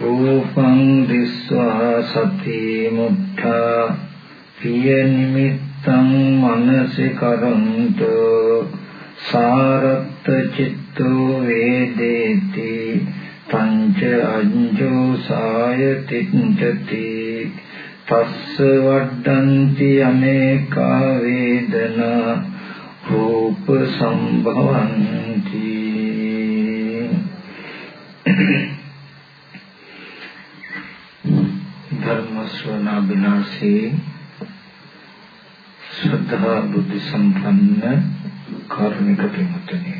රූපං දිස්වා සති මුත්තා පිය නිමිත්තං මනසි කරන්තු. සාරත්ත චිත්තෝ වේදේති. පංච අඤ්ජෝ සාය තිච්ඡති තස්ස වඩ්ඩಂತಿ අනේකා වේදනා. රූප සම්භවಂತಿ. ධර්ම ශ්‍රවණ විනාශේ ශ්‍රද්ධා බුද්ධ සම්පන්න කාරුණික පින්වත්නි.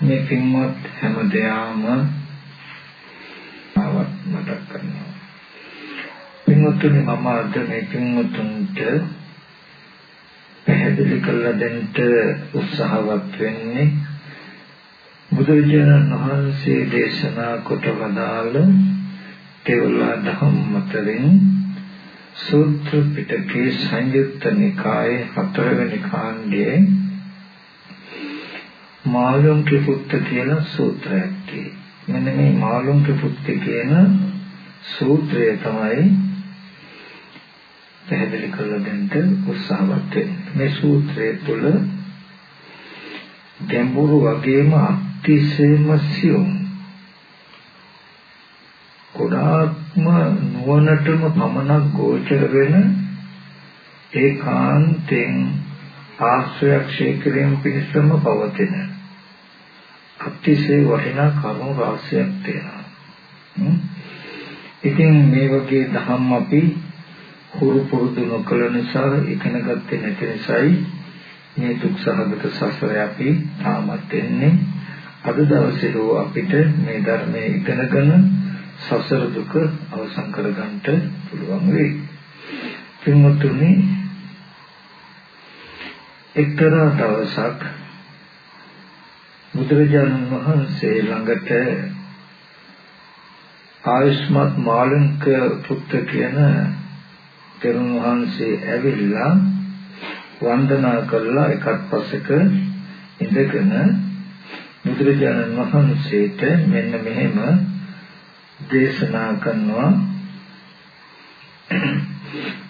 මේ පින්වත් හැමදෙයාම ආවත් මතක් කරනවා. පින්වත්නි මම අද මේ පින්වත්තුන්ට පැහැදිලි කරලා දෙන්න උත්සාහවත් වෙන්නේ බුදුරජාණන් වහන්සේ දේශනා කොට වදාළ තෙවලා දහම් අතරින් සූත්‍ර පිටකේ සංයුක්ත නිකායේ හතරවෙනි කාණ්ඩයේ මාළුන්ගේ පුත්ත කියන සූත්‍රයක් තියෙනවා. මෙන්න මේ මාළුන්ගේ පුත්ත කියන සූත්‍රය තමයි පැහැදිලි කරලා දෙන්න උත්සාහවත් වෙන්නේ. මේ සූත්‍රය තුළ ගැඹුරු වගේම අතිශයම සියුම් ගොඩාක්ම නුවණටම පමණක් ගෝචර වෙන ඒකාන්තෙන් ආශ්‍රයක් ශේකරයෙන් පිණිසම පවතින අතිශය වටිනා කරුණු රාශියක් තියෙනවා. ඉතින් මේ වගේ දහම් අපි හුරු පුරුදු නොකළ නිසා ඉගෙන ගත්තේ නැති නිසායි මේ දුක් සහගත සසර අපි තාමත් එන්නේ අද දවසේ අපිට මේ ධර්මයේ ඉගෙනගෙන සසර දුක අවසන් කරගන්නට පුළුවන් වෙයි. පින්වත්නි එක්තරා දවසක් බුදුරජාණන් වහන්සේ ළඟට ආයුෂ්මත් මාළුන්ක පුත්ත කියන තෙරුන් වහන්සේ ඇවිල්ලා වන්දනා කළා එකත් පසෙක ඉඳගෙන බුදුරජාණන් වහන්සේට මෙන්න මෙහෙම දේශනා කරනවා.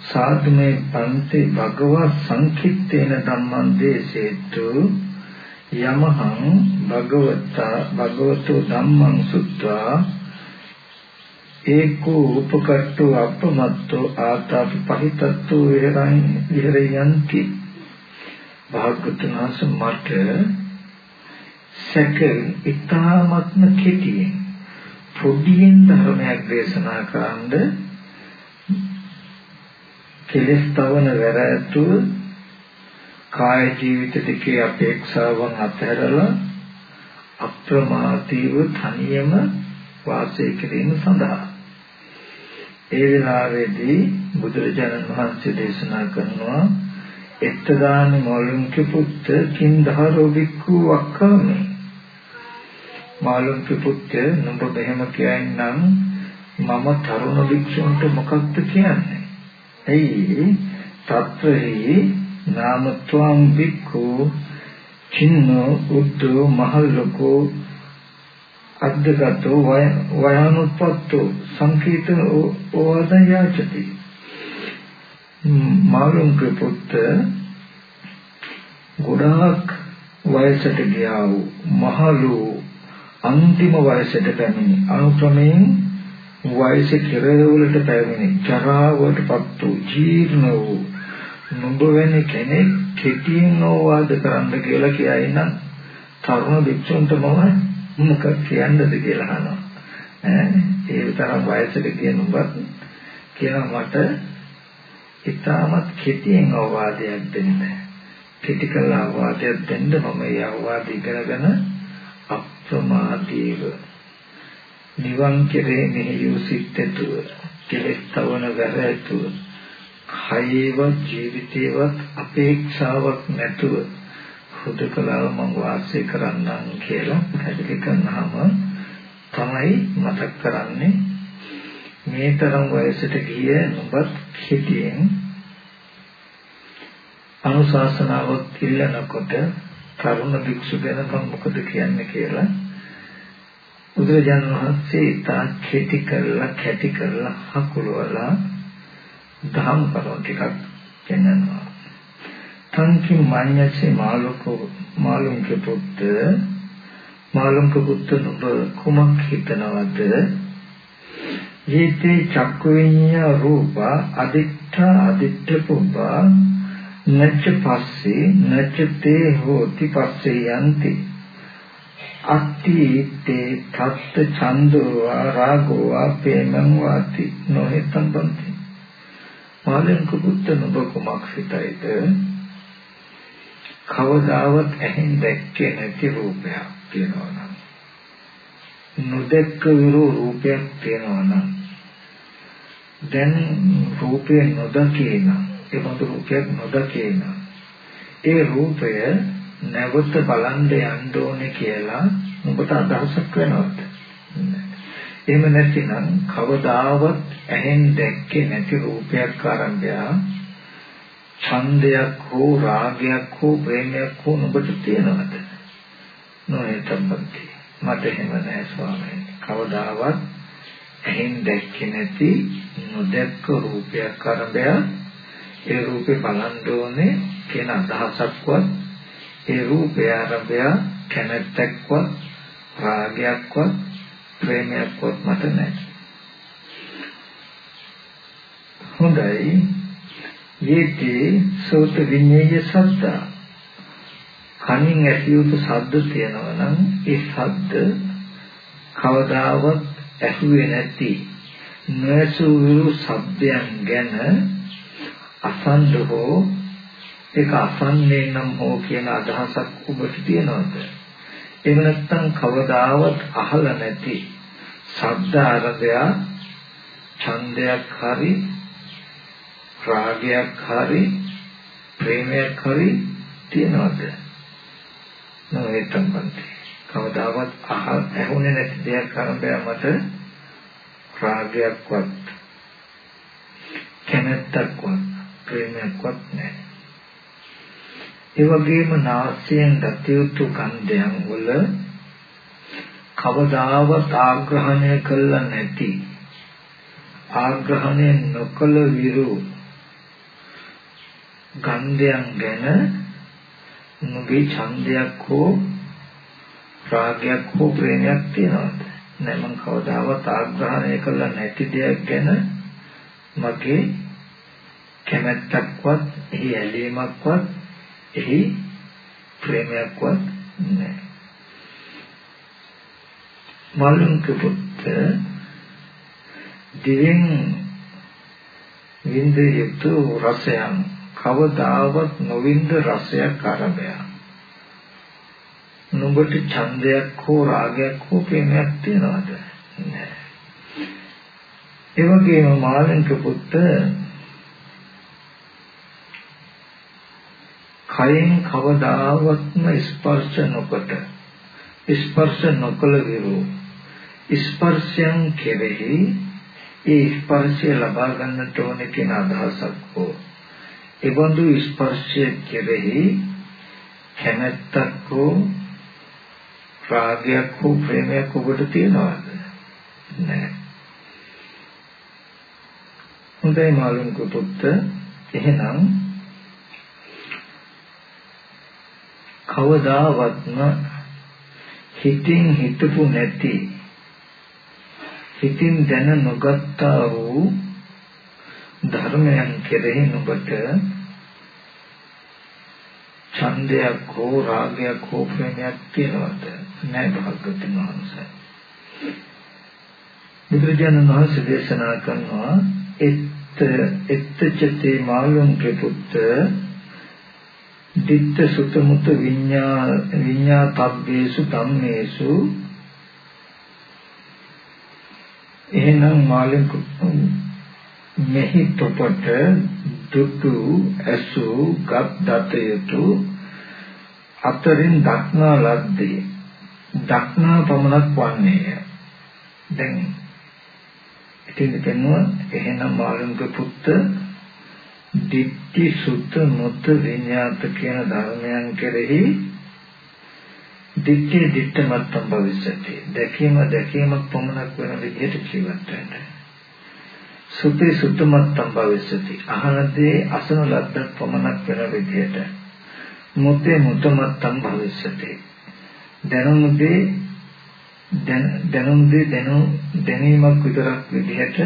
සාධුමේ පන්ති භගවා සංකිට්ඨේන ධම්මං දේශේතු යමහං භගවතා භගවතු ධම්මං සුත්වා. ඒකෝ උපකට්ඨෝ අපමත්තෝ ආතාපි පහිතත්තු විහෙරං විහෙරයන්ති. භාගතුන් වහන්සේ මට සැක ඉතාමත්ම කෙටියෙන් පොඩියෙන් ධර්මයක් දේශනා කරන්ද කෙලස් තවන වැරැතුව කාය ජීවිත දෙකේ අපේක්ෂාවන් අත්හැරලා අප්‍රමාදීව තනියම වාසය කිරීම සඳහා. ඒ වෙලාවේදී බුදුරජාණන් වහන්සේ දේශනා කරනවා එත්තදානි මොළුන්ක පුත්ත කින්දහරෝ වික්ඛු වක්ඛාමේ. මාළුන්ගේ පුත්‍ර නුඹ මෙහෙම කියන්නම් මම තරුණ භික්ෂුන්ට මොකක්ද කියන්නේ? ඇයි తත්‍රෙහි නාමත්වං භික්ඛු චින්නෝ උද්දෝ මහල්ලකෝ අද්දගතෝ වයනුත්පත්තෝ සංකීත ඕවදයාචති මාළුන්ගේ පුත්‍ර ගොඩාක් වයසට ගියා වූ මහලු අන්තිම වයසට පැමිණි. අනුක්‍රමයෙන් වයස කෙරවලට පැමිණි. ජරාවටපත් වූ ජීර්ණ වූ නුඹ වැනි කෙනෙක් කෙටියෙන් නොවාද කරන්න කියලා කියයි නම් තරුණ භික්ෂුන්ට මම මොකක් කියන්නද කියලා අහනවා. ඈ ඒ තරම් වයසට ගිය නුඹත් කියලා මට ඉතාමත් කෙටියෙන් අවවාදයක් දෙන්න. කෙටි කළ අවවාදයක් දෙන්න මම ඒ අවවාද ඉගෙනගෙන අප්‍රමාදීව නිවන් කෙරේ මෙහෙයු සිත් ඇතුව කෙලෙස් තවන වැර ඇතුව කයේවත් ජීවිතේවත් අපේක්ෂාවක් නැතුව හුදකලාව මම වාසය කරන්නම් කියලා පැහැදිලි කරනහම තමයි මතක් කරන්නේ. මේ තරම් වයසට ගිය නුඹත් හිතියෙන් අනුශාසනාවක් ඉල්ලනකොට තරුණ භික්ෂු ගැන මම මොකද කියන්නේ කියලා බුදුරජාණන් වහන්සේ තා කෙටි කරලා කැටි කරලා හකුලවලා දහම් කරුණු ටිකක් කියනවා. තංකි මඤ්ඤසේ මාළුකෝ මාළුන්ක පුත්ත මාළුන්ක පුත්ත නුඹ කුමක් හිතනවද? යේතේ චක්ක විඤ්ඤා රූප අදිත්ත අදිත්ත පුබ්බා නච්ච පස්සේ නච්ච තේ හෝති පස්සේ යන්ති. අත්ති තේ තත්ත ඡන්தோ රාගෝ අපේමං වාති නොහෙතම් බන්ති. මාළෙන් කුපුත්ත නොබ කුමක් සිතයිද? කවදාවත් ඇහෙන් දැක්කේ නැති රූපයක් තියෙනවා නම්. නොදැක්ක විරෝ රූපයක් තියෙනවා නම්. දැන් රූපේ නොදකේ නම්. ඒ මොකද රූපයක් නොදකේ නම් ඒ රූපය නැවත බලන්න යන්න ඕනේ කියලා ඔබට අදහසක් වෙනවද? එහෙම නැතිනම් කවදාවත් ඇහෙන් දැක්කේ නැති රූපයක් ආරම්භය ඡන්දයක් හෝ රාගයක් හෝ ප්‍රේමයක් හෝ ඔබට තියෙනවද? නොහෙතම්බන්ති. මට එහෙම නැහැ ස්වාමීනි. කවදාවත් ඇහෙන් දැක්කේ නැති නොදැක්ක රූපයක් ආරම්භය ඒ රූපේ බලන්න ඕනේ කියන අදහසක්වත් ඒ රූපය ආරම්භය කැමැත්තක්වත් රාගයක්වත් ප්‍රේමයක්වත් මට නැහැ. හොඳයි. යේතේ සෝත විඤ්ඤය සද්ද. කනින් ඇසි යුතු ශබ්ද තියෙනවා නම් ඒ ශබ්ද කවදාවත් ඇහුවේ නැති නොඇසූ ශබ්දයන් ගැන අසන්න හෝ ඒක අසන්නේ නම් හෝ කියන අදහසක් ඔබට තියෙනවද? එහෙම නැත්නම් කවදාවත් අහලා නැති ශබ්ද අරබය ඡන්දයක් හරි රාගයක් හරි ප්‍රේමයක් හරි තියෙනවද? නොවේතම් බන්ති. කවදාවත් අහ ඇහුනේ නැති දෙයක් අරබය මට රාගයක්වත් කැමැත්තක්වත් ප්‍රේමයක්වත් නැහැ. ඒ වගේම නාසයෙන් දතියුතු ගන්ධයන් වල කවදාවත් ආග්‍රහණය කළා නැති ආග්‍රහණය නොකළ විරු ගන්ධයන් ගැන නුගේ ඡන්දයක් හෝ රාගයක් හෝ ප්‍රේමයක් තියනවාද නෑ මම කවදාවත් ආග්‍රහණය කළා නැති දෙයක් ගැන මගේ කැමැත්තක්වත් එහි ඇලීමක්වත් එහි ප්‍රේමයක්වත් නැහැ. මල්ලුන්ක පුත්ත දිවෙන් විඳ යුතු රසයන් කවදාවත් නොවින්ද රසයක් අරබය. නුඹට ඡන්දයක් හෝ රාගයක් හෝ ප්‍රේමයක් තියනවද? නැහැ. ඒ වගේම මාළන්ක පුත්ත කයෙන් කවදාවත්ම ස්පර්ශ නොකොට ස්පර්ශ නොකළ විරු ස්පර්ශයන් කෙරෙහි ඒ ස්පර්ශය ලබා ගන්නට ඕනේ කියන අදහසක් හෝ එබඳු ස්පර්ශය කෙරෙහි කැමැත්තක් හෝ රාගයක් හෝ ප්‍රේමයක් ඔබට තියෙනවද? නැහැ හොඳයි මාළුන්ක පුත්ත එහෙනම් කවදාවත්ම හිතින් හිතපු නැති හිතින් දැන නොගත්තා වූ ධර්මයන් කෙරෙහි නුඹට ඡන්දයක් හෝ රාගයක් හෝ ප්‍රේමයක් තියනවද? නැහැ භාගතුන් වහන්සේ. බුදුරජාණන් වහන්සේ දේශනා කරනවා එත් එත්චතේ මාළුන්ගේ පුත්‍ර ditta sutta mutta විඤ්ඤා විඤ්ඤා තබ්බේසු ධම්මේසු එහෙනම් මාළින් මෙහි තොපට දුටු ඇසු ගත් දතයතු අතරින් දක්නා ලද්දේ. දක්නා පමණක් වන්නේය. දැන් ඉතින් දෙන්නුව එහෙනම් මාළුන්ගේ පුත්ත දිට්ඨි සුත්ත මුත්ත විඤ්ඤාත කියන ධර්මයන් කෙරෙහි දිට්ඨි දිට්ඨ මත්තම් භවිෂති. දැකීම දැකීමක් පමණක් වෙන විදිහට ජීවත් වෙන්න. සුතේ සුත්ත මත්තම් භවිෂති. අහනදී අසන ලද්දක් පමණක් වෙන විදිහට මුත්තේ මුත්ත මත්තම් භවිෂති. දැනුමුදී දැනුම් දේ දැනු දැනීමක් විතරක් විදිහට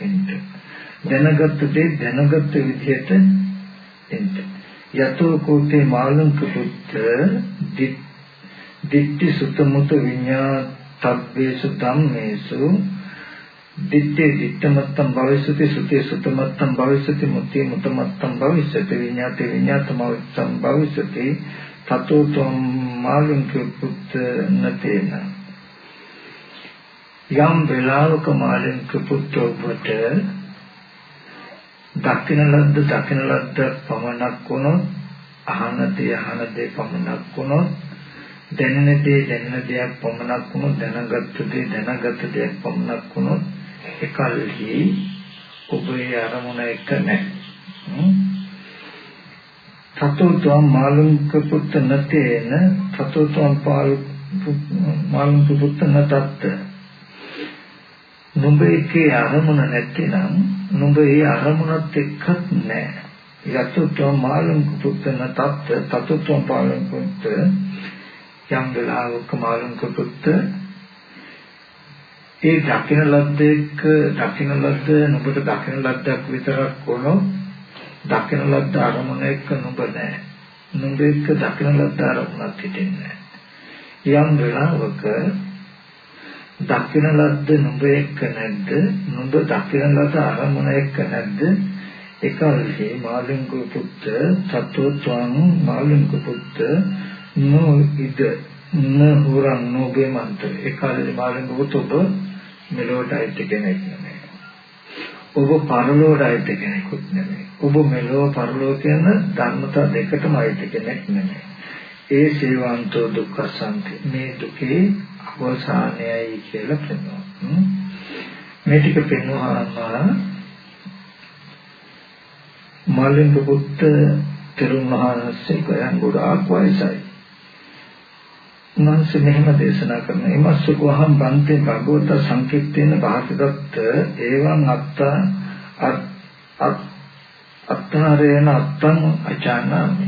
එන්න. දැනගත් දේ දැනගත් විදිහට එන්න. යතෝ කෝතේ මාළුංක පුත්ත දිට්ඨි සුතමුත විඤ්ඤාතබ්බේසු ධම්මේසු. දිත්තේ දිත්තමත්තම් භවිෂති සුතේ සුතමත්තම් භවිෂති මුත්තේ මුතමත්තම් භවිෂති විඤ්ඤාතේ විඤ්ඤාතමත්තම් භවිෂති තතෝ තම් මාළුංක පුත්ත නතේන යම් වෙලාවක මාළුංක පුත්ත ඔබට දකින ලද්ද දකින ලද්ද පමණක් වුණොත් අහන දේ අහන දේ පමණක් වුණොත් දැනෙන දේ දැනෙන දෙයක් පමණක් වුණොත් දැනගත් දේ දැනගත් දෙයක් පමණක් වුණොත් එකල්හි ඔබේ අරමුණ එක නැහැ. තතෝත්වම් මාළුංක පුත්ත නතේන තතෝත්වම් පාලු මාළුංක පුත්ත නතත්. නුඹේ අරමුණ නැතිනම් නුඹ ඒ අරමුණත් එක්කත් නැහැ යතෝත්වම් මාළුංක පුත්ත නතත් තතෝත්වම් පාළුංක පුත්ත යම් වෙලාවක මාළුංක පුත්ත ඒ දකින ලද්දේක දකින ලද්ද නුඹට දකින ලද්දක් විතරක් වුණොත් දකින ලද්ද අරමුණ එක්ක නුඹ නැහැ. නුඹ එක්ක දකින ලද්ද අරමුණක් හිටින්නේ යම් වෙලාවක දකින ලද්ද නුඹ එක්ක නැද්ද? නුඹ දකින ලද්ද අරමුණ එක්ක නැද්ද? එකල්හි මාළිංග පුත්ත සත්වත්වං මාළිංග පුත්ත නෝ ඉද න හුරං නෝගේ මන්ත්‍ර එකල්හි මාළිංග පුත්ත ඔබ මෙලොවට කෙනෙක් නෙමෙයි. ඔබ පරලෝට අයිති කෙනෙකුත් නෙමෙයි. ඔබ මෙලොව පරලෝක කියන ධර්මතා දෙකටම අයිති කෙනෙක් නෙමෙයි. ඒ සේවාන්තෝ දුක්ඛ සම්පි මේ දුකේ අවසානයයි කියලා කියනවා. මේ ටික පෙන්වහම මාළිංග පුත්ත තෙරුන් වහන්සේ ගයන් ගොඩාක් වයසයි. උන්වහන්සේ මෙහෙම දේශනා කරන එමස්සුකවහම් බන්තේ භගවත සංකීර්තේන භාසිතත් එවං අත්ත අත්තරේන අත්තං අචානාමි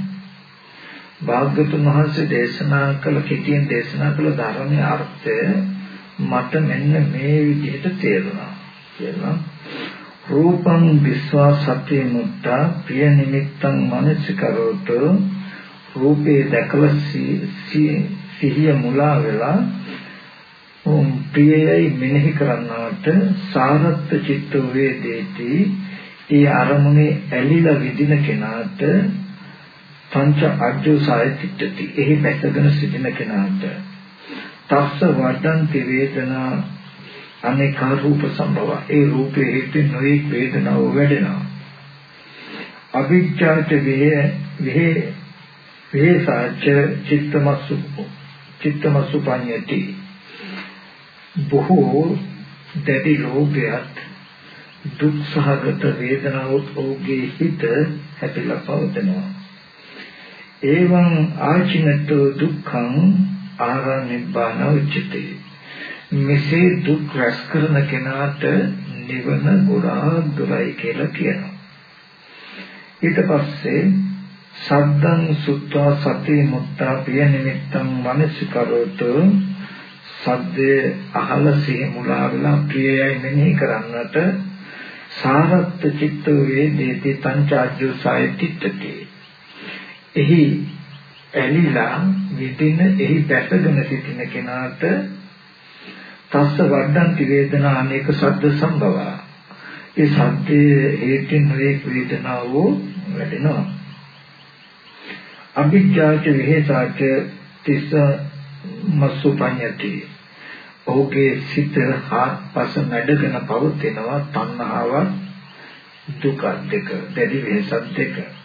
භාග්‍යතුන් වහන්සේ දේශනා කළ කෙටියෙන් දේශනා කළ ධර්මයේ අර්ථය මට මෙන්න මේ විදිහට තේරුණා. කියලා රූපං විස්වා සත්‍ය මුත්තා ප්‍රිය නිමිත්තං මනසිකරෝත රූපේ දැකලා සිහිය මුලා වෙලා උම් ප්‍රියයි මෙනෙහි කරන්නාට සාරත්ත චිත්ත වේදේති. ඒ අරමුණේ ඇලිලා විදින කෙනාට පංච අජ්ජෝ සායතිත්‍ති එහි බැසගෙන සිටින කෙනාට තස්ස වඩන්ති වේදනා අනේක රූප සම්භව. ඒ රූපේ හේතු නොඑක් වේදනාව වැඩෙනවා. අවිච්ඡාච වේ වේ වේසාච චිත්තමස්සු චිත්තමසුපඤ්ඤති බොහෝ දැඩි ලෝභයත් දුක් සහගත වේදනාවත් ඔහුගේ හිත හැපිලා පවතනවා. එවං ආචිනත දුක්ඛං ආරා නිබ්බාන උච්චති. මෙසේ දුක් රැස් කරන කෙනාට නිවන ගොඩාක් දුරයි කියලා කියනවා. ඊට පස්සේ සද්දං සුත්වා සති මුත්තා පිය නිමිත්තං මනසිකරොත සද්දේ අහල සිහි මුලා වෙලා ප්‍රියයයි මෙනෙහි කරන්නට සාරත්ත චිත්ත වේදේති තංචාජ්ජෝ සායතිත්තති එහි ඇලිලා විදින එහි දැසගෙන සිටින කෙනාට තස්ස වඩන්ති වේදනා අනේක සද්ද සම්භවා. ඒ සද්දේ හේතින් නොයෙක් වේදනාව වැඩෙනවා. අභිජ්ජාච විහෙසාච තිස්ස මස්සු පඤ්ඤති ඔහුගේ සිත හාත්පස නැඩගෙන පවතිනවා තණ්හාව දුක දෙක දැඩි වෙහසක් දෙක.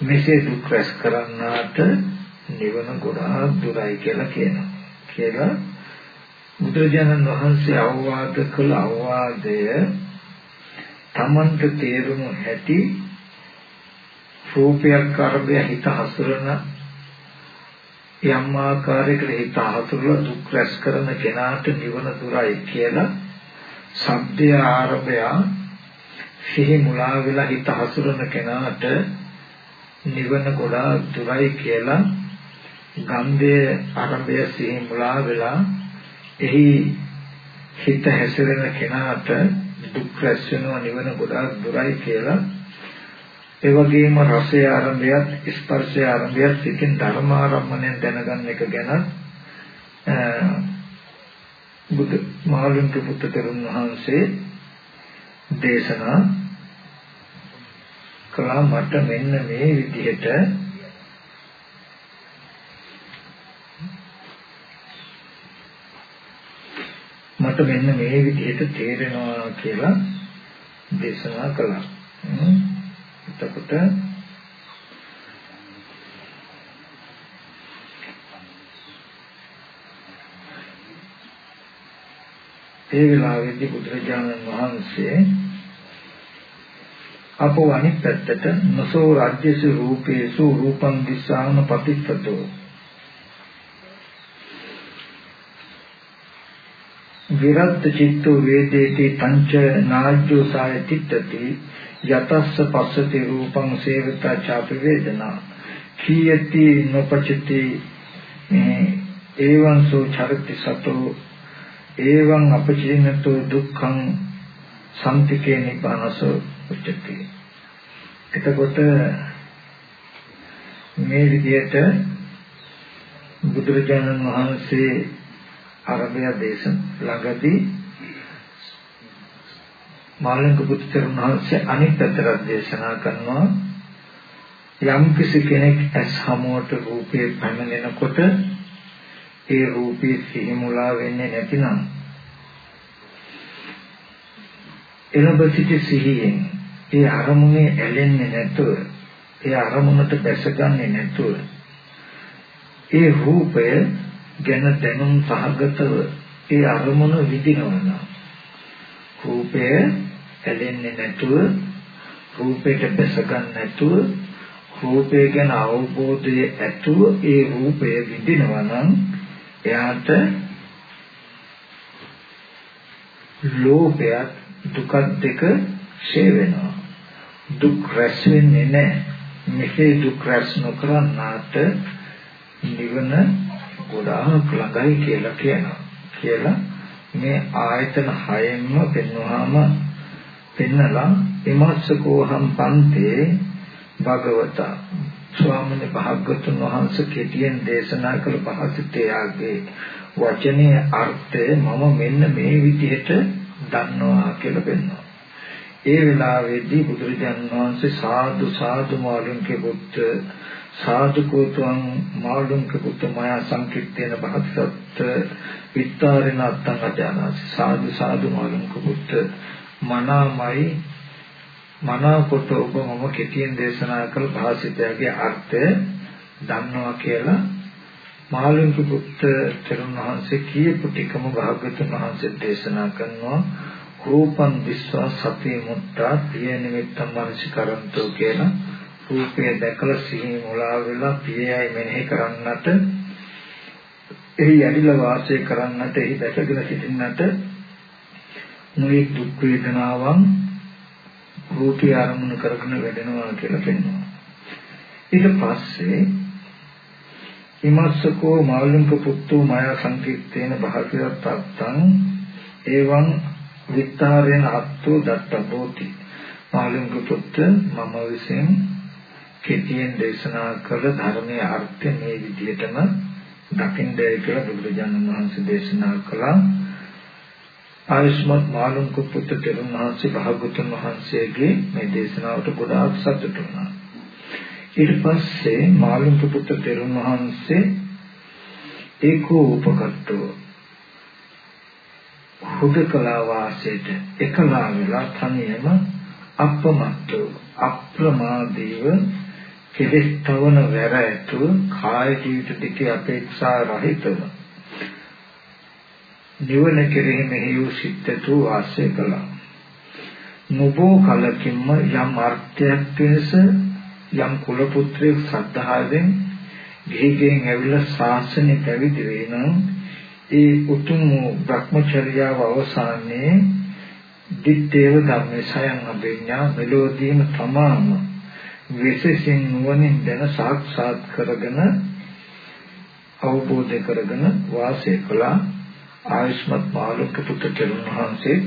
මෙසේ දුක් රැස් කරන්නාට නිවන ගොඩාක් දුරයි කියලා කියනවා. කියලා බුදුරජාණන් වහන්සේ අවවාද කළ අවවාදය තමන්ට තේරුණු හැටි රූපයක් අරබය හිත හසුරන යම් ආකාරයකට හිත හසුරලා දුක් රැස් කරන කෙනාට නිවන දුරයි කියලා සබ්දය ආරබය සිහි මුලා වෙලා හිත හසුරන කෙනාට නිවන ගොඩාක් දුරයි කියලා ගන්ධයේ ආරම්භය සිහි මුලා වෙලා එහි හිත හැසිරෙන කෙනාට දුක් රැස් වෙනවා නිවන ගොඩාක් දුරයි කියලා. ඒ වගේම රසය ආරම්භයත් ස්පර්ශය ආරම්භයත් සිතින් ධර්ම ආරම්භණයෙන් දැනගන්න එක ගැන බුදු මහලුන්ක පුත්තරුන් වහන්සේ දේශනා කළා මට මෙන්න මේ විදිහට මට මෙන්න මේ විදිහට තේරෙනවා කියලා දේශනා කළා. එතකොට ඒ වෙලාවේදී බුදුරජාණන් වහන්සේ අපෝ අනිත් පැත්තට නසෝ රාජ්‍යසු රූපේසු රූපං දිස්සාන පටිච්චතෝ විරත් චිත්තෝ වේදේති පංච නාජ්ජෝ සාය තිත්තති යතස්ස පස්සති රූපං සේවතා චාපි වේදනා. කීයති නොපචති එවං සෝ චරති සතෝ එවං අපචිනතෝ දුක්ඛං සම්තිකේ නිපානස උච්චති එතකොට මේ විදිහට බුදුරජාණන් වහන්සේ අරබය දේශන ළඟදී මාළික පුත්‍රයන් වහන්සේ අනිත් පැත්තට දේශනා කරනවා යම් කිසි කෙනෙක් ඇස් හමුවට රූපේ පැමිණෙනකොට ඒ රූපේ සිහිමුලා වෙන්නේ නැතිනම් එළඹ සිටි සිහියෙන් ඒ අරමුණේ ඇලෙන්නේ නැතුව ඒ අරමුණට බැසගන්නේ නැතුව ඒ රූපය ගැන දැනුම් සහගතව ඒ අරමුණ විඳිනවා රූපය ඇලෙන්නේ නැතුව රූපයට බැස ගන්න නැතුව රූපය ගැන අවබෝධය ඇතුව ඒ රූපය විඳිනවා නම් එයාට ලෝභය දුක දෙක ෂේ වෙනවා. දුක් රැස් වෙන්නේ නැහැ. මෙසේ දුක් රැස් නොකරනාට නිවන ගොඩාක් ළඟයි කියලා කියනවා. කියලා මේ ආයතන හයෙන්ම පෙන්වහම පෙන්නලා එමස්සකෝහම් පන්තේ භගවත ස්වාමීන් භාග්‍යතුන් වහන්සේ කෙටියෙන් දේශනා කළ පහසිතයාගේ වචනේ අර්ථය මම මෙන්න මේ විදිහට දන්නවා කියලා පෙන්වනවා. ඒ වෙලාවේදී බුදුරජාණන් වහන්සේ සාදු සාදු මාළුන්ගේ පුත්‍ර සාදුකෝතුං මාළුන්ගේ පුත්‍ර මායා සංකීර්තේන භාගසත් විත්තරණ අත්තං අජානසි. සාදු සාදු මාළුන්ගේ පුත්‍ර මනාමයි. මනාකොට ඔබ මම කෙටියෙන් දේශනා කළ භාෂිතයගේ අර්ථය දන්නවා කියලා මාළුන්ගේ පුත්‍ර තෙරුන් වහන්සේ කියපු ටිකම භාග්‍යතුන් වහන්සේ දේශනා කරනවා. රූපං විස්වා සතිය මුත්තා පිය නිමිත්තං මනසිකරන්තෝ කියලා රූපය දැකලා සිහි මුලා වෙලා පියයි මෙනෙහි කරන්නට එහි යටිලා වාසය කරන්නට එහි දැකගෙන සිටින්නට නොයෙක් දුක් වේදනාවන් රූපය ආරමුණු කරගෙන වැඩෙනවා කියලා පෙන්වනවා. ඊට පස්සේ ඉමස්සකෝ මාළුන්ක පුත්තෝ මායා සංකීර්තේන භාගිරත් අත්තං එවං විත්තරේන අත්තෝ දත්තබෝති මාළුන්ක පුත්ත මම විසින් කෙටියෙන් දේශනා කළ ධර්මයේ අර්ථය මේ විදිහටම දකින්නයි කියලා බුදුරජාණන් වහන්සේ දේශනා කළා. ආයුෂ්මත් මාළුන්ක පුත්ත තෙරුන් වහන්සේ භාගතුන් වහන්සේගේ මේ දේශනාවට ගොඩාක් සතුටු වුණා. ඊට පස්සේ මාළුන්ක පුත්ත තෙරුන් වහන්සේ ඒකෝ උපකට්ටෝ හුදකලා වාසයට එකලා වෙලා තනියම අපමත්ව අප්‍රමාදීව කෙලෙස් තවන වැර ඇතුව කාය ජීවිත දෙකේ අපේක්ෂා රහිතව නිවන කෙරෙහි මෙහි වූ සිත්තු වාසය කළා. නොබෝ කලකින්ම යම් අර්ථයක් වෙනස යම් කුල පුත්‍රයෙක් සද්ධාවෙන් ගිහිගෙන් ඇවිල්ලා ශාසනය පැවිදි වෙනනම් ඒ උතුම් භ්‍රමචර්යාව අවසානයේ දිත්තේව ධම්මේ සයන් අභිඥා මෙලෝදීම තමාම විශේෂයෙන් නුවණින් දැන සාක්ෂාත් කරගෙන අවබෝධ කරගෙන වාසය කළා ආයුෂ්මත් මාළුක පුත්‍රයන් වහන්සේ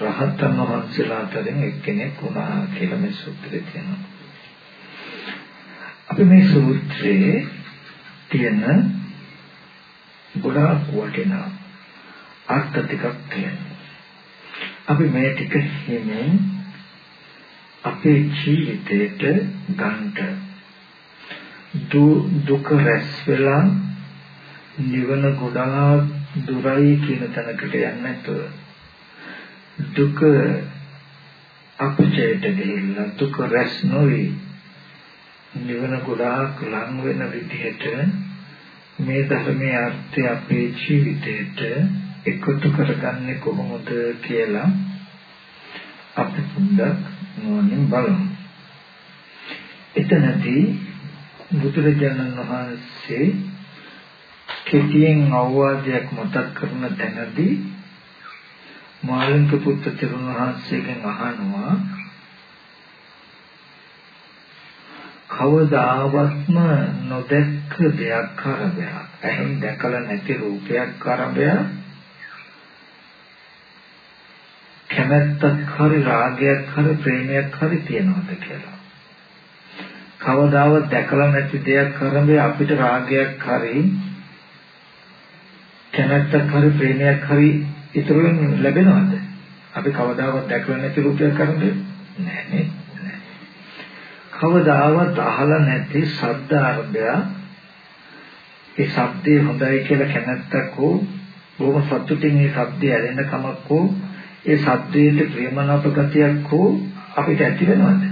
රහතන් වහන්සේලා අතරින් එක්කෙනෙක් වුණා කියලා මේ සූත්‍රයේ තියෙනවා. අපි මේ සූත්‍රයේ තියෙන ගොඩාක් වටිනා අර්ථ ටිකක් තියෙනවා. අපි මේ ටික හිමින් අපේ ජීවිතයට ගන්න දුක රැස් වෙලා නිවන ගොඩාක් දුරයි කියන තැනකට යන්නේ නැතුව දුක අපචයට ගිහිල්ලා දුක රැස් නොවි නිවන ගොඩාක් ලං වෙන විදිහට මේ ධර්මයේ අර්ථය අපේ ජීවිතයට එකතු කරගන්නේ කොහොමද කියලා අපි පොඩ්ඩක් නොනින් බලමු. එතනදී බුදුරජාණන් වහන්සේ කෙටියෙන් අවවාදයක් මතක් කරන තැනදී මාළිංක පුත්‍ර තෙරුණ වහන්සේගෙන් අහනවා කවදාවත්ම නොදැක්ක දෙයක් කරබයක් එහෙන් දැකලා නැති රූපයක් කරබයක් කැමැත්තක් හරි රාගයක් හරි ප්‍රේමයක් හරි තියනවද කියලා කවදාවත් දැකලා නැති දෙයක් කරබේ අපිට රාගයක් හරි කැමැත්තක් හරි ප්‍රේමයක් හරි ඉතුරු ලැබෙනවද? අපි කවදාවත් දැකලා නැති රූපයක් කරන්නේ නැහැ නේ. කවදාවත් අහලා නැති ශබ්ද අර්ධය ඒ ශබ්දේ හොඳයි කියලා කැමැත්තක් හෝ බොහොම සතුටින් මේ ශබ්දය ඇලෙන කමක් හෝ ඒ ශබ්දයේ ප්‍රේමනාප ගතියක් හෝ අපිට ඇති වෙනවද?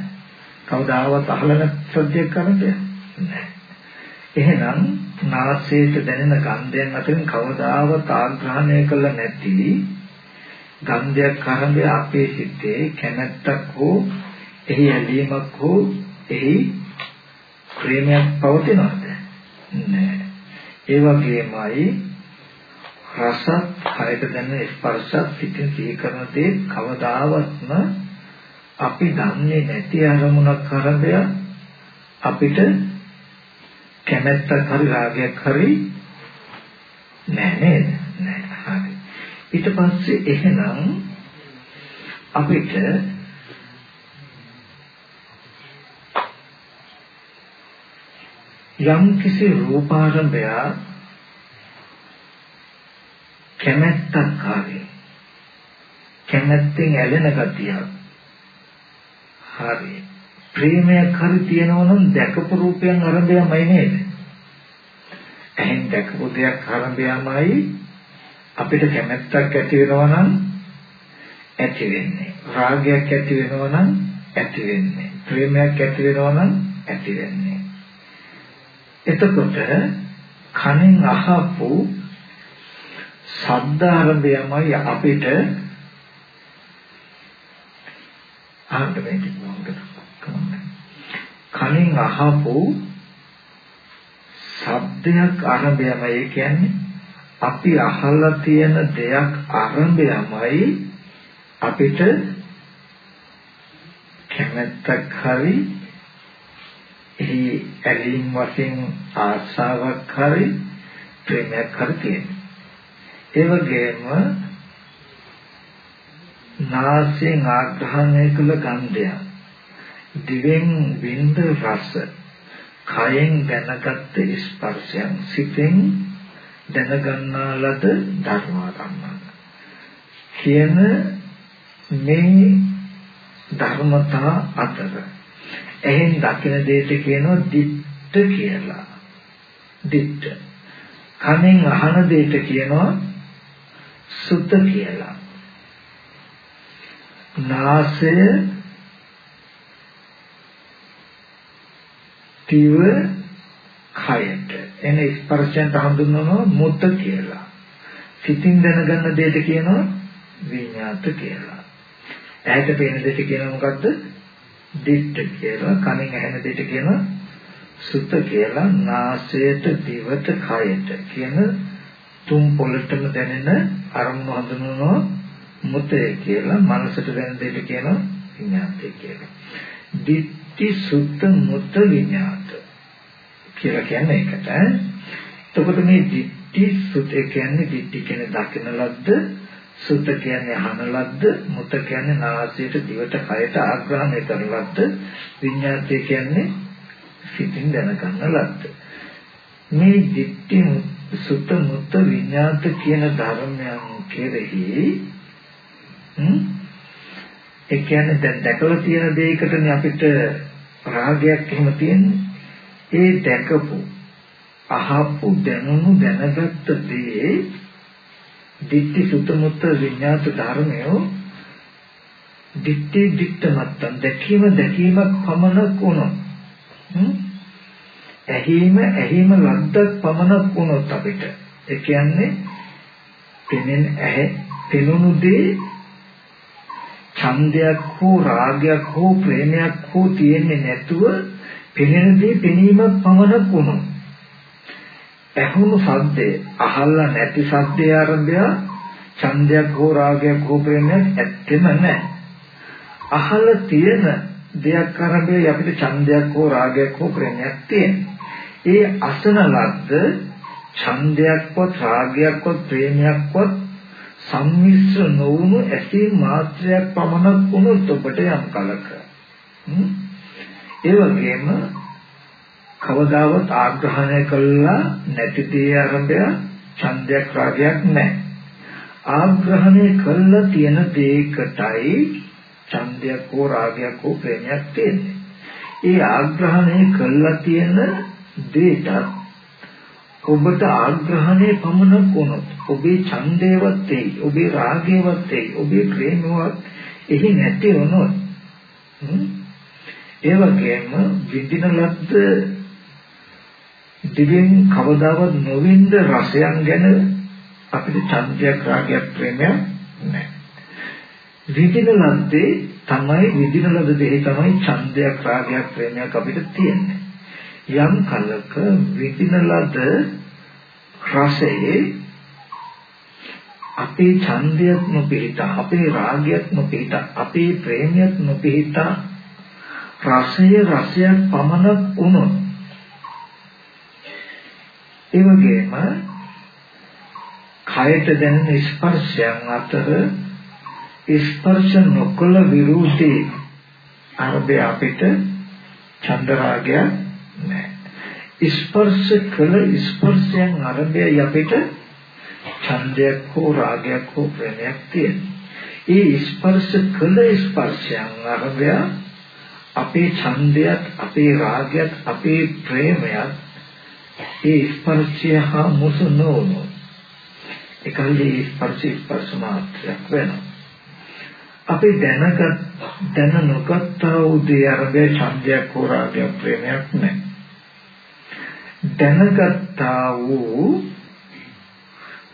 කවදාවත් අහලා නැති ශබ්දයක් කරන්නේ නැහැ. එහෙනම් නාසයට දැනෙන ගන්ධයන් අතරින් කවදාවත් ආග්‍රහණය කළ නැති ගන්ධයක් කරඹය අපේ සිතේ කැමැත්තක් හෝ එහි ඇලීමක් හෝ එහි ප්‍රේමයක් පවතිනවද? නැහැ ඒ වගේමයි රසත් හයට දැනෙන ස්පර්ශත් සිතින් සිහි කරන දේ කවදාවත්ම අපි දන්නේ නැති අරමුණක් කරඹය අපිට කැමැත්තක් හරි රාගයක් හරි නෑ නේද? නෑ. හරි. ඊට පස්සේ එහෙනම් අපිට යම් කිසි රූපාරම්භය කැමැත්තක් හරි කැමැත්තෙන් ඇලෙන ගතියක් හරි ප්‍රේමයක් හරි තියෙනවා නම් දැකපු රූපයන් අරඹයමයි නේද? එහෙන් දැකපු දෙයක් අරඹයමයි අපිට කැමැත්තක් ඇති වෙනවා නම් ඇති වෙන්නේ. රාගයක් ඇති වෙනවා නම් ඇති වෙන්නේ. ප්‍රේමයක් ඇති වෙනවා නම් ඇති වෙන්නේ. එතකොට කනෙන් අහපු ශබ්ද ආරම්භයමයි අපිට අහන්න බැරි මොකද? කලින් අහපු ශබ්දයක් ආරම්භයමයි ඒ කියන්නේ අපි අහලා තියෙන දෙයක් ආරම්භයමයි අපිට කැමැත්තක් හරි එහි ඇලීම් වශයෙන් ආශාවක් හරි ප්‍රේමයක් හරි තියෙනවා. ඒ වගේම නාසයෙන් ආග්‍රහණය කළ ගන්ධයක් දිවෙන් විඳ රස කයෙන් දැනගත් ස්පර්ශයන් සිතෙන් දැනගන්නා ලද ධර්මාරම්මන කියන මේ ධර්මතා අතර එහෙන් දකින දෙයට කියනවා දිට්ඨ කියලා දිට්ඨ කනෙන් අහන දෙයට කියනවා සුත කියලා. නාසය තිව කයට එන ස්පර්ශයන්ට හඳුන්වනවා මුත කියලා. සිතින් දැනගන්න දෙයට කියනවා විඤ්ඤාත කියලා. ඇහැට පේන දෙයට කියනවා මොකද්ද? දිට්ඨ කියලා. කනෙන් ඇහෙන දෙයට කියනවා සුත කියලා. නාසයට දිවට කයට කියන තුන් පොළටම දැනෙන අරමුණු හඳුන්වනවා මුතය කියලා. මනසට දැනෙන දෙයට කියනවා විඤ්ඤාතය කියලා. දිට්ඨි සුත මුත විඤ්ඤාත කියලා කියන්නේ ඒකට. එතකොට මේ දිට්ඨි සුත කියන්නේ දිට්ඨි කියන්නේ දකින ලද්ද සුත කියන්නේ අහන ලද්ද මුත කියන්නේ නාසයට දිවට කයට ආග්‍රහණය කරන ලද්ද විඤ්ඤාතය කියන්නේ සිතින් දැනගන්න ලද්ද මේ දිට්ඨි සුත මුත විඤ්ඤාත කියන ධර්මයන් කෙරෙහි ඒ කියන්නේ දැන් දැකලා තියෙන දෙයකටනේ අපිට රාගයක් එහෙම තියෙන්නේ. ඒ දැකපු අහපු දැනුණු දැනගත්ත දේ දිට්ඨි සුතමුත්ත විඤ්ඤාත ධර්මයෝ දිට්ඨි දිට්ඨමත්තන් දැකීම දැකීමක් පමණක් වුණොත් ඇහිම ඇහිම ලද්දක් පමණක් වුණොත් අපිට ඒ කියන්නේ පෙනෙන ඇහැ පෙනුණු දේ ඡන්දයක් හෝ රාගයක් හෝ ප්‍රේමයක් හෝ තියෙන්නේ නැතුව පෙනෙන දේ පෙනීමක් පමණක් වුණොත් ඇහුණු සද්දේ අහලා නැති සද්දේ ආරම්භය ඡන්දයක් හෝ රාගයක් හෝ ප්‍රේමයක් ඇත්තෙම නැහැ. අහලා තියෙන දෙයක් ආරම්භය අපිට ඡන්දයක් හෝ රාගයක් හෝ ප්‍රේමයක් තියෙනවා. ඒ අසන ලද්ද ඡන්දයක්වත් රාගයක්වත් ප්‍රේමයක්වත් සම්මිශ්‍ර නොවුණු ඇසී මාත්‍රයක් පමණක් වුණොත් ඔබට යම් කලක ඒ වගේම කවදාවත් ආග්‍රහණය කළා නැති තේ ආරම්භය ඡන්දයක් රාගයක් නැහැ. ආග්‍රහණය කළා තියෙන දෙයකටයි ඡන්දයක් හෝ රාගයක් හෝ ප්‍රේමයක් තියෙන්නේ. ඒ ආග්‍රහණය කළා තියෙන දෙයට ඔබට ආග්‍රහණය පමණක් වුණොත් ඔබේ ඡන්දේවත් එයි ඔබේ රාගේවත් එයි ඔබේ ප්‍රේමවත් එහි නැති වුණොත් ඒ වගේම විඳින ලද්ද දිවෙන් කවදාවත් නොවින්ද රසයන් ගැන අපිට ඡන්දයක් රාගයක් ප්‍රේමයක් නැහැ. විඳින ලද්දේ තමයි විඳින ලද දෙහි තමයි ඡන්දයක් රාගයක් ප්‍රේමයක් අපිට තියෙන්නේ. යම් කලක විඳින ලද රසයේ අපේ ඡන්දයක් නොපිහිට අපේ රාගයක් නොපිහිට අපේ ප්‍රේමයක් නොපිහිට රසය රසයක් පමණක් වුණොත් ඒ වගේම කයට දැනෙන ස්පර්ශයන් අතර ස්පර්ශ නොකළ විරුද්ධේ අරබේ අපිට චන්දරාගය නැහැ. ස්පර්ශ කළ ස්පර්ශයන් අරබේ අපිට ඡන්දයක් හෝ රාගයක් හෝ ප්‍රේමයක් තියෙනවා ඒ ස්පර්ශ කළ ස්පර්ශයන් අරබය අපේ ඡන්දයත් අපේ රාගයත් අපේ ප්‍රේමයත් ඒ ස්පර්ශය හා මුසු නොවුණු එකල්ලි ස්පර්ශ ස්පර්ශ මාත්‍රයක් වෙනවා. අපි දැනගත් දැන නොගත්තා වූ දේ අරබේ ඡන්දයක් හෝ රාගයක් ප්‍රේමයක් නැහැ දැනගත්තා වූ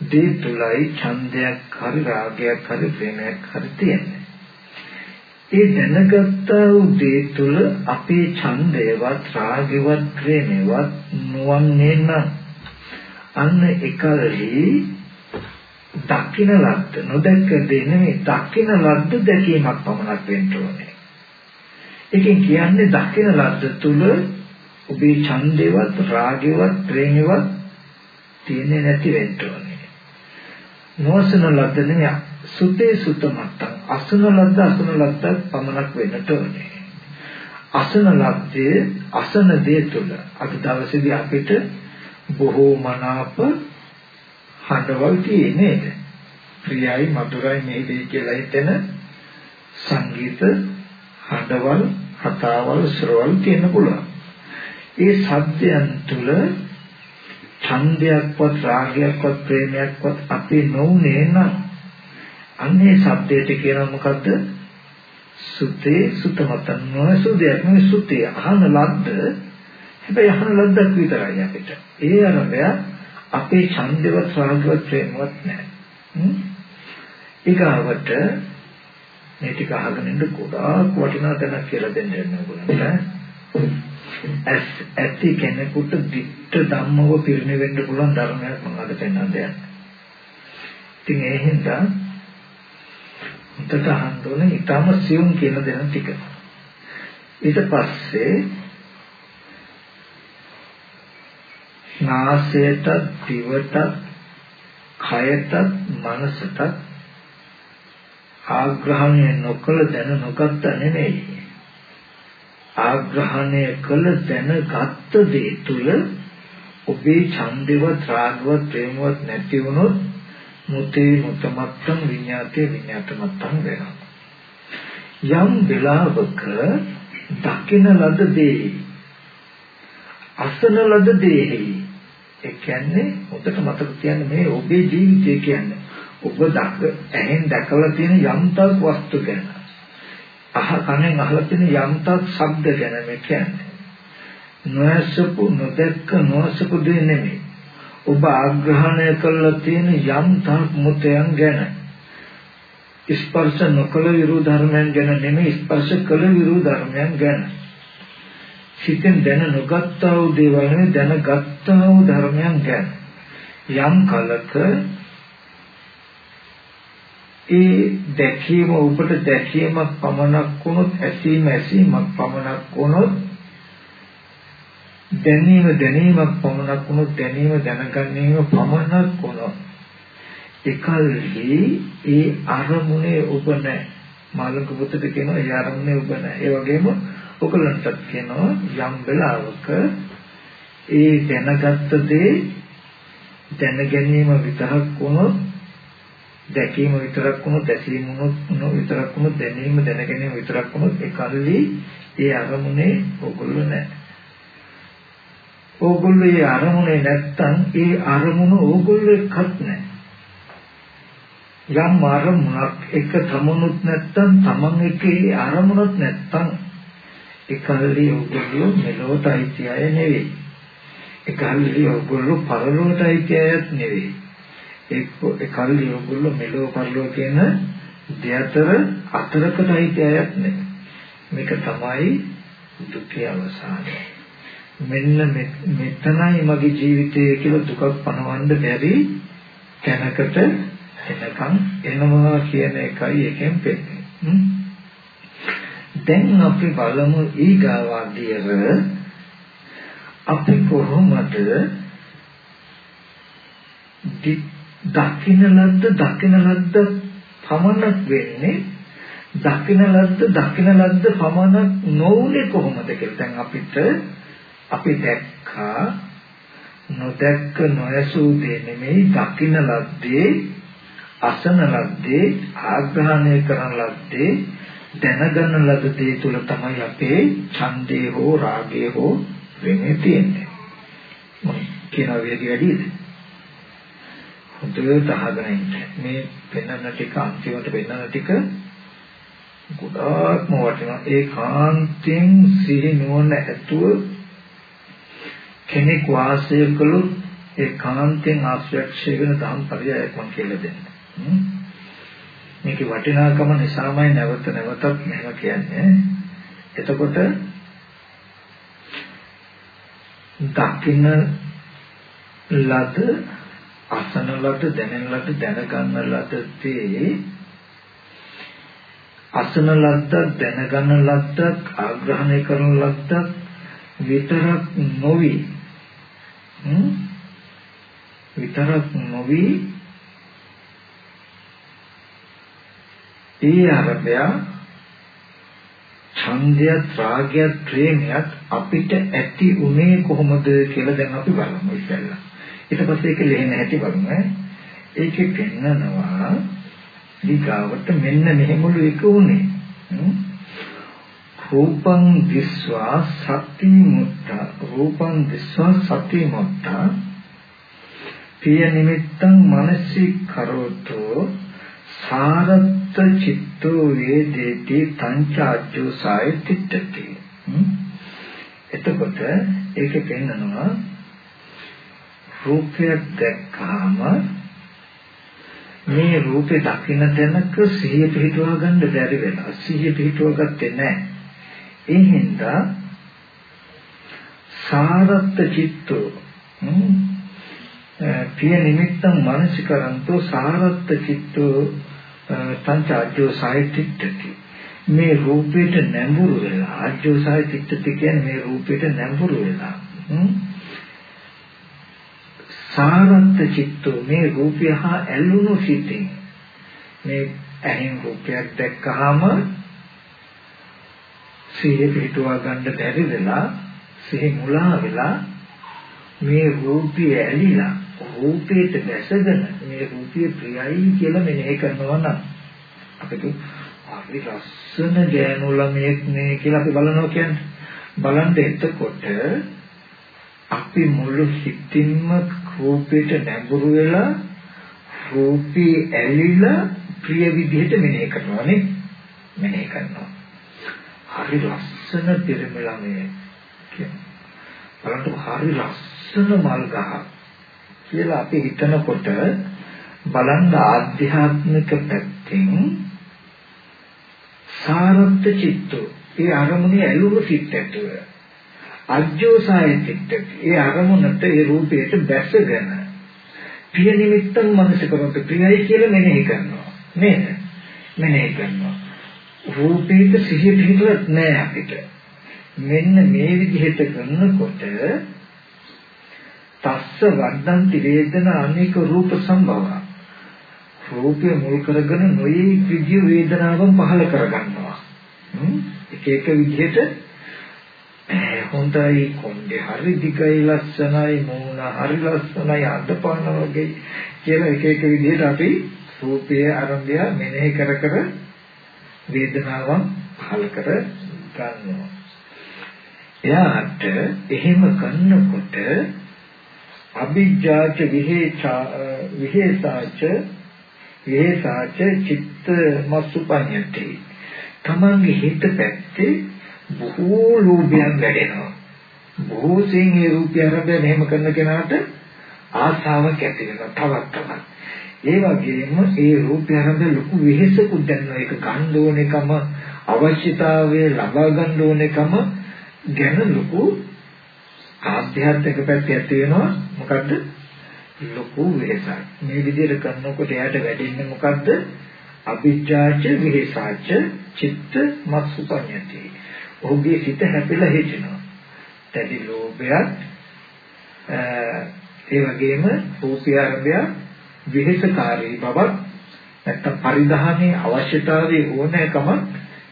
දේ තුලයි ඡන්දයක් හරි රාගයක් හරි ප්‍රේමයක් හරි තියෙන්නේ. ඒ දැනගත්තා වූ දේ තුළ අපේ ඡන්දයවත් රාගයවත් ප්‍රේමයවත් නොවන්නේ නම් අන්න එකල්හි දකින ලද්ද නොදැක්ක දේ නෙමෙයි දකින ලද්ද දැකීමක් පමණක් වෙන්න ඕනේ. ඒකෙන් කියන්නේ දකින ලද්ද තුළ ඔබේ ඡන්දේවත් රාගේවත් ප්‍රේමේවත් තියෙන්නේ නැති වෙන්න ඕනේ. නොසන ලද්ද නෙමෙයි සුතේ සුත මත්තං අසන ලද්ද අසන ලද්දක් පමණක් වෙන්නට ඕනේ. අසන ලද්දේ අසන දේ තුල අද දවසේදී අපිට බොහෝ මනාප හඬවල් තියෙන්නේ නේද? ප්‍රියයි මధుරයි මේදී කියලා හිතෙන සංගීත හඬවල් හතාවල් ස්වරවල් තියෙන්න පුළුවන්. ඒ සද්දයන් තුල ඡන්දයක්වත් රාගයක්වත් ප්‍රේමයක්වත් අපේ නොඋනේ නම් අන්නේ සබ්දයට කියනවා මොකද්ද? සුතේ සුතමතන් නොසුදයක් නෙවෙයි සුතේ අහන ලද්ද හැබැයි අහන ලද්දක් විතරයි අපිට. ඒ අරබය අපේ ඡන්දවත් රාගවත් ප්‍රේමවත් නැහැ. ඊගාවට මේ ටික අහගෙන ඉන්න ගොඩාක් වටිනා තැනක් කියලා දෙන්න ඕනකට. ඇස් ඇති කෙනෙකුට ditta ධම්මව පිරිනෙවෙන්න පුළුවන් ධර්මයක් මම අද පෙන්වන්න දෙයක්. ඉතින් ඒ හින්දා හිතට අහන්න ඕනේ ඊටම සියුම් කියන දෙන ටික. ඊට පස්සේ නාසයට, දිවට, කයට, මනසට ආග්‍රහණය නොකළ දැන නොගත්ත නෙමෙයි. ආග්‍රහණය කළ දැනගත්ත දේ තුල ඔබේ ඡන්දේවත් රාගවත් ප්‍රේමවත් නැති වුණොත් මුතේ මුතමත්තම් විඤ්ඤාතේ විඤ්ඤාතමත්තම් වෙනවා. යම් වෙලාවක දකින ලද දේ අසන ලද දේ ඒ කියන්නේ හොඳට මතක තියාගන්න මේ ඔබේ ජීවිතය කියන්නේ ඔබ දක ඇහෙන් දැකලා තියෙන යම්තක් වස්තු ගැන අහ කනෙන් අහලා තියෙන යම්තක් ශබ්ද ගැන මේ කියන්නේ. නොයසපු නොදැක්ක නොසපු දෙ නෙමෙයි. ඔබ ආග්‍රහණය කළා තියෙන යම් තාක් මුතයන් ගැන. ස්පර්ශ නොකළ විරු ධර්මයන් ගැන නෙමෙයි ස්පර්ශ කළ විරු ධර්මයන් ගැන. සිතෙන් දැන නොගත්තා වූ දේවල් නෙමෙයි දැනගත්තා වූ ධර්මයන් ගැන. යම් කලක ඒ දැකීම ඔබට දැකීමක් පමණක් වුණොත් ඇසීම ඇසීමක් පමණක් වුණොත් දැනීම දැනීමක් පමණක් වුණොත් දැනීම දැනගැනීම පමණක් වුණොත් එකල්හි ඒ අරමුණේ ඔබ නැහැ. මාළක පුතට කියනවා ඒ අරමුණේ ඔබ නැහැ. ඒ වගේම ඔකලන්ටත් කියනවා යම් වෙලාවක ඒ දැනගත්ත දේ දැනගැනීම විතරක් වුණොත් දැකීම විතරක් වුණොත් දැසීම වුණොත් විතරක් වුණොත් දැනීම දැනගැනීම විතරක් වුණොත් එකල්හි ඒ අරමුණේ ඔගොල්ලෝ නැහැ ඕගොල්ලෝ ඒ අරමුණේ නැත්තම් ඒ අරමුණ ඕගොල්ලෝ එක්කත් නැහැ. යම් අරමුණක් එක තමනුත් නැත්තම් තමන් එක්ක ඒ අරමුණත් නැත්තම් එකල්ලි ඕගොල්ලෝ මෙලොවට අයිතිය නෙවෙයි. එකල්ලි ඕගොල්ලෝ පරලොවට අයිතියත් නෙවෙයි. එකල්ලි ඕගොල්ලෝ මෙලොව පරලොව කියන දෙතර අතරකට අයිතියත් නෙවෙයි. මේක තමයි දුකේ අවසානය. මෙන්න මෙතනයි මගේ ජීවිතය කියලා දුකක් පණවන්න බැරි තැනකට එනකම් එනවා කියන එකයි එකෙන් පෙන්නේ. දැන් අපි බලමු ඊගාවාදියර අපි කොහොමද දකින්න ලද්ද දකින්න ලද්ද පමණක් වෙන්නේ. දකින්න ලද්ද දකින්න ලද්ද පමණක් නොඋනේ කොහොමද කියලා දැන් අපිට අපි දැක්කා. නොදැක්ක නොයසූ දේ නෙමෙයි දකින්න ලද්දේ අසන ලද්දේ ආග්‍රහණය කරන ලද්දේ දැනගන්න ලද දේ තුල තමයි අපේ ඡන්දේ හෝ රාගේ හෝ වෙන්නේ තියෙන්නේ. කියන වේගය වැඩිද? හොඳට අහගෙන ඉන්න මේ පෙන්වන ටික අන්තිමට පෙන්වන ටික ගොඩාක්ම වටිනවා ඒ කාන්තෙන් සිහි නුවණ ඇතුව කෙනෙක් වාසය කළොත් ඒ කාන්තෙන් ආශ්‍රයක්ෂය වෙන දහම් පරියායක් මම කියලා දෙන්න. මේකේ වටිනාකම නිසාමයි නැවත නැවතත් මෙහෙම කියන්නේ. එතකොට දකින්න ලද අසන ලද දැනෙන ලද දැනගන්න ලද තේ අසන ලද්දක් දැනගන්න ලද්දක් ආග්‍රහණය කරන ලද්දක් විතරක් නොවි. විතරක් නොවි. ඒ අරබය ඡන්දයත් රාගයත් ප්‍රේමයත් අපිට ඇති උනේ කොහොමද කියලා දැන් අපි බලමු ඉස්සෙල්ලා. ඊට පස්සේ ඒක ලෙහෙන හැටි බලමු. ඒකේ පෙන්නනවා ඊගාවට මෙන්න මෙහෙමලු එක උනේ. රූපං දිස්වා සති මුත්ත. රූපං දිස්වා සති මුත්ත. පිය නිමිත්තං මනසි කරෝතෝ. සාරත්ත චිත්තෝ වේදේති තංචාජ්ජෝ සායතිට්ඨති එතකොට ඒකේ පෙන්නනවා රූපයක් දැක්කාම මේ රූපේ දකින්න තැනක සිහිය පිහිටුවා ගන්න බැරි වෙනවා. සිහිය පිහිටුවා ගත්තේ නැහැ. ඒ හින්දා සාරත්ත චිත්තෝ පිය නිමිත්තං මානසිකරන්තෝ සාරත්ත චිත්තෝ පංචාජ්ජෝ සාහිත්‍යති මේ රූපයට නැඹුරු වෙලා ආජ්ජෝ සාහිත්‍යති කියන්නේ මේ රූපයට නැඹුරු වෙලා සාරත්ත චිත්තෝ මේ රූපය හා ඇලුණු සිතින් මේ ඇහෙන් රූපයක් දැක්කහම සිහිය පිටුවා ගන්න බැරි වෙලා සිහි මුලා වෙලා මේ රූපය ඇලිලා රූපයට දැසගෙන මේ රූපය ප්‍රියයි කියලා මෙනෙහි කරනවා නම් අපිට හරි ලස්සන ගෑනු ළමයෙක් නේ කියලා අපි බලනවා කියන්නේ. බලන්න එතකොට අපි මුළු හිතින්ම රූපයට නැඹුරු වෙලා රූපී ඇලිලා ප්‍රිය විදිහට මෙනෙහි කරනවා නේ. මෙනෙහි කරනවා. හරි ලස්සන පිරිමි ළමයෙක්. කියනවා බලන්න හරි ලස්සන මල් ගහ කියලා අපි හිතනකොට බලන්න ආධ්‍යාත්මික පැත්තෙන් සාරත්ත චිත්තෝ. ඒ අරමුණේ ඇලුම සිත් ඇතුව. අජ්ජෝසාය චිත්ත ඒ අරමුණට ඒ රූපයට බැසගෙන ප්‍රිය නිමිත්තන් මනස කරොත් ප්‍රියයි කියලා මෙනෙහි කරනවා. නේද? මෙනෙහි කරනවා. රූපේක සිහිය පිටුවත් නෑ අපිට. මෙන්න මේ විදිහට කරනකොට තස්ස වර්ධන්ති වේදන අනේක රූප සම්භව. රූපය මුල් කරගෙන නොයේ විදිය වේදනාවන් පහල කරගන්නවා. එක එක විදිහට හොඳයි කොණ්ඩේ හරි දිගයි ලස්සනයි මූණ හරි ලස්සනයි අදපාන වගේ කියලා එක එක විදිහට අපි රූපයේ ආරම්භය මෙනෙහි කර කර වේදනාවන් පහල කර ගන්නවා. එයාට එහෙම කරනකොට අභිජ්ජාච විහෙචා විහෙසාච විහෙසාච චිත්ත මසුපඤ්ඤති තමන්ගේ හිත පැත්තේ බොහෝ ලෝභයන් වැඩෙනවා බොහෝ සෙයින් ඒ රූපය අරබය මෙහෙම කරන කෙනාට ආසාවක් ඇති වෙනවා තවත් තවත් ඒ වගේම ඒ රූපය අරබය ලොකු වෙහෙසකුත් දැනෙනවා. ඒක ගන්න ඕන එකම අවශ්‍යතාවය ලබා ගන්න ඕන එකම ගැන ලොකු ආධ්‍යාත්මික පැත්ත ඇති වෙනවා. මොකද්ද? ලොකු වෙහසක්. මේ විදිහට කරනකොට එයාට වැඩින්නේ මොකද්ද? අභිජ්ජාච විහෙසාච චිත්ත මත්සුපඤ්ඤති. ඔහුගේ සිත හැපිලා හිටිනවා. තැදි ලෝභයත් ඒ වගේම රූපය අරබය විහෙසකාරී බවක් නැත්තම් පරිධානයේ අවශ්‍යතාවයේ ඕනෑකම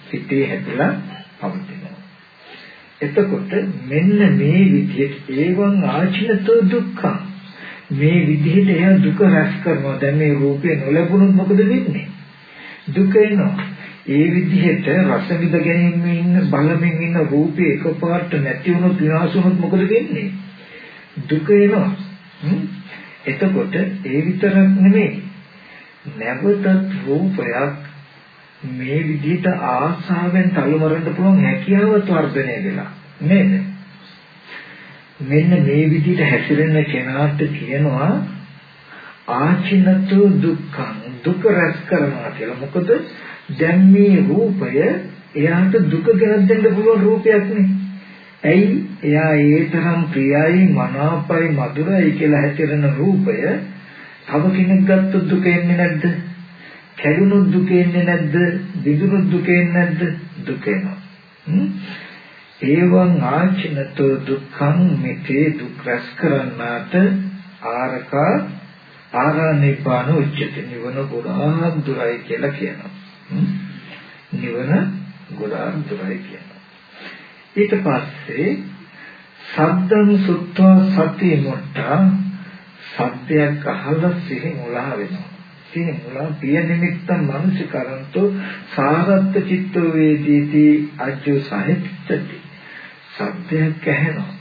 හිතේ හැපිලා පවතිනවා. එතකොට මෙන්න මේ විදිහට ඒවන් ආචිනතෝ දුක්ඛ. මේ විදිහට එයා දුක රැස් කරනවා. දැන් මේ රූපේ නොලැබුණොත් මොකද වෙන්නේ? දුක එනවා. ඒ විදිහට රස විඳ ගැනීමෙන් ඉන්න බලමින් ඉන්න රූපේ එකපාරට නැති වුණොත් විනාශ වුණොත් මොකද වෙන්නේ? දුක එනවා. එතකොට ඒ විතරක් නෙමෙයි. නැවතත් රූපයක් මේ විදිහට ආසාවෙන් තලමරන්න පුළුවන් හැකියාවත් වර්ධනය වෙලා නේද? මෙන්න මේ විදිහට හැසිරෙන කෙනාට කියනවා ආචිනතු දුක්ඛං. දුක රැස් කරනවා කියලා. මොකද දැන් මේ රූපය එයාට දුක ගෙනත් දෙන්න පුළුවන් රූපයක් නේ ඇයි එයා ඒ තරම් ප්‍රියයි මනාපයි මధుරයි කියලා හැසිරෙන රූපය තව කෙනෙක් ගත්තොත් දුක එන්නේ නැද්ද කැඩුණොත් දුක එන්නේ නැද්ද? දිදුණොත් දුක එන්නේ නැද්ද? දුක එනවා. ඒවං ආචිනතෝ දුක්ඛං මෙතේ දුක් රැස් කරන්නාට ආරක ආරණිපාන උච්චති නිවන ගොඩාක් දුරයි කියලා කියනවා. නිවන ගොඩාක් දුරයි කියනවා. ඊට පස්සේ සද්දං සුත්වා සති මොට්ටා සත්‍යයක් අහලා සිහි මුලා වෙනවා. සිහි මුලා පිය නිමිත්තං මනසිකරන්තෝ සාරත්ත චිත්ත වේදීති අජ්ජෝ සහිතති. සත්‍යයක් ඇහෙනවා.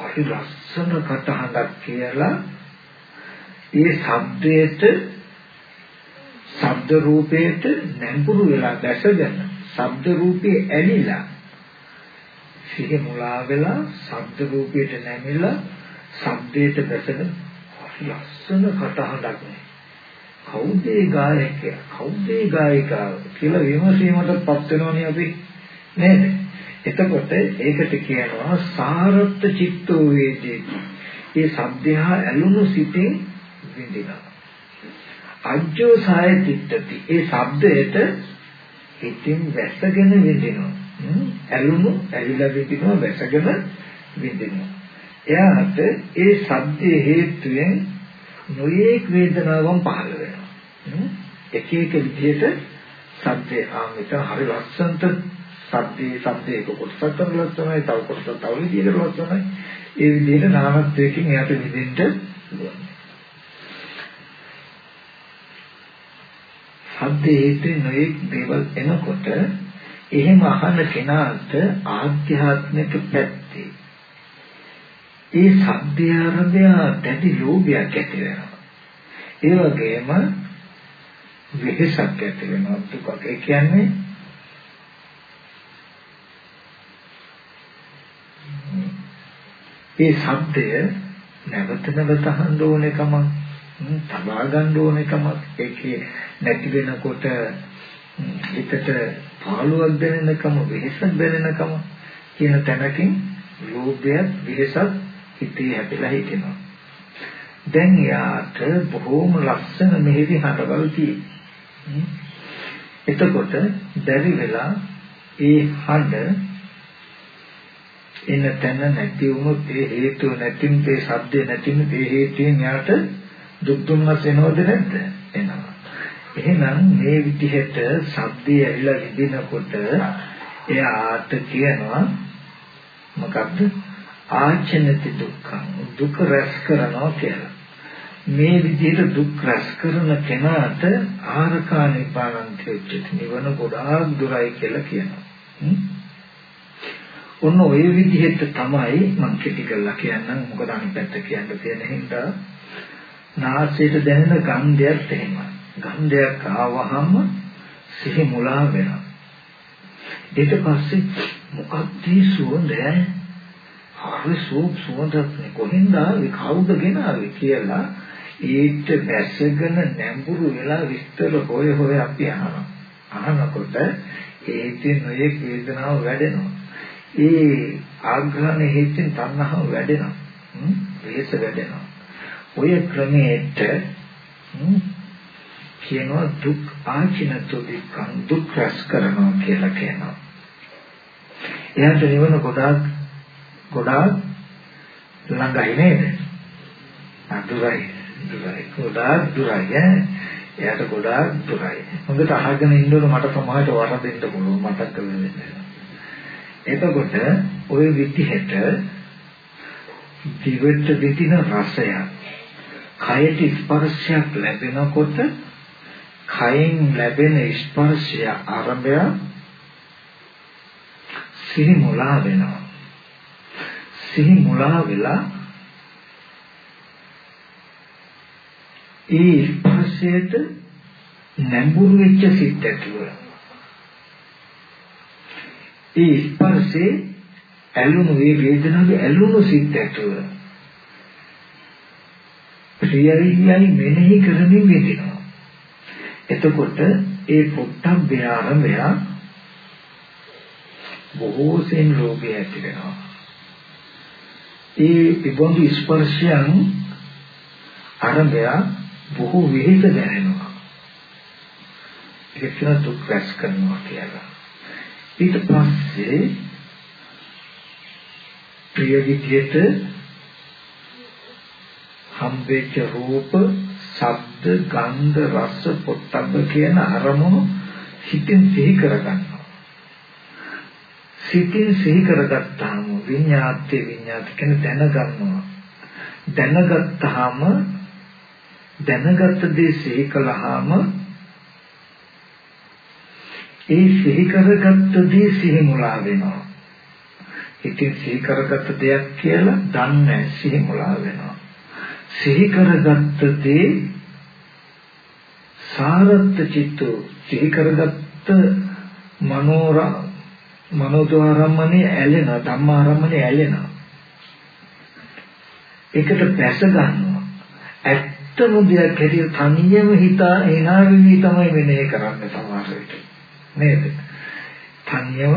හරි ලස්සන කටහඬක් කියලා ඒ ශබ්දයට ශබ්ද රූපයට නැඹුරු වෙලා දැසගෙන ශබ්ද රූපේ ඇලිලා සිහි මුලා වෙලා ශබ්ද රූපයට නැමිලා ශබ්දයට දැසගෙන ලස්සන කටහඬක් නේ. කවුද ඒ ගායකයා? කවුද ඒ ගායිකාව කියලා විමසීමටපත් වෙනවනේ අපි? නේද? එතකොට ඒකට කියනවා සාරත්ත චිත්තෝ වේදේති ඒ සබ්දයා ඇලුණු සිතෙන් විඳිනවා. අජ්ජෝ සාය චිත්තති. ඒ ශබ්දයට හිතින් වැසගෙන විඳිනවා. ඇලුණු ඇලිලා විඳිනවා වැසගෙන විඳිනවා. එයාට ඒ ශබ්දයේ හේතුවෙන් නොයේක් වේදනාවන් පහළ වෙනවා. එක එක විදිහට සද්දේ ආමිත හරි ලස්සනට සද්දේ සද්දේ එක කොටසක් තමයි ලස්සනයි තව කොටසක් තව විදිහකට ලස්සනයි. ඒ විදිහට නානත්වයකින් එයාට විඳින්න පුළුවන්. සද්දේ හේතුවෙන් නොයෙක් දේවල් එනකොට එහෙම අහන කෙනාට ආධ්‍යාත්මික පැත්තේ ඒ සද්දය ආරම්භය දැඩි ලෝභයක් ඇති වෙනවා. ඒ වගේම වෙහසක් ඇති වෙනවා දුකක්. ඒ කියන්නේ ඒ ශබ්දය නැවත නැවත අහන්න ඕනකම තබා ගන්න ඕනකම ඒකේ නැති වෙනකොට හිතට පාළුවක් දැනෙනකම වෙහසක් දැනෙනකම කියන තැනකින් ලෝභයත් වෙහසත් හිතේ හැදලා හිටිනවා. දැන් යාට බොහෝම ලස්සන මෙහෙදි හඬවල් තියෙනවා. එතකොට බැරි වෙලා ඒ හඬ එන තැන නැති වුණොත් ඒ හේතුව නැතිනම් ඒ ශබ්දේ නැතිනම් ඒ හේතුවෙන් යාට දුක් දුන්නස් වෙනවද නැද්ද? එනවා. එහෙනම් මේ විදිහට ශබ්දය ඇවිල්ලා විඳිනකොට එයාට කියනවා මොකද්ද? ආචනති දුක්ඛං. දුක රැස් කරනවා කියලා. මේ විදිහට දුක් රැස් කරන කෙනාට ආරකා නිපානන්ති උච්චති. නිවන ගොඩාක් දුරයි කියලා කියනවා. ඔන්න ওই විදිහට තමයි මම කෙටි කරලා කියන්නම් මොකද අනිත් පැත්ත කියන්න තියෙන හින්දා නාසයට දැනෙන ගන්ධයත් එහෙමයි. ගන්ධයක් ආවහම සිහි මුලා වෙනවා. ඊට පස්සේ මොකක්ද සුවඳ හරි සූප් සුවඳක් කොහෙන්ද ආවේ කවුද ගෙනාවේ කියලා ඒත් බැසගෙන නැඹුරු වෙලා විස්තර හොය හොය අපි අහනවා. අහනකොට ඒකේ නොයෙක් වේදනාව වැඩෙනවා. ඒ ආග්‍රහණ හේතුන් තණ්හාව වැඩෙනවා. වේස වැඩෙනවා. ඔය ක්‍රමයට කියනවා දුක් ආචිනතු දුක්ඛං දුක් රස කරනවා කියලා කියනවා. එයාට නිවන ගොඩාක් ගොඩාක් ළඟයි නේද? අදුරයි දුරයි ගොඩාක් දුරයි ඈ. එයාට ගොඩාක් දුරයි. හොඳට අහගෙන ඉන්නකොට මට සමාජයට වරදින්න පුළුවන් මතක් කරගන්න. එතකොට ওই විදිහට දිවට විදින රසය කයට ස්පර්ශයක් ලැබෙනකොට කයෙන් ලැබෙන ස්පර්ශය ආරම්භය සිහි මුලා වෙනවා. සිහි මුලා වෙලා ඒ ස්පර්ශයට නැඹුරු වෙච්ච සිත් ඇතුළ ඒ ස්පර්ශේ ඇලුණු ඒ වේදනාවේ ඇලුණු සිත් ඇතුව ප්‍රියයි මෙනෙහි කරමින් වෙදිනවා. එතකොට ඒ පොට්ටබ්බය ආරම්භය බොහෝසෙන් රෝගය ඇති වෙනවා. ඒ ඉබඳු ස්පර්ශයන් ආරම්භය බොහෝ විහිද දැනෙනවා. ඒක කියන දුක් රැස් කරනවා කියලා. ඊට පස්සේ ප්‍රිය විදියට හම්බෙච්ච රූප, ශබ්ද, ගන්ධ, රස, පොට්ටබ්බ කියන අරමුණු සිතින් සිහි කරගන්නවා. සිතින් සිහි කරගත්තාම විඤ්ඤාතේ විඤ්ඤාත කියන දැනගන්නවා. දැනගත්තාම දැනගත් දේ සිහි කළාම ඒ සිහි කරගත්ත දේ සිහි මුලා වෙනවා. ඉතින් සිහි කරගත්ත දෙයක් කියලා දන්නේ සිහි මුලා වෙනවා. සිහි කරගත්ත දේ සාරත්ත චිත්තෝ සිහි කරගත්ත මනෝරා මනෝද්වාරම්මනේ ඇලෙන ධම්මාරම්මනේ ඇලෙන. ඒකට පැස ගන්නවා. ඇත්තම දෙයක් හැටියට තනියම හිතා එනා වෙවි තමයි මෙනේ කරන්නේ සමහර විට. නේද? තනියම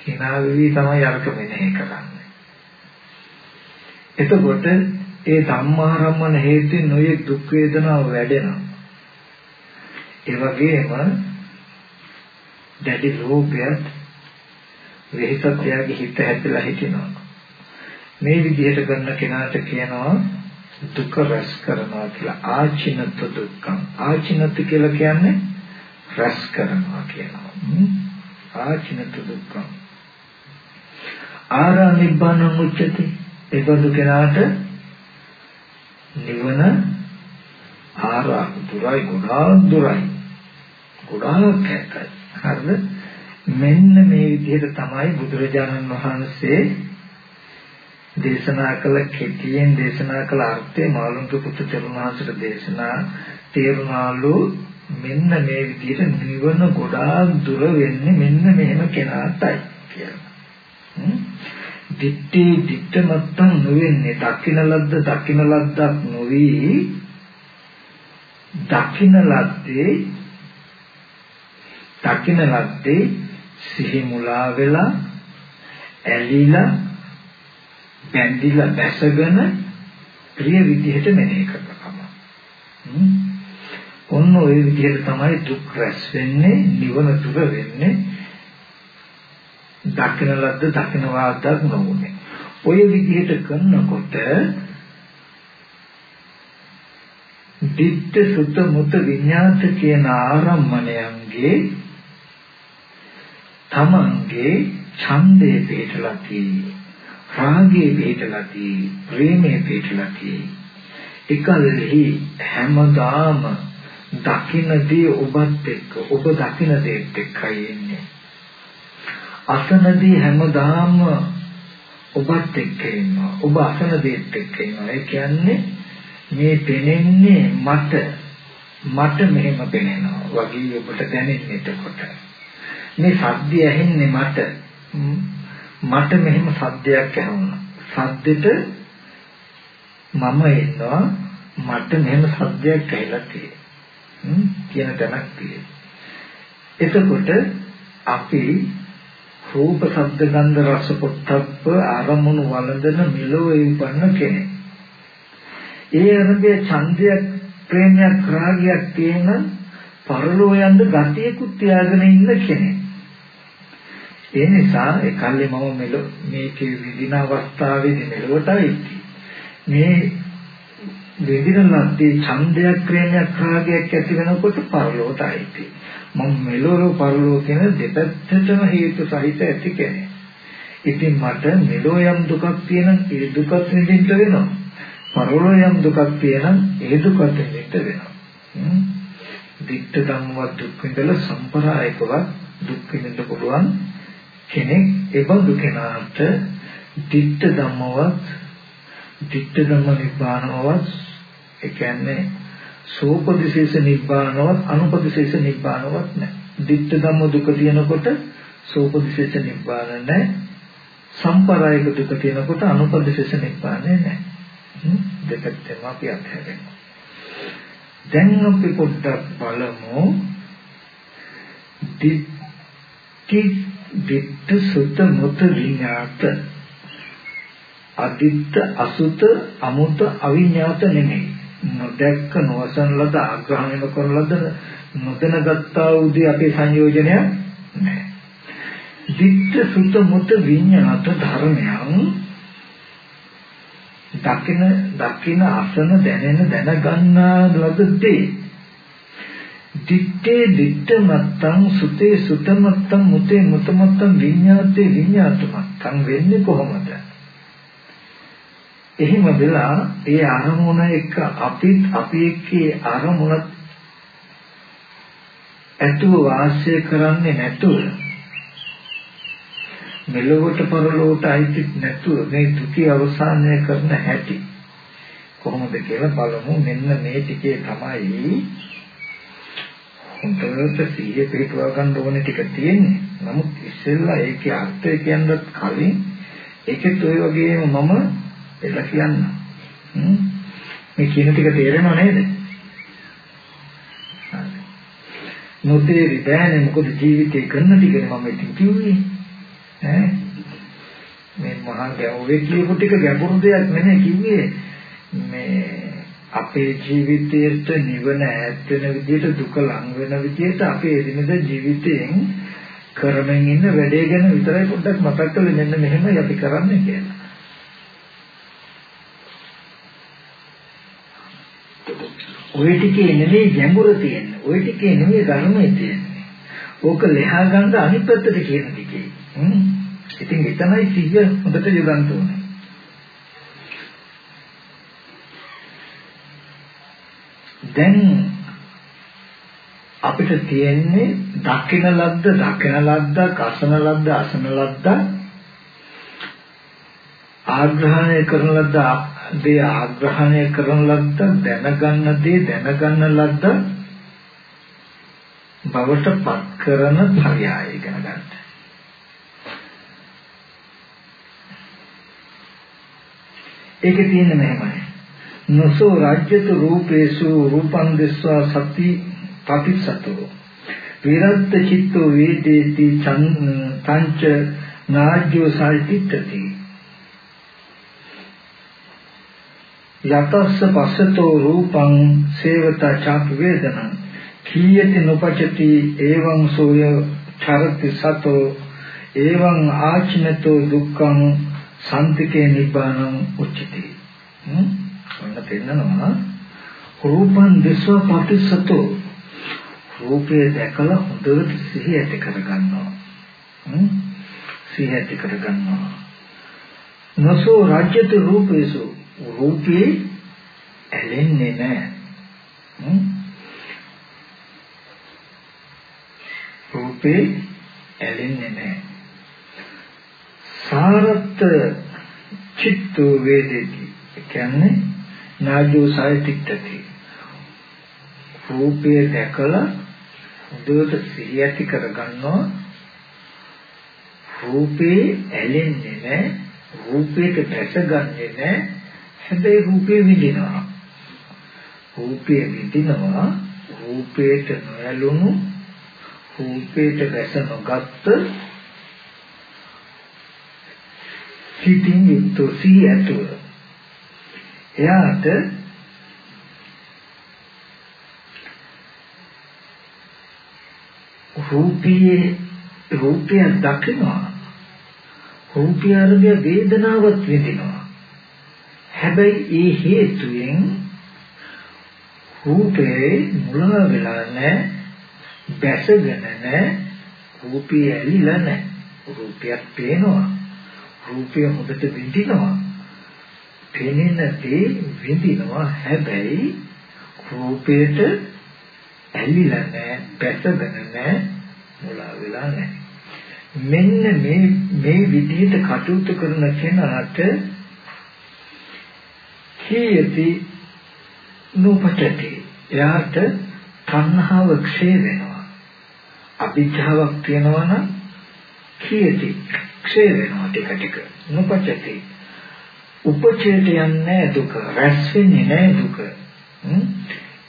හිනා වෙවි තමයි අර්ථ මෙනේ කරන්නේ. එතකොට ඒ ධම්මාරම්මන හේතුවෙන් නොයේ දුක් වේදනාව වැඩෙනවා ඒ වගේම දැඩි ලෝභයත් වෙහිසත් යාගේ හිත හැදලා හිටිනවා. මේ විදිහට කරන කෙනාට කියනවා දුක රැස් කරනවා කියලා ආචිනත දුක්ඛං. ආචිනත කියලා කියන්නේ රැස් කරනවා කියනවා. ආචිනත දුක්ඛං. ආරා නිබ්බාන මුච්චති. ඒ බඳු කෙනාට නිවන ආරා දුරයි ගොඩාක් දුරයි. ගොඩාක් කැතයි. හරිද? මෙන්න මේ විදිහට තමයි බුදුරජාණන් වහන්සේ දේශනා කළ කෙටියෙන් දේශනා කළ අර්ථය මාළුන්ගේ පුත්‍ර තෙරුණාසට දේශනා තේරුණාලු මෙන්න මේ විදිහට නිවන ගොඩාක් දුර වෙන්නේ මෙන්න මෙහෙම කෙනාටයි කියලා. දිත්තේ දිත්ත මත්තන් නොවෙන්නේ. දකින්න ලද්ද දකින්න ලද්දක් නොවි. දකින්න ලද්දේ දකින්න ලද්දේ සිහි මුලා වෙලා ඇලිලා බැඳිලා බැසගෙන ප්‍රිය විදිහට මෙනෙහි කරනවා. ඔන්න ওই විදිහට තමයි දුක් රැස් වෙන්නේ නිවන දුර වෙන්නේ. දකින ලද්ද දකින වාදක් නොවුනේ. ඔය විදිහට කරනකොට දිට්ඨ සුත මුත විඤ්ඤාත කියන ආරම්මණයන්ගේ තමන්ගේ ඡන්දේ පිටලා තියෙන්නේ රාගේ පිටලා තියෙන්නේ ප්‍රේමේ පිටලා තියෙන්නේ එකල්හි හැමදාම දකින්නදී ඔබත් එක්ක ඔබ දකින්න දේත් එක්කයි ඉන්නේ අසනදී හැමදාම ඔබත් එක්ක ඉන්නවා. ඔබ අසන දේත් එක්ක ඉන්නවා. ඒ කියන්නේ මේ පෙනෙන්නේ මට. මට මෙහෙම පෙනෙනවා වගේ ඔබට දැනෙන්නේ එතකොට. මේ සද්දය ඇහෙන්නේ මට. මට මෙහෙම සද්දයක් ඇහුණා. සද්දෙට මම ඉන්නවා මට මෙහෙම සද්දයක් ඇහිලා තියෙනවා. කියන තැනක් තියෙනවා. එතකොට අපි රූප ශබ්ද ගන්ධ රස පොට්ටබ්බ ආරමුණු වළඳන මෙලොවේ උපන්න කෙනෙක්. ඒ අරබේ ඡන්දයක් ප්‍රේමයක් රාගයක් තියෙන පරලෝ යන්න ගතියකුත් තියාගෙන ඉන්න කෙනෙක්. ඒ නිසා එකල්ලි මම මෙල මේකේ විදින අවස්ථාවේදී මෙලොවටයි මේ විදින ලද්දේ ඡන්දයක් ක්‍රේණයක් රාගයක් ඇති වෙනකොට පරලොවටයි මම මෙලොව පරලොව කියන දෙපැත්තටම හේතු සහිත ඇති කෙනෙක්. ඉතින් මට මෙලොව යම් දුකක් තියෙන ඒ දුකත් නිදින්ට වෙනවා. පරලොව යම් දුකක් තියෙන ඒ දුකත් නිදින්ට වෙනවා. දික්ත ධම්මවත් දුක් විඳලා සම්ප්‍රායකව දුක් විඳින්න පුළුවන් කෙනෙක් එබඳු කෙනාට ditta ධම්මවත් ditta ධම්ම නිබ්බානවත් ඒ කියන්නේ සෝපදිශේෂ නිබ්බානවත් අනුපදිශේෂ නිබ්බානවත් නැහැ. ditta ධම්ම දුක තියෙනකොට සෝපදිශේෂ නිබ්බාන නැහැ. සම්පරායක දුක තියෙනකොට අනුපදිශේෂ නිබ්බාන නැහැ. දෙකෙන්ම අපි අත්හැරෙනවා දැන් අපි පොඩ්ඩක් බලමු. දිට්ඨි දිට්ඨ සුත මුත විඤ්ඤාත අදිත්ත අසුත අමුත අවිඤ්ඤාත නෙමෙයි. නොදැක්ක නොවසන ලද ආග්‍රහණය කරන ලද නොදැනගත්තා උදී අපේ සංයෝජනය නැහැ දිට්ඨ සුත මුත විඤ්ඤාත ධර්මයන් දකින දකින අසන දැනෙන දැනගන්නා ලද දේ දිත්තේ දිත්ත මත්තං සුතේ සුත මත්තං මුතේ මුත මත්තං විඤ්ඤාතේ විඤ්ඤාත මත්තං වෙන්නේ කොහොමද? එහෙම වෙලා ඒ අරමුණ එක්ක අපිත් අපි එක්කේ අරමුණත් ඇතුව වාසය කරන්නේ නැතුව මෙලොවට පරලොවට අයිති නැතුව මේ දුකේ අවසානය කරන හැටි කොහොමද කියලා බලමු මෙන්න මේ ටිකේ තමයි හොඳට සිහිය පිටවා ගන්න ඕනේ ටික තියෙන්නේ. නමුත් ඉස්සෙල්ලා ඒකේ අර්ථය කියනවත් කලින් ඒකෙත් ওই වගේම මම එලා කියන්න. මේ කියන ටික තේරෙනව නේද? නොතේරි බෑනේ මොකද ජීවිතේ කරන ටිකනේ මම ඉතින් කිව්වේ. ඈ මේ මහා ගැව්වේ කියපු ටික ගැඹුරු දෙයක් නෙමෙයි කිව්වේ. මේ අපේ ජීවිතයට නිවන ඈත් වෙන විදිහට දුක ලං වෙන විදිහට අපේ එදිනෙදා ජීවිතයෙන් කරමින් ඉන්න වැඩේ ගැන විතරයි පොඩ්ඩක් මතක් කරලා මෙන්න මෙහෙමයි අපි කරන්නේ කියලා. ওই ටිකේ නෙමෙයි ගැඹුර තියෙන්නේ. ওই ටිකේ නෙමෙයි ධර්මයේ තියෙන්නේ. ඕක ලෙහා ගන්න අනිත් පැත්තට කියන ටිකේ. හ්ම්. ඉතින් එතනයි සිහිය හොඳට යොදන්න ඕනේ. දැන් අපිට තියෙන්නේ දකින ලද්ද දකින ලද්ද අසන ලද්ද අසන ලද්ද ආග්‍රහණය කරන ලද්ද දේ ආග්‍රහණය කරන ලද්ද දැනගන්න දේ දැනගන්න ලද්ද බවට පත් කරන පරයය ඉගෙන ගන්න. ඒකේ තියෙන්නේ මෙහෙමයි. නසෝ රාජ්‍යතු රූපේසු රූපං දස්වා සති පටිසතෝ විරත් චිත්තෝ වේදේති තංච නාජ්‍යෝ සල්තිත්තති යතස්ස පස්සතෝ රූපං සේවත චාප වේදනං. කීයති නොපචති එවං සෝය චරති සතෝ. එවං ආචිනතෝ දුක්ඛං සම්තිකේ නිබ්බානං උච්චති. ඔන්න පෙන්නනවා රූපං දස්ව පටිසතෝ රූපය දැකලා හොඳට සිහිය ඇති කරගන්නවා. සිහිය ඇති කරගන්නවා. නසෝ රාජ්‍යත රූපේසු. රූපේ ඇලෙන්නේ නැහැ රූපේ ඇලෙන්නේ නැහැ සාරත් චිත්ත වේදේති. කියන්නේ නාජෝ සායතික්තති රූපය දැකලා හොඳට සිහිය ඇති කරගන්නවා. රූපේ ඇලෙන්නේ නැහැ රූපයට දැසගන්නේ නැහැ හැබැයි රූපේ විඳිනවා. රූපේ විඳිනවා රූපයට නොඇලුණු රූපයට දැස නොගත්ත සිතින් යුක්ත සිහිය ඇතුව. එයාට රූපයේ රූපය දකිනවා. රූපය අරබය වේදනාවත් විඳිනවා. හැබැයි ඒ හේතුයෙන් රූපේ මුලා වෙලා නැහැ බැසගෙන නැහැ රූපය ඇලිලා නැහැ. රූපයක් පේනවා. රූපය හොඳට විඳිනවා. පෙනෙන දේ විඳිනවා. හැබැයි රූපයට ඇලිලා නැහැ බැසගෙන නැහැ මුලා වෙලා නැහැ. මෙන්න මේ මේ විදිහට කටයුතු කරන කෙනාට කීයති? නූපතති. එයාට තණ්හාව ක්ෂය වෙනවා අභිජාවක් තියෙනවා නම් කීයති? ක්ෂය වෙනවා ටික ටික. නූපතති. උපචේත යන්නේ දුක. රැස් වෙන්නේ නැහැ දුක.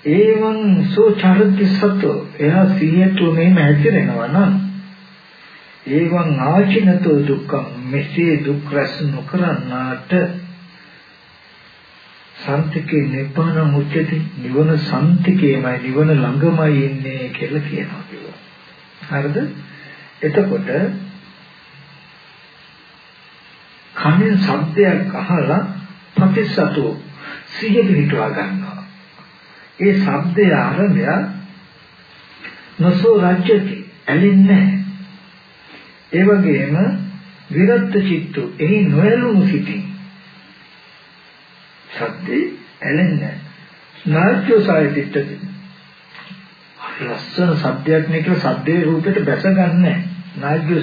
ඒවං සෝ චරති සතෝ. එහා සියතු මෙහෙම හැසිරෙනවා නම් ඒවං ආචිනතෝ දුක්ඛ. මෙසේ දුක් රැස් නොකරනාට සන්තිකේ නිබ්බාන මුච්චති නිවන සන්තිකේමයි නිවන ළඟමයි ඉන්නේ කියලා කියනවා කිව්වා. හරිද? එතකොට කනෙන් ශබ්දයක් අහලා ප්‍රතිසතු සිහිය පිටවා ගන්නවා. ඒ ශබ්දයේ ආරම්භය නසෝ රාජ්‍යති ඇලෙන්නේ ඒ වගේම විරත් චිත්තු එහි නොයලුණු සිටින් ශබ්දේ ඇලෙන්නේ නාට්‍ය සාහිත්‍යති ලස්සන ශබ්දයක් නේ කියලා ශබ්දේ රූපයට බැසගන්නේ නාට්‍ය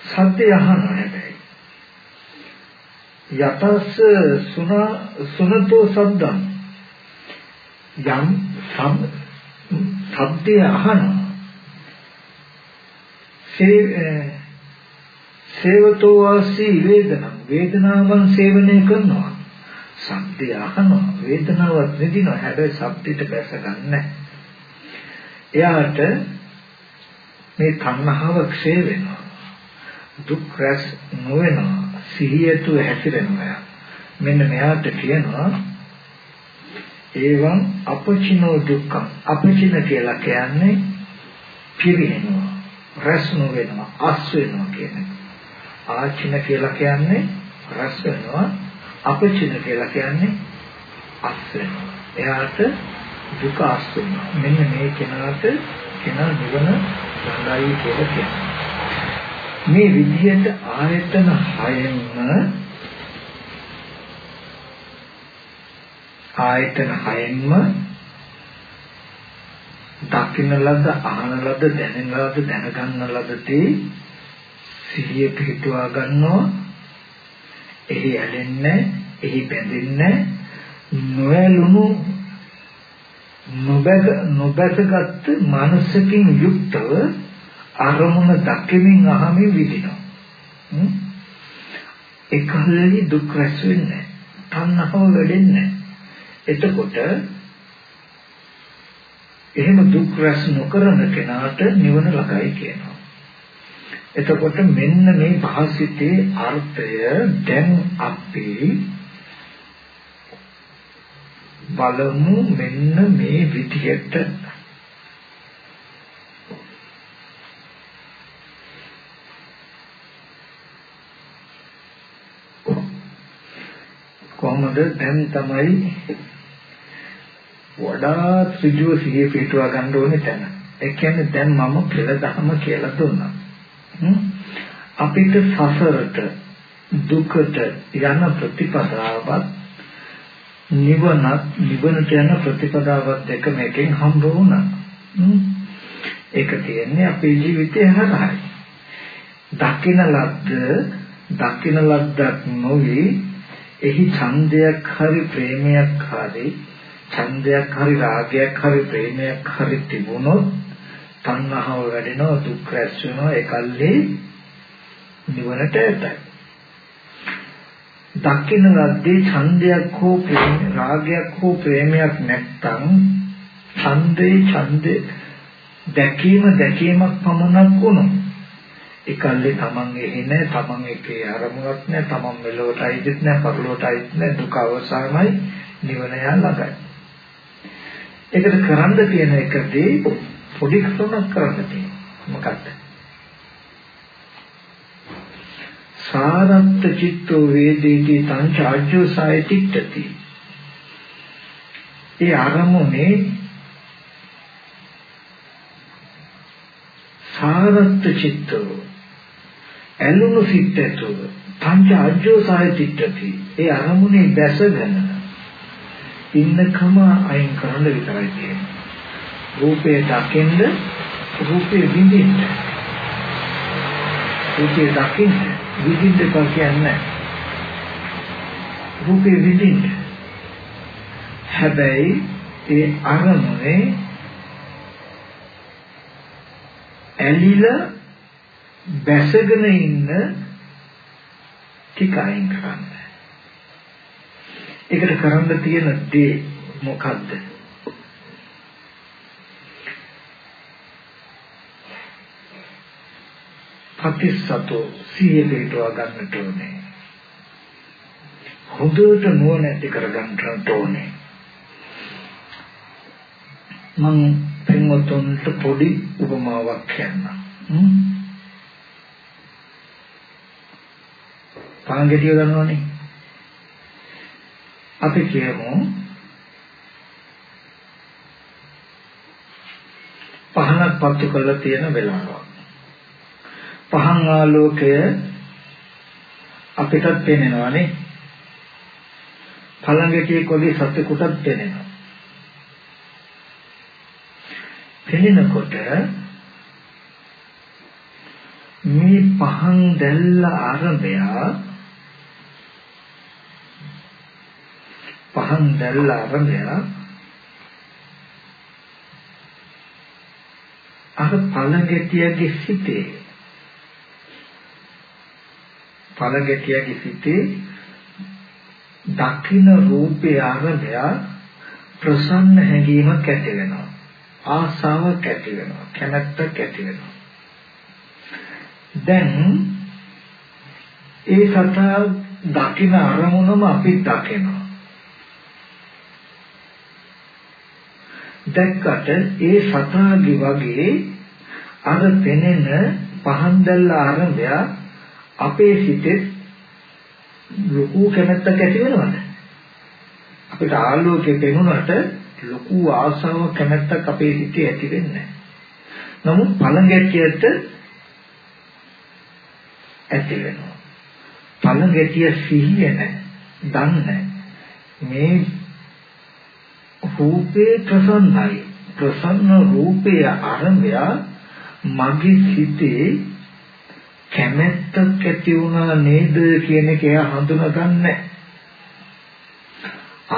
සද්දය අහනවා හැබැයි. යතස් සුන සුනතෝ සද්දම් යම් සද්දය අහනවා. සේවතෝ වාසී වේදනං වේදනාවන් සේවනය කරනවා. සද්දය අහනවා වේදනාවක් නිදිනවා හැබැයි සද්දෙට බැස ගන්නෑ. එයාට මේ තණ්හාව ක්ෂය වෙනවා. දුක් රැස් නොවෙනවා. සිහියතු හැසිරෙනවා. මෙන්න මෙයාට කියනවා ඒවං අපචිනෝ දුක්ඛං අපචින කියලා කියන්නේ පිරිනනවා රැස් නොවෙනවා අස් වෙනවා කියන එක. ආචින කියලා කියන්නේ රැස් වෙනවා අපචින කියලා කියන්නේ අස් වෙනවා. එයාට දුක අස් වෙනවා. මෙන්න මේ කෙනාට කෙනා නිවන ළඟයි කියලා කියනවා. මේ විදිහට ආයතන හයෙන්ම ආයතන හයෙන්ම දකින්න ලද අහන ලද දැනෙන ලද දැනගන්න ලද තේ සිහිය පිටුවා ගන්නවා එහි ඇලෙන්නේ එහි බැඳෙන්නේ නොයලුණු නොබැග නොබැසගත් මානසිකින් යුක්තව අරමුණ දකිමින් අහමින් විඳිනවා. එකල්ලි දුක් රැස් වෙන්නේ තණ්හාව වැඩෙන්නේ එතකොට එහෙම දුක් රැස් නොකරන කෙනාට නිවන ළඟයි කියනවා. එතකොට මෙන්න මේ භාසිතේ අර්ථය දැන් අපි බලමු මෙන්න මේ විදියට කොහොමද දැන් තමයි වඩා ඍජුව සිහිය පිටුවා ගන්න ඕනේ තැන. ඒ කියන්නේ දැන් මම පෙළ දහම කියලා දුන්නා. Hm? අපිට සසරට දුකට යන ප්‍රතිපදාවත් නිවනත් නිවනට යන ප්‍රතිපදාවත් දෙක මේකෙන් හම්බ වුණා. Hm? ඒක තියෙන්නේ අපේ ජීවිතේ හරහායි. දකින ලද්ද දකින ලද්දක් නොවේ එහි ඡන්දයක් හරි ප්‍රේමයක් හරි ඡන්දයක් හරි රාගයක් හරි ප්‍රේමයක් හරි තිබුණොත් තණ්හාව වැඩෙනවා දුක් රැස් වෙනවා ඒකල්ලි නිවනට ඇතයි දකින්න ලද්දේ ඡන්දයක් හෝ ප්‍රේම රාගයක් හෝ ප්‍රේමයක් නැත්තම් ඡන්දේ ඡන්දේ දැකීම දැකීමක් පමණක් වුණොත් එකල්ලි තමන් එන්නේ තමන් එකේ අරමුණක් නැහැ තමන් මෙලොවට අයිතිත් නැහැ පරලොවට අයිතිත් නැහැ දුක අවසానයි නිවන යා ළඟයි. ඒකට කරන්න තියෙන එකදී පොඩි කරුණක් කරන්න තියෙනවා. මොකක්ද? සාරත්ත චිත්තෝ වේදේති තං චාජ්ජෝ සායතික්ටති ඒ අරමුණේ සාරත්ත චිත්තෝ ඇලුණු සිත් ඇතුව පංච අජ්ජෝ සායතික්ටති ඒ අරමුණේ දැසගෙන ඉන්නකම අයින් කරන්න විතරයි තියෙන්නේ. රූපේ දකින්ද රූපේ විඳින්න රූපේ දකින්න විඳින්න කල් කියන්නේ රූපේ විඳින්න හැබැයි ඒ අරමුණේ ඇලිලා බැසගෙන ඉන්න ටික අයින් කරන්න. ඒකට කරන්න තියෙන දේ මොකද්ද? පටිසතෝ සිහිය පිටවා ගන්නට ඕනේ. හොඳට නුවණ ඇති කර ගන්නට ඕනේ. මම පින්වතුන්ට පොඩි උපමාවක් කියන්නම්. පාංගෙඩිය ගන්නවනේ. අපි කියමු පහනක් පත්තු කරලා තියෙන වෙලාවක්. පහන් ආලෝකය අපිටත් පේනවනේ. පළඟටියේ කොලේ සත්‍යකටත් පේනවා. පෙනෙනකොට මේ පහන් දැල්ල ආරම්භය පහන් දැල්ල ආරම්භය අර පළගැටියගේ සිටේ පළගැටියගේ සිටේ දකින්න රූපේ ආරම්භය ප්‍රසන්න හැඟීමක් ඇති වෙනවා. ආසාවක් ඇති වෙනවා. කැමැත්තක් ඇති වෙනවා. දැන් ඒ සතා දකින අරමුණම අපි දකිනවා. දැක්කට ඒ සතාගේ වගේ අර පෙනෙන පහන් දැල්ල ආරම්භය අපේ සිතේ ලොකු කැමැත්තක් ඇති වෙනවද අපිට ආලෝකයේ පෙනුනට ලොකු ආසාවක් කැමැත්තක් අපේ සිතේ ඇති වෙන්නේ නමුත් පළඟැටියට ඇති වෙනවා. පළඟැටිය සිහිය නැහැ. දන්නේ මේ රූපේ ප්‍රසන්නයි. ප්‍රසන්න රූපේ ආරම්භය මගේ සිතේ කැමැත්තක් ඇති වුණා නේද කියන එක එයා හඳුනගන්නේ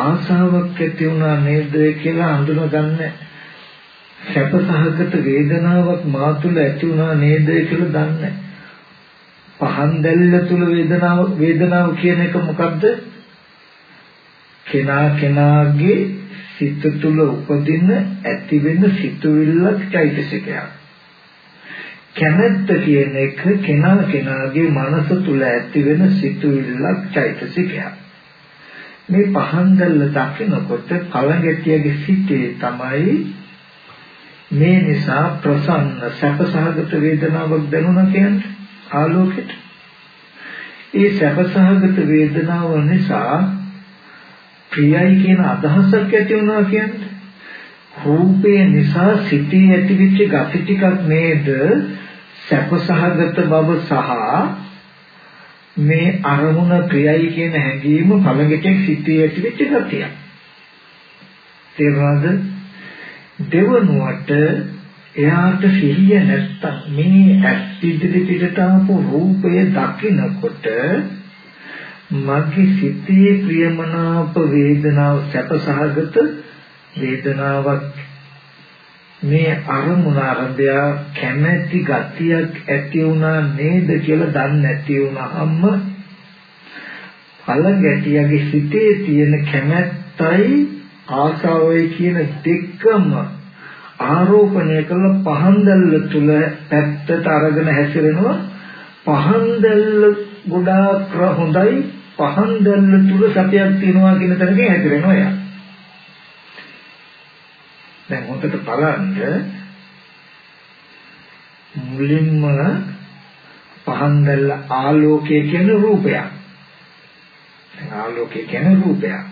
ආසාවක් ඇති වුණා නේද කියලා හඳුනගන්නේ සැපසහගත වේදනාවක් මා තුළ ඇති වුණා නේද කියලා දන්නේ පහන් දැල්ල තුල වේදනාව වේදනාව කියන එක මොකද්ද? කෙනා කෙනාගේ සිත තුල උපදින ඇති වෙන සිතුවිල්ලක් චෛතසිකයක්. කැමැත්ත කියන එක කෙනා කෙනාගේ මනස තුල ඇති වෙන සිතුවිල්ලක් චෛතසිකයක්. මේ පහන් දැල්ල දකිනකොට කලගැටියගේ සිටේ තමයි මේ නිසා ප්‍රසන්න සැපසහගත වේදනාවක් දැනුණා කියන්නේ ආලෝකෙට ඒ සැපසහගත වේදනාව නිසා ප්‍රියයි කියන අදහසක් ඇති වුණා කියන්නේ රූපේ නිසා සිටී ඇතිවෙච්ච gati ටිකක් නේද සැපසහගත බව සහ මේ අරමුණ ප්‍රියයි කියන හැඟීම පළඟටෙන් සිටී ඇතිවෙච්ච gatiය. තේරුණාද? දෙවනුවට එයාට සිහිය නැත්තම් මේ ඇස් ඉදිරි පිටට ආපු රූපය දකිනකොට මගේ සිතේ ප්‍රියමනාප වේදනාව සැපසහගත වේදනාවක්. මේ අරමුණ අරබය කැමැති ගතියක් ඇති වුණා නේද කියලා දන්නේ නැති වුණාම පළගැටියගේ සිතේ තියෙන කැමැත්තයි ආසාවයි කියන දෙකම ආරෝපණය කළ පහන් දැල්ල තුල පැත්තට අරගෙන හැසිරෙනවා. පහන් දැල්ල ගොඩාක් හොඳයි. පහන් දැල්ල තුල සතියක් තියෙනවා කියන තැනකින් හැසිරෙනවා එයා. දැන් හොඳට බලන්න මුලින්ම පහන් දැල්ල ආලෝකය කියන රූපයක් ආලෝකය කියන රූපයක්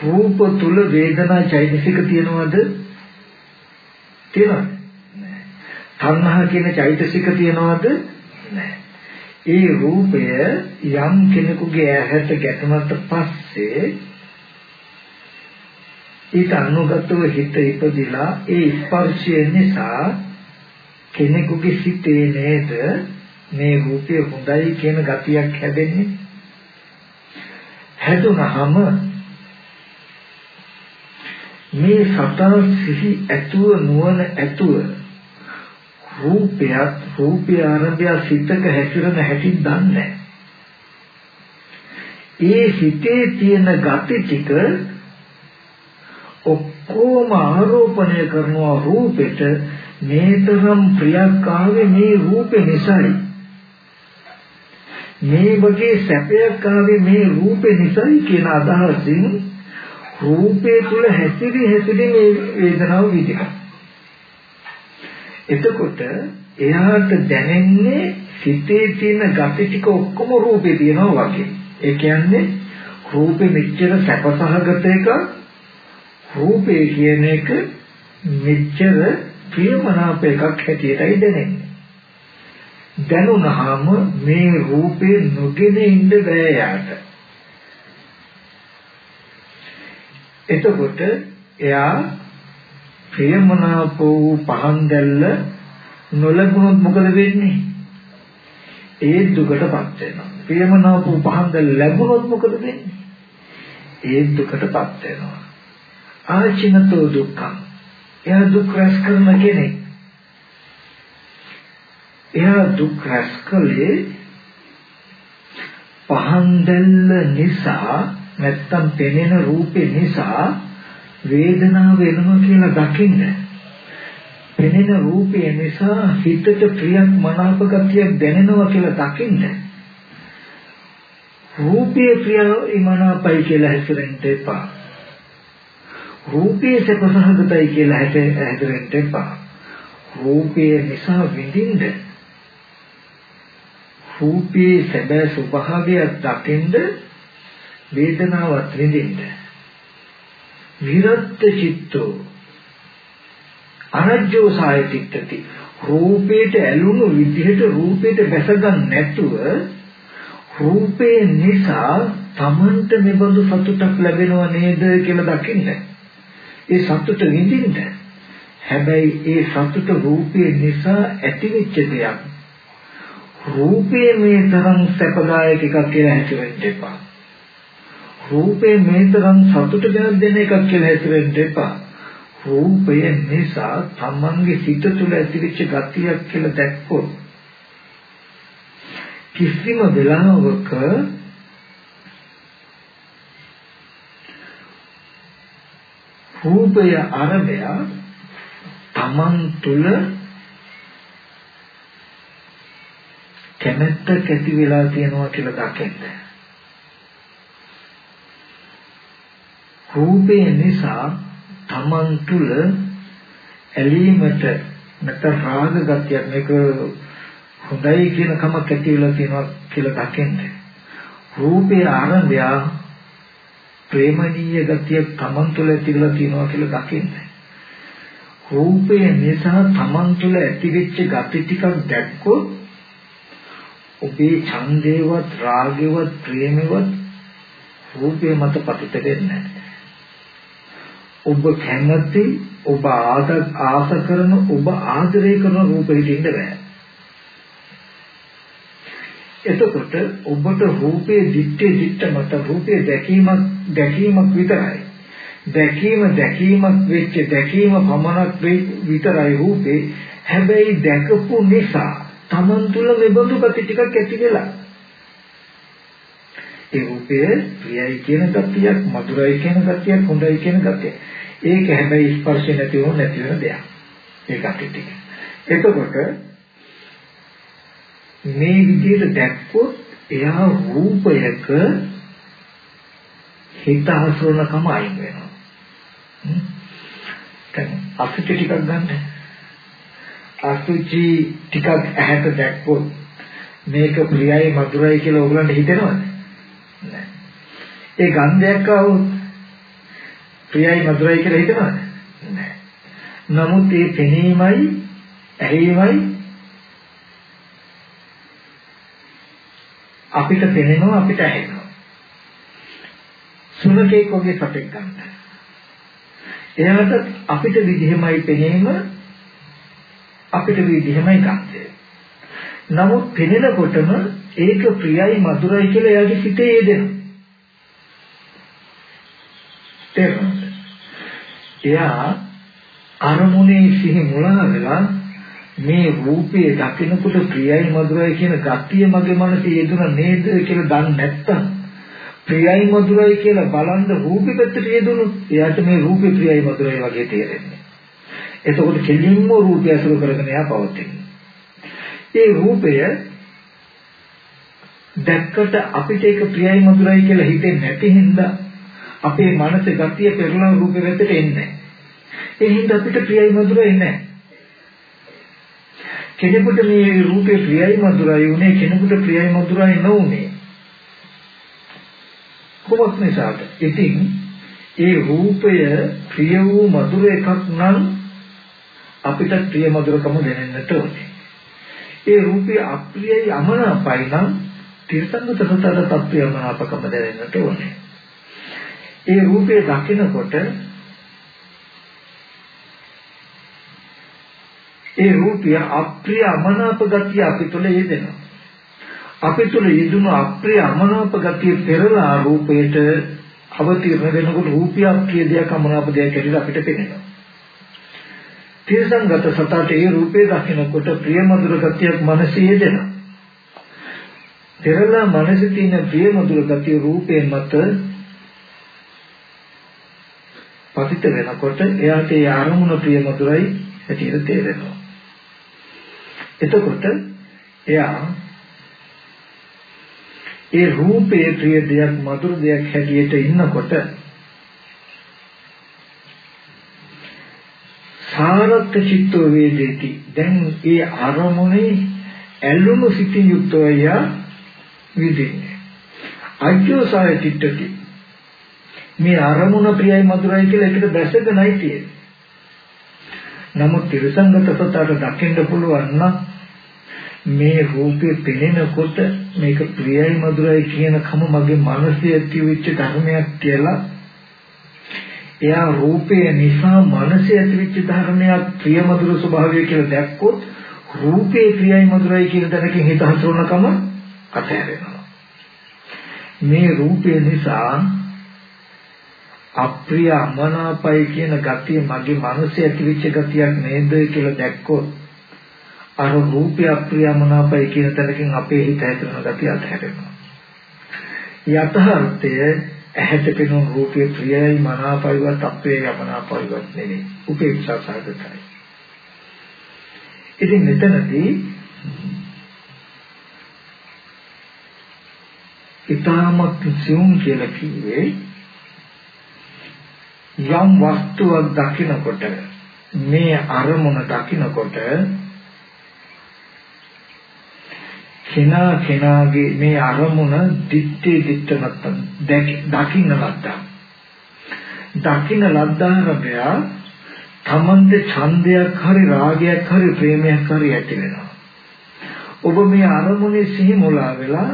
රූප තුල වේදනා චෛතසික තියනවද? තියනවද? නැහැ. තණ්හා කියන චෛතසික තියනවද? නැහැ. ඒ රූපය යම් කෙනෙකුගේ ඇහැට ගැටුණාට පස්සේ ඊට අනුගතව හිත ඉපදිලා ඒ ස්පර්ශය නිසා කෙනෙකුගේ සිතේ නේද මේ රූපය හොඳයි කියන ගතියක් හැදෙන්නේ? හැදුනහම මේ සතර සිහි ඇතුව නුවණ ඇතුව රූපයත් රූපය ආරම්භය සිතක හැසිරෙන හැටි දන්නේ. ඒ හිතේ තියෙන gati ටික ඔක්කොම ආරෝපණය කරනවා රූපෙට මේතරම් ප්‍රියක් ආවේ මේ රූපේ නිසායි මේ වගේ සැපයක් ආවේ මේ රූපේ නිසායි කියන අදහසින් රූපේ තුල හැසිරි හැසිරි මේ වේදනාව විඳිනවා. එතකොට එයාට දැනෙන්නේ සිතේ තියෙන gati ටික ඔක්කොම රූපේ තියෙනවා වගේ. ඒ කියන්නේ රූපේ මෙච්චර සැපසහගත එක රූපේ කියන එක මෙච්චර ප්‍රියමනාප එකක් හැටියටයි දැනෙන්නේ. දැනුණාම මේ රූපේ නොගෙන ඉන්න බෑ යාට. එතකොට එයා ප්‍රියමනාප වූ පහන් දැල්ල නොලැබුණොත් මොකද වෙන්නේ? ඒ දුකටපත් වෙනවා. ප්‍රියමනාප පහඳ ලැබුණොත් මොකද වෙන්නේ? ඒ දුකටපත් වෙනවා. ආචිනතෝ දුක්ඛං. එයා දුක් රැස් කරන කෙනෙක්. එයා දුක් රැස් කළේ පහන් දැල්ල නිසා නැත්තම් පෙනෙන රූපේ නිසා වේදනාව වෙනවා කියලා දකින්න. පෙනෙන රූපය නිසා හිතට ප්‍රියක් මනාප ගතියක් දැනෙනවා කියලා දකින්න. රූපේ ප්‍රියයි මනාපයි කියලා හැසිරෙන්න එපා. රූපේ සපසහගතයි කියලා හැසිරෙන්න එපා. රූපය නිසා විඳින්න රූපයේ සැබෑ ස්වභාවය දකින්ද වේදනාවත් විඳින්න විරත් චිත්තෝ අනජ්ජෝ සායතික්කති රූපේට ඇලුණු විදිහට රූපේට බැසගන්න නැතුව රූපේ නිසා තමන්ට මෙබඳු සතුටක් ලැබෙනව නේද කියලා දකින්න. ඒ සතුට විඳින්න. හැබැයි ඒ සතුට රූපේ නිසා ඇතිවෙච්ච දෙයක්. රූපේ මේ තරම් සැපදායක එකක් කියලා හිතෙන්න එපා. රූපේ මේ තරම් සතුට දැන දෙන එකක් කියලා හිතෙන්න එපා. රූපය නිසා තමන්ගේ සිත තුළ ඇතිවෙච්ච ගතියක් කියලා දැක්කොත් කිසිම වෙලාවක රූපය අරබය තමන් තුළ කැමැත්තක් ඇති වෙලා තියෙනවා කියලා දකින්න. රූපය නිසා තමන් තුළ ඇලීමට නැත්නම් රාග ගතියක් මේක හොඳයි කියන කමක් ඇති වෙලා තියෙනවා කියලා දකින්න. රූපේ ආරම්භය ප්‍රේමණීය ගතියක් තමන් තුළ ඇති වෙලා තියෙනවා කියලා දකින්න. රූපය නිසා තමන් තුළ ඇතිවෙච්ච ගති ටිකක් දැක්කොත් ඔබේ ඡන්දේවත් රාගේවත් ප්‍රේමේවත් රූපේ මත පතිත වෙන්නේ නැහැ. ඔබ කැමති ඔබ ආස කරන ඔබ ආදරය කරන රූපෙට ඉන්න බෑ. එතකොට ඔබට රූපේ දිත්තේ දිත්ත මත රූපේ දැකීමක් දැකීමක් විතරයි. දැකීම දැකීමක් වෙච්ච දැකීම පමණක් විතරයි රූපේ. හැබැයි දැකපු නිසා Taman තුල මෙබඳු gati ටිකක් ඇති වෙලා. ඒ රූපය ප්‍රියයි කියන ගතියක්, මధుරයි කියන ගතියක්, හොඳයි කියන ගතියක්. ඒක හැබැයි ස්පර්ශ නැති වුණ නැති වෙන දෙයක්. ඒ gati ටික. එතකොට මේ විදිහට දැක්කොත් එයා රූපයක හිත හසුරනකම අයින් වෙනවා. දැන් අසුචි ටිකක් ගන්න. අසුචි ටිකක් ඇහැට දැක්කොත් මේක ප්‍රියයි මధుරයි කියලා ඕගලන්ට හිතෙනවද? නැහැ. ඒ ගන්ධයක් ආවොත් ප්‍රියයි මధుරයි කියලා හිතනවද? නැහැ. නමුත් මේ පෙනීමයි ඇහිීමයි අපිට පෙනෙනවා අපිට ඇහෙනවා. සුනකෙක් වගේ සතෙක් ගන්න. එයාට අපිට විදිහමයි පෙනීම අපිට විදිහමයි ගන්නෙ. නමුත් පෙනෙනකොටම ඒක ප්‍රියයි මధుරයි කියලා එයාගේ සිතේ යෙදෙනවා. තේරුණාද? එයා අරමුණේ සිහි මුලා වෙලා මේ රූපයේ දකිනකොට ප්‍රියයි මధుරයි කියන ගතිය මගේ මනසේ යෙදුන නේද කියලා දන්නේ නැත්තම් ප්‍රියයි මధుරයි කියලා බලන්න රූපෙ පැත්තට යෙදුනොත් එයාට මේ රූපේ ප්‍රියයි මధుරයි වගේ තේරෙන්නේ. එතකොට කෙලින්ම රූපය අසුර කරගෙන යා පවතින්නේ. ඒ රූපය දැක්කට අපිට ඒක ප්‍රියයි මధుරයි කියලා හිතෙන්නේ නැති හින්දා අපේ මනසේ ගතිය පෙරළන රූපෙ වෙතට එන්නේ නැහැ. ඒ හින්දා අපිට ප්‍රියයි මధుරයි නැහැ. කෙනෙකුට මේ රූපේ ප්‍රියයි මధుරයි උනේ කෙනෙකුට ප්‍රියයි මధుරයි නොඋනේ. කොහොමත් නිසාද? ඉතින් ඒ රූපය ප්‍රිය වූ මధుර එකක් නම් අපිට ප්‍රිය මధుරකම දැනෙන්නට ඕනේ. ඒ රූපේ අප්‍රියයි අමනාපයි නම් තීර්ථංගත සතර තත්ත්වය අමනාපකම දැනෙන්නට ඕනේ. ඒ රූපේ දකිනකොට ඒ රූපය අප්‍රිය අමනාප ගතිය අපි තුළ යෙදෙනවා. අපි තුළ යෙදුණු අප්‍රිය අමනාප ගතිය පෙරලා රූපයට අවතීර්ණ වෙනකොට රූපය අප්‍රිය දෙයක් අමනාප දෙයක් ඇටියට අපිට පේනවා. තේසංගත සතට ඒ රූපේ දකිනකොට ප්‍රිය මధుර ගතියක් මනසේ යෙදෙනවා. පෙරලා මනසේ තියෙන ප්‍රිය මధుර ගතිය රූපේ මත පතිත වෙනකොට එයාට ඒ අරමුණ ප්‍රිය මధుරයි ඇටියට තේරෙනවා. එතකොට එයා ඒ රූපේ ප්‍රිය දෙයක් මధుර දෙයක් හැටියට ඉන්නකොට සාරත් චිත්තෝ වේදේති. දැන් ඒ අරමුණේ ඇලුණු සිතින් යුක්තවය විදින්නේ අජ්ජෝසාය චිත්තති. මේ අරමුණ ප්‍රියයි මధుරයි කියලා එකට දැසගෙනයි තියෙන්නේ නමුත් ත්‍රිසංගත සතට දකින්න පුළුවන් නම් මේ රූපය පෙනෙනකොට මේක ප්‍රියයි මధుරයි කියන කම මගේ මනසේ ඇතිවෙච්ච ධර්මයක් කියලා. එයා රූපය නිසා මනසේ ඇතිවෙච්ච ධර්මයක් ප්‍රිය මధుර ස්වභාවය කියලා දැක්කොත් රූපේ ප්‍රියයි මధుරයි කියන දැනකින් හිත හසුරන කම අතහැරෙනවා. මේ රූපය නිසා අප්‍රිය අමනාපයි කියන ගතිය මගේ මනසේ ඇතිවෙච්ච ගතියක් නේද කියලා දැක්කොත් අර රූපය අප්‍රිය අමනාපයි කියන තැනකින් අපේ හිත ඇතුළන ගතිය අතහැරෙනවා. යථාර්ථය ඇහැට පෙනුන රූපේ ප්‍රියයි මනාපයිවත් අපේ යමනාපයිවත් නෙවෙයි උපේක්ෂා සාගතයි. ඉතින් මෙතනදී ඊටමත් සියුම් කියලා කිව්වේ යම් වස්තුවක් දකිනකොට මේ අරමුණ දකිනකොට කෙනා කෙනාගේ මේ අරමුණ දිත්තේ දිත්ත නැත්තම් දකින්න ලද්දා. දකින්න ලද්දාරබය තමන්ගේ ඡන්දයක් හරි රාගයක් හරි ප්‍රේමයක් හරි ඇති වෙනවා. ඔබ මේ අරමුණේ සිහි මුලා වෙලා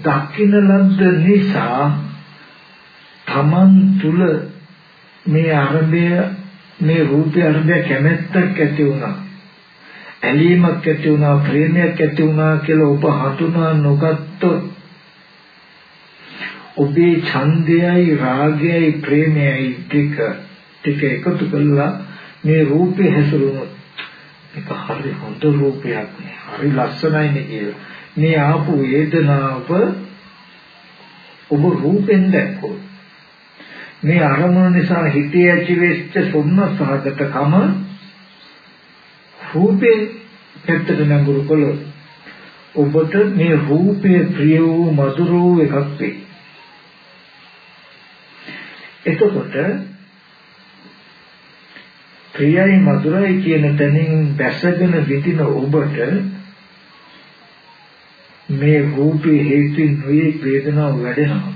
දකින්න ලද්ද නිසා තමන් තුල මේ අරබය මේ රූපය අරබය කැමැත්තක් ඇති වුණා. ඇලීමක් ඇති වුණා ප්‍රේමයක් ඇති වුණා කියලා ඔබ හඳුනා නොගත්තොත් ඔබේ ඡන්දයයි රාගයයි ප්‍රේමයයි දෙක ටික එකතු කළා. මේ රූපේ හැසිරුණොත් මේක හරි හොඳ රූපයක් නේ හරි ලස්සනයි නේ කියලා. මේ ආපු වේදනාව ඔබ රූපෙන් දැක්කොත් මේ අරමුණ නිසා හිතේ ඇති වෙච්ච සොම්නසහගතකම රූපේ පැත්තට නඟුරු කළොත් ඔබට මේ රූපය ප්‍රිය වූ මధుර වූ එකක් වේ. එතකොට ප්‍රියයි මధుරයි කියන තැනින් දැසගෙන විඳින ඔබට මේ රූපේ හේතුන් නොයේ වේදනාව වැඩෙනවා.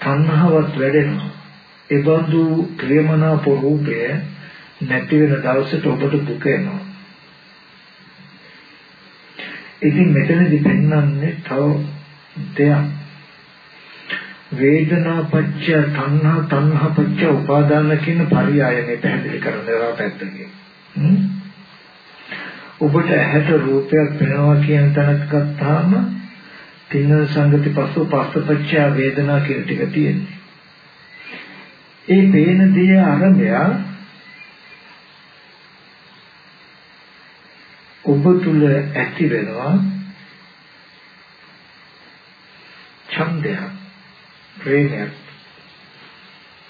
තණ්හාවත් වැඩෙනවා. ඒබඳු ප්‍රේමනාප රූපය නැති වෙන දවසට ඔබට දුක එනවා. ඉතින් මෙතනදී පෙන්වන්නේ තව දෙයක්. වේදනා පච්ච තණ්හා තණ්හා පච්ච උපාදාන කියන පරියායනේ පැහැදිලි කරන දරා පැත්තකින්. ඔබට ඇහැට රූපයක් පෙනෙනවා කියන තැනක ගත්තාම තින්න සංගති පස්සෝ පස්සපච්ච වේදනා කියන ටික තියෙන්නේ. ඒ පේන දේ අරඹය ඔබ තුල ඇති වෙනවා ඡන්දයක් ප්‍රේමයක්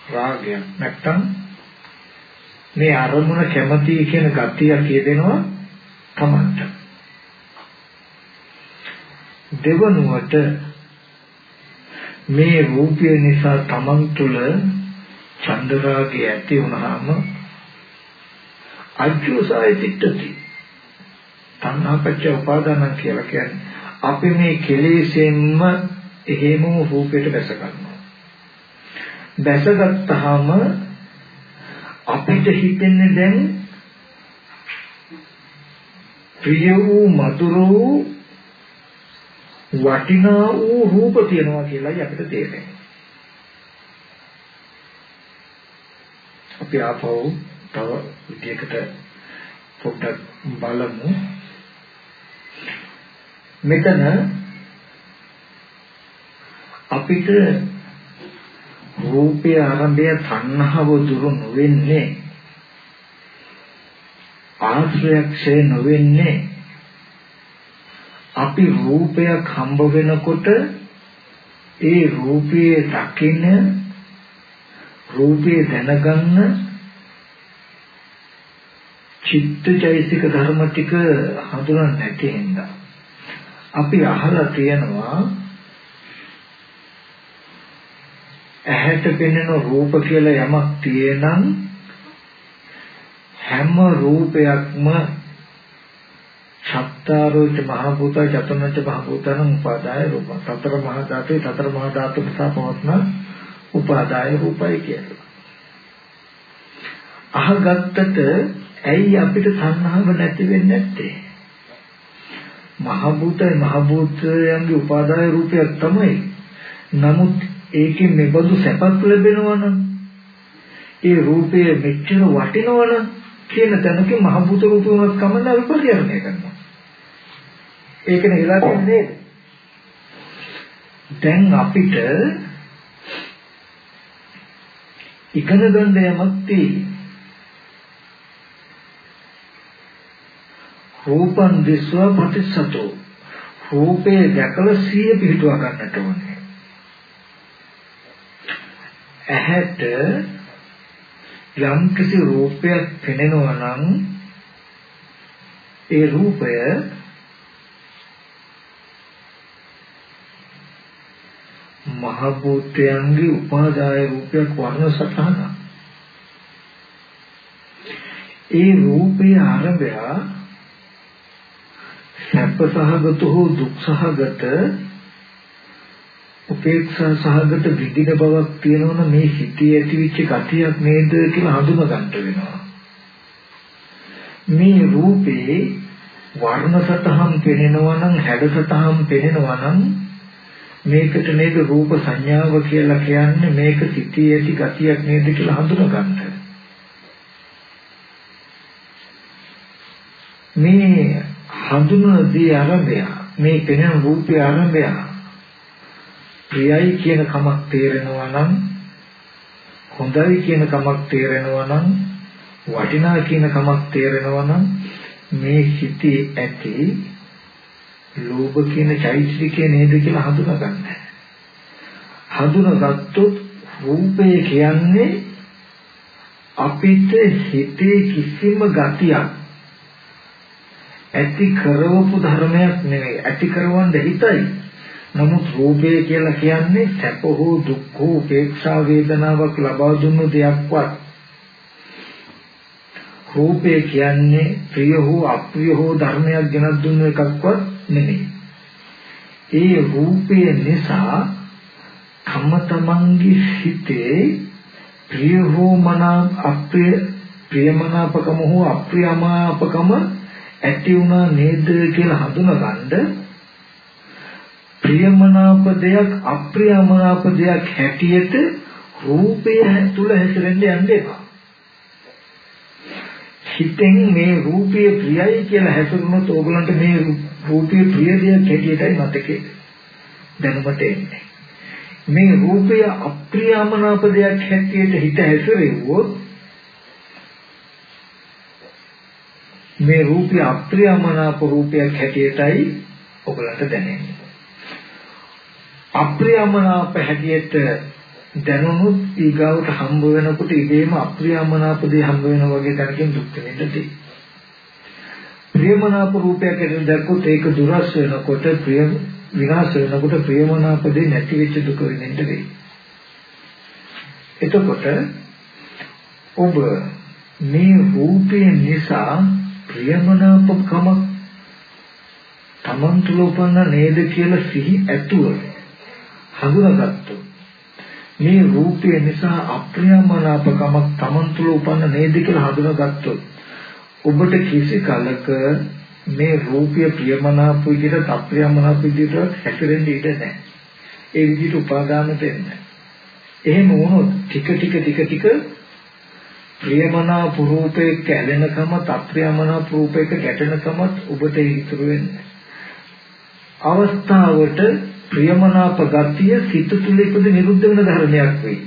රාගයක් නැත්තම් මේ අරමුණ කැමති කියන ගතිය කියදෙනවා තමන්ට. දෙවනුවට මේ රූපය නිසා තමන් තුළ චන්දරාගය ඇති වුණාම අජ්ජෝසාය චිත්තති තණ්හාපච්ච උපාදාන කියලා කියන්නේ අපි මේ කෙලෙසෙන්ම එහෙම රූපයට බැස ගන්නවා. බැසගත්තාම අපිට හිතෙන්නේ දැන් ප්‍රිය වූ මధుර වූ වටිනා වූ රූප තියෙනවා කියලායි අපිට තේරෙන්නේ. අපි ආපහු තව විදියකට පොඩ්ඩක් බලමු මෙතන අපිට රූපේ ආරම්භය තණ්හාව දුරු නොවෙන්නේ ආශ්‍රයක්ෂය නොවෙන්නේ අපි රූපයක් හම්බ වෙනකොට ඒ රූපයේ දකින රූපේ දැනගන්න චිත්තචෛසික ධර්ම ටික හඳුනන්නේ නැති හින්දා අපි අහලා තියෙනවා ඇහැට පෙනෙන රූප කියලා යමක් තියෙනම් හැම රූපයක්ම සත්තාරෝච මහ භූත චතුර්ණච මහ භූතන උපාදාය රූප. සතර මහා ධාතුයි සතර මහා ධාතු නිසා පවත්න උපාදාය රූපයි කියලා. අහගත්තට ඇයි අපිට සංහව නැති වෙන්නේ නැත්තේ? මහ භූතයි මහ භූතයන්ගේ උපාදාය රූපයක් තමයි. නමුත් ඒකෙන් මෙබඳු සැපක් ලැබෙනවනම් ඒ රූපය මෙච්චර වටිනවනම් කියන තැනක මහ භූත රූපයක් කමන්න අපි පරිහරණය කරනවා. ඒකනේ වෙලා තියෙන්නේ දැන් අපිට ඉගෙන ගන්න යමක් තියෙන්නේ රූපං දිස්වා ප්‍රතිසතෝ රූපේ දැකලා සිය පිහිටුවා ගන්නට ඕනේ ඇහැට යම් කිසි රූපයක් පෙනෙනවා නම් ඒ රූපය මහ භූතයන්ගේ උපාදාය රූපයක් වර්ණ සතහන. ඒ රූපේ ආරම්භය සැප සහගත හෝ දුක් සහගත උපේක්ෂා සහගත විදින බවක් තියෙනවනම් මේ හිතේ ඇතිවෙච්ච ගතියක් නේද කියලා හඳුනා ගන්න වෙනවා. මේ රූපේ වර්ණ සතහන් පෙනෙනවා නම් හැඩ සතහන් පෙනෙනවා නම් මේකට නේද රූප සංඥාව කියලා කියන්නේ මේක සිටී ඇති ගතියක් නේද කියලා හඳුනා ගන්න. මේ හඳුනන දේ ආරම්භය මේ පෙනෙන රූපේ ආරම්භය ප්‍රියයි කියන කමක් තේරෙනවා නම් හොඳයි කියන කමක් තේරෙනවා නම් වටිනා කියන කමක් තේරෙනවා නම් මේ හිතේ ඇති ලෝභ කියන චෛතසිකය නේද කියලා හඳුනා ගන්න. හඳුනාගත්තොත් රූපය කියන්නේ අපිට හිතේ කිසිම ගතියක් ඇති කරවපු ධර්මයක් නෙවෙයි. ඇති කරවන්න හිතයි. නමුත් රූපය කියලා කියන්නේ සැප හෝ දුක් හෝ උපේක්ෂා වේදනාවක් ලබා දුන්නු දෙයක්වත්. රූපය කියන්නේ ප්‍රිය හෝ අප්‍රිය හෝ ධර්මයක් ගෙනත් දුන්නු එකක්වත් නෙමෙයි. ඒ රූපය නිසා තම තමන්ගේ හිතේ ප්‍රිය හෝ මනා අප්‍රිය ප්‍රියමනාපකම හෝ අප්‍රියමනාපකම ඇති වුණා නේද කියලා හඳුනගන්න ප්‍රියමනාප දෙයක් අප්‍රියමනාප දෙයක් හැටියට රූපය තුල හැසිරෙන්න යන්න එපා. හිතෙන් මේ රූපය ප්‍රියයි කියලා හැසිරුණොත් ඕගලන්ට මේ රූපය ප්‍රිය දෙයක් හැටියටයි මතකේ දැනුමට එන්නේ. මේ රූපය අප්‍රියමනාප දෙයක් හැටියට හිත හැසිරෙව්වොත් මේ රූපය අප්‍රියමනාප රූපයක් හැටියටයි ඔයගලන්ට දැනෙන්නේ. අප්‍රියමනාප හැටියට දැනුනොත් ඊගාවට හම්බ වෙනකොට ඉබේම අප්‍රියමනාප දේ හම්බ වෙනවා වගේ දැනකින් දුක් වෙන්නදී. ප්‍රියමනාප රූපයක් ඇතුළත දැක්කොත් ඒක දුරස් වෙනකොට ප්‍රිය විනාශ වෙනකොට ප්‍රියමනාප දේ නැති වෙච්ච දුක වෙනින්ද වෙයි. එතකොට ඔබ මේ රූපය නිසා ප්‍රියමනාපකම තමන් තුළ උපන්න නේද කියලා සිහි ඇතුව හඳුනාගත්තොත් මේ රූපය නිසා අප්‍රියමනාපකමක් තමන් තුළ උපන්න නේද කියලා හඳුනාගත්තොත් ඔබට කිසි කලක මේ රූපය ප්‍රියමනාප විදිහට අප්‍රියමනාප විදිහට හැසිරෙන්න ඉඩ නැහැ. ඒ විදිහට උපාදාන දෙන්න. එහෙම වුණොත් ටික ටික ටික ටික ප්‍රියමනාප රූපයක ඇලෙනකමත් අප්‍රියමනාප රූපයක ගැටෙනකමත් ඔබට ඉතුරු වෙන්නේ. අවස්ථාවට ප්‍රියමනාප ගතිය සිත තුළ ඉපද නිරුද්ධ වෙන ධර්මයක් වෙයි.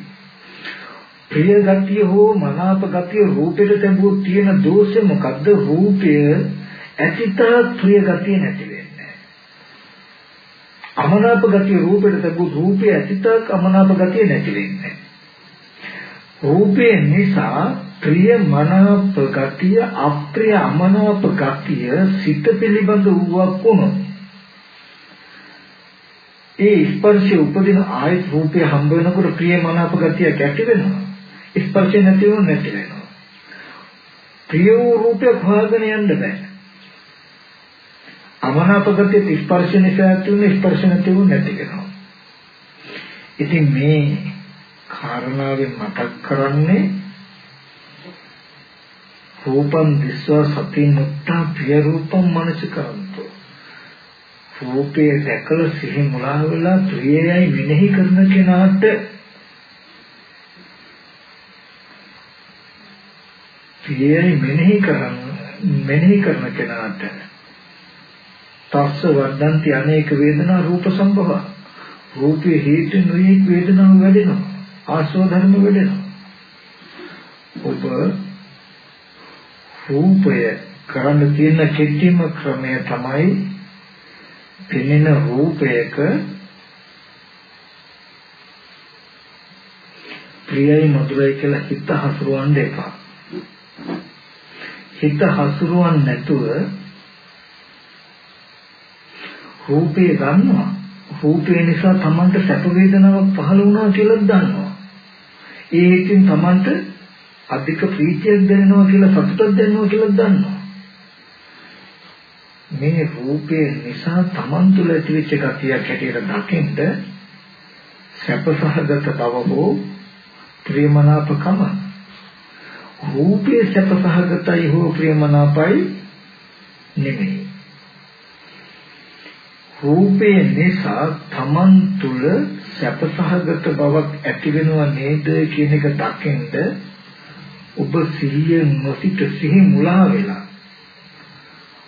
ප්‍රිය ගතිය හෝ මනාප ගතිය රූපෙට තැබුවොත් තියෙන දෝෂය මොකද්ද? රූපය ඇතිත ප්‍රිය ගතිය නැති වෙන්නේ. අමනාප ගතිය රූපෙට තැබුවොත් රූපය ඇතිත අමනාප ගතිය නැති වෙන්නේ. රූපේ නිසා ප්‍රිය මනාප ගතිය අප්‍රිය අමනාප ගතිය සිත පිළිබඳ වූවක් වුණොත් ඒ ස්පර්ශය උපදින ආයත් රූපය හම්බ වෙනකොට ප්‍රිය මනාප ගතියක් ඇති වෙනවා. ස්පර්ශය නැති වුණොත් නැති වෙනවා. ප්‍රිය වූ රූපයක් හොයාගෙන යන්න බෑ. අමනාප ගතිය ස්පර්ශ නිසා ඇති වෙන ස්පර්ශ නැති වුණොත් නැති වෙනවා. ඉතින් මේ කාරණාවෙන් මතක් කරන්නේ රූපං දිස්වා සති මුත්තා ප්‍රිය රූපං මනසිකරන්තෝ රූපයේ දැකලා සිහි මුලා වෙලා ප්‍රියයයි මෙනෙහි කරන කෙනාට ප්‍රියයයි මෙනෙහි කරන මෙනෙහි කරන කෙනාට තස්ස වර්ධන්ති අනේක වේදනා රූප සම්භව. රූපේ හේතු නොයෙක් වේදනාව වැඩෙනවා. ආස්වාද ධර්ම වැඩෙනවා ඔබ රූපය කරන්න තියෙන කෙටිම ක්‍රමය තමයි පෙනෙන රූපයක ප්‍රියයි මధుරයි කියලා හිත හසුරවන්න එපා. හිත හසුරවන්න නැතුව රූපේ ගන්නවා. රූපේ නිසා Tamanට සැප වේදනාවක් පහළ වුණා කියලා දන්නවා. ඒ හිතින් Tamanට අධික ප්‍රීතියක් දැනෙනවා කියලා සතුටක් දැනෙනවා කියලා දන්නවා. මේ රූපේ නිසා Taman තුල ඇතිවෙච්ච ගතියක් හැටියට දකින්ද සැපසහගත බව හෝ ප්‍රේමනාපකම රූපේ සැපසහගතයි හෝ ප්‍රේමනාපයි නෙමෙයි රූපේ නිසා Taman තුල සැපසහගත බවක් ඇති වෙනව නේද කියන එක දකින්ද ඔබ සිහිය නොසිත සිහි මුලා වෙලා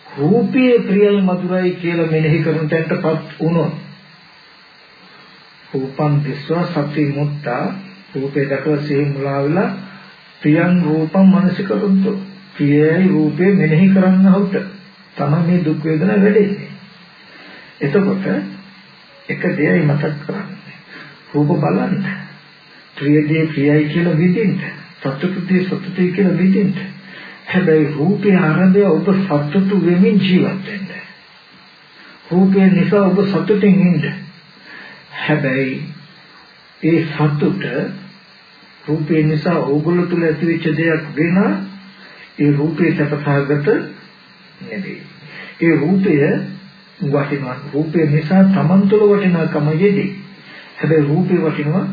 රූපයේ ප්‍රියයි මధుරයි කියලා මෙනෙහි කරන තැනටපත් වුණොත් රූපං දිස්වා සති මුත්තා රූපේ දැකලා සිහි මුලා වෙලා ප්‍රියං රූපං මනසිකරුන්තෝ ප්‍රියයි රූපේ මෙනෙහි කරන්නහොත් තමයි මේ දුක් වේදනා වැඩෙන්නේ. එතකොට එක දෙයයි මතක් කරන්නේ රූප බලන්න ප්‍රිය දේ ප්‍රියයි කියලා විඳින්න සතුටුදී සතුටුයි කියලා විඳින්න. හැබැයි රූපේ ආරම්භය ඔබ සතුටු වෙමින් ජීවත් වෙන්න. රූපේ නිසා ඔබ සතුටින් ඉන්න. හැබැයි ඒ සතුට රූපේ නිසා ඕගොල්ලෝ තුල ඇතිවෙච්ච දෙයක් වෙන ඒ රූපේ සපසහගත නෙවෙයි. ඒ රූපය වටිනවා. රූපේ නිසා Taman තුල වටිනාකම යෙදී. හැබැයි රූපේ වටිනවා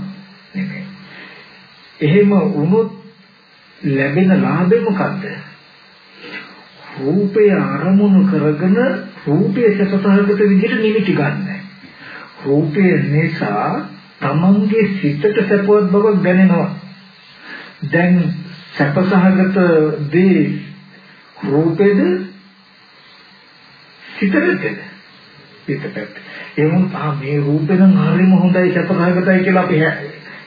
නෙමෙයි. එහෙම වුණොත් ලැබෙන ලාභය මොකද්ද? රූපය අරමුණු කරගෙන රූපයේ සසතහගත විදිහට නිමිති ගන්න. රූපය නිසා තමන්ගේ සිතට සැපවත් බවක් දැනෙනවා. දැන් සැපසහගත දේ රූපෙද සිතටද? සිතට. එමුන් ආ මේ රූපේ නම් හරියම හොඳයි සැපසහගතයි කියලා අපි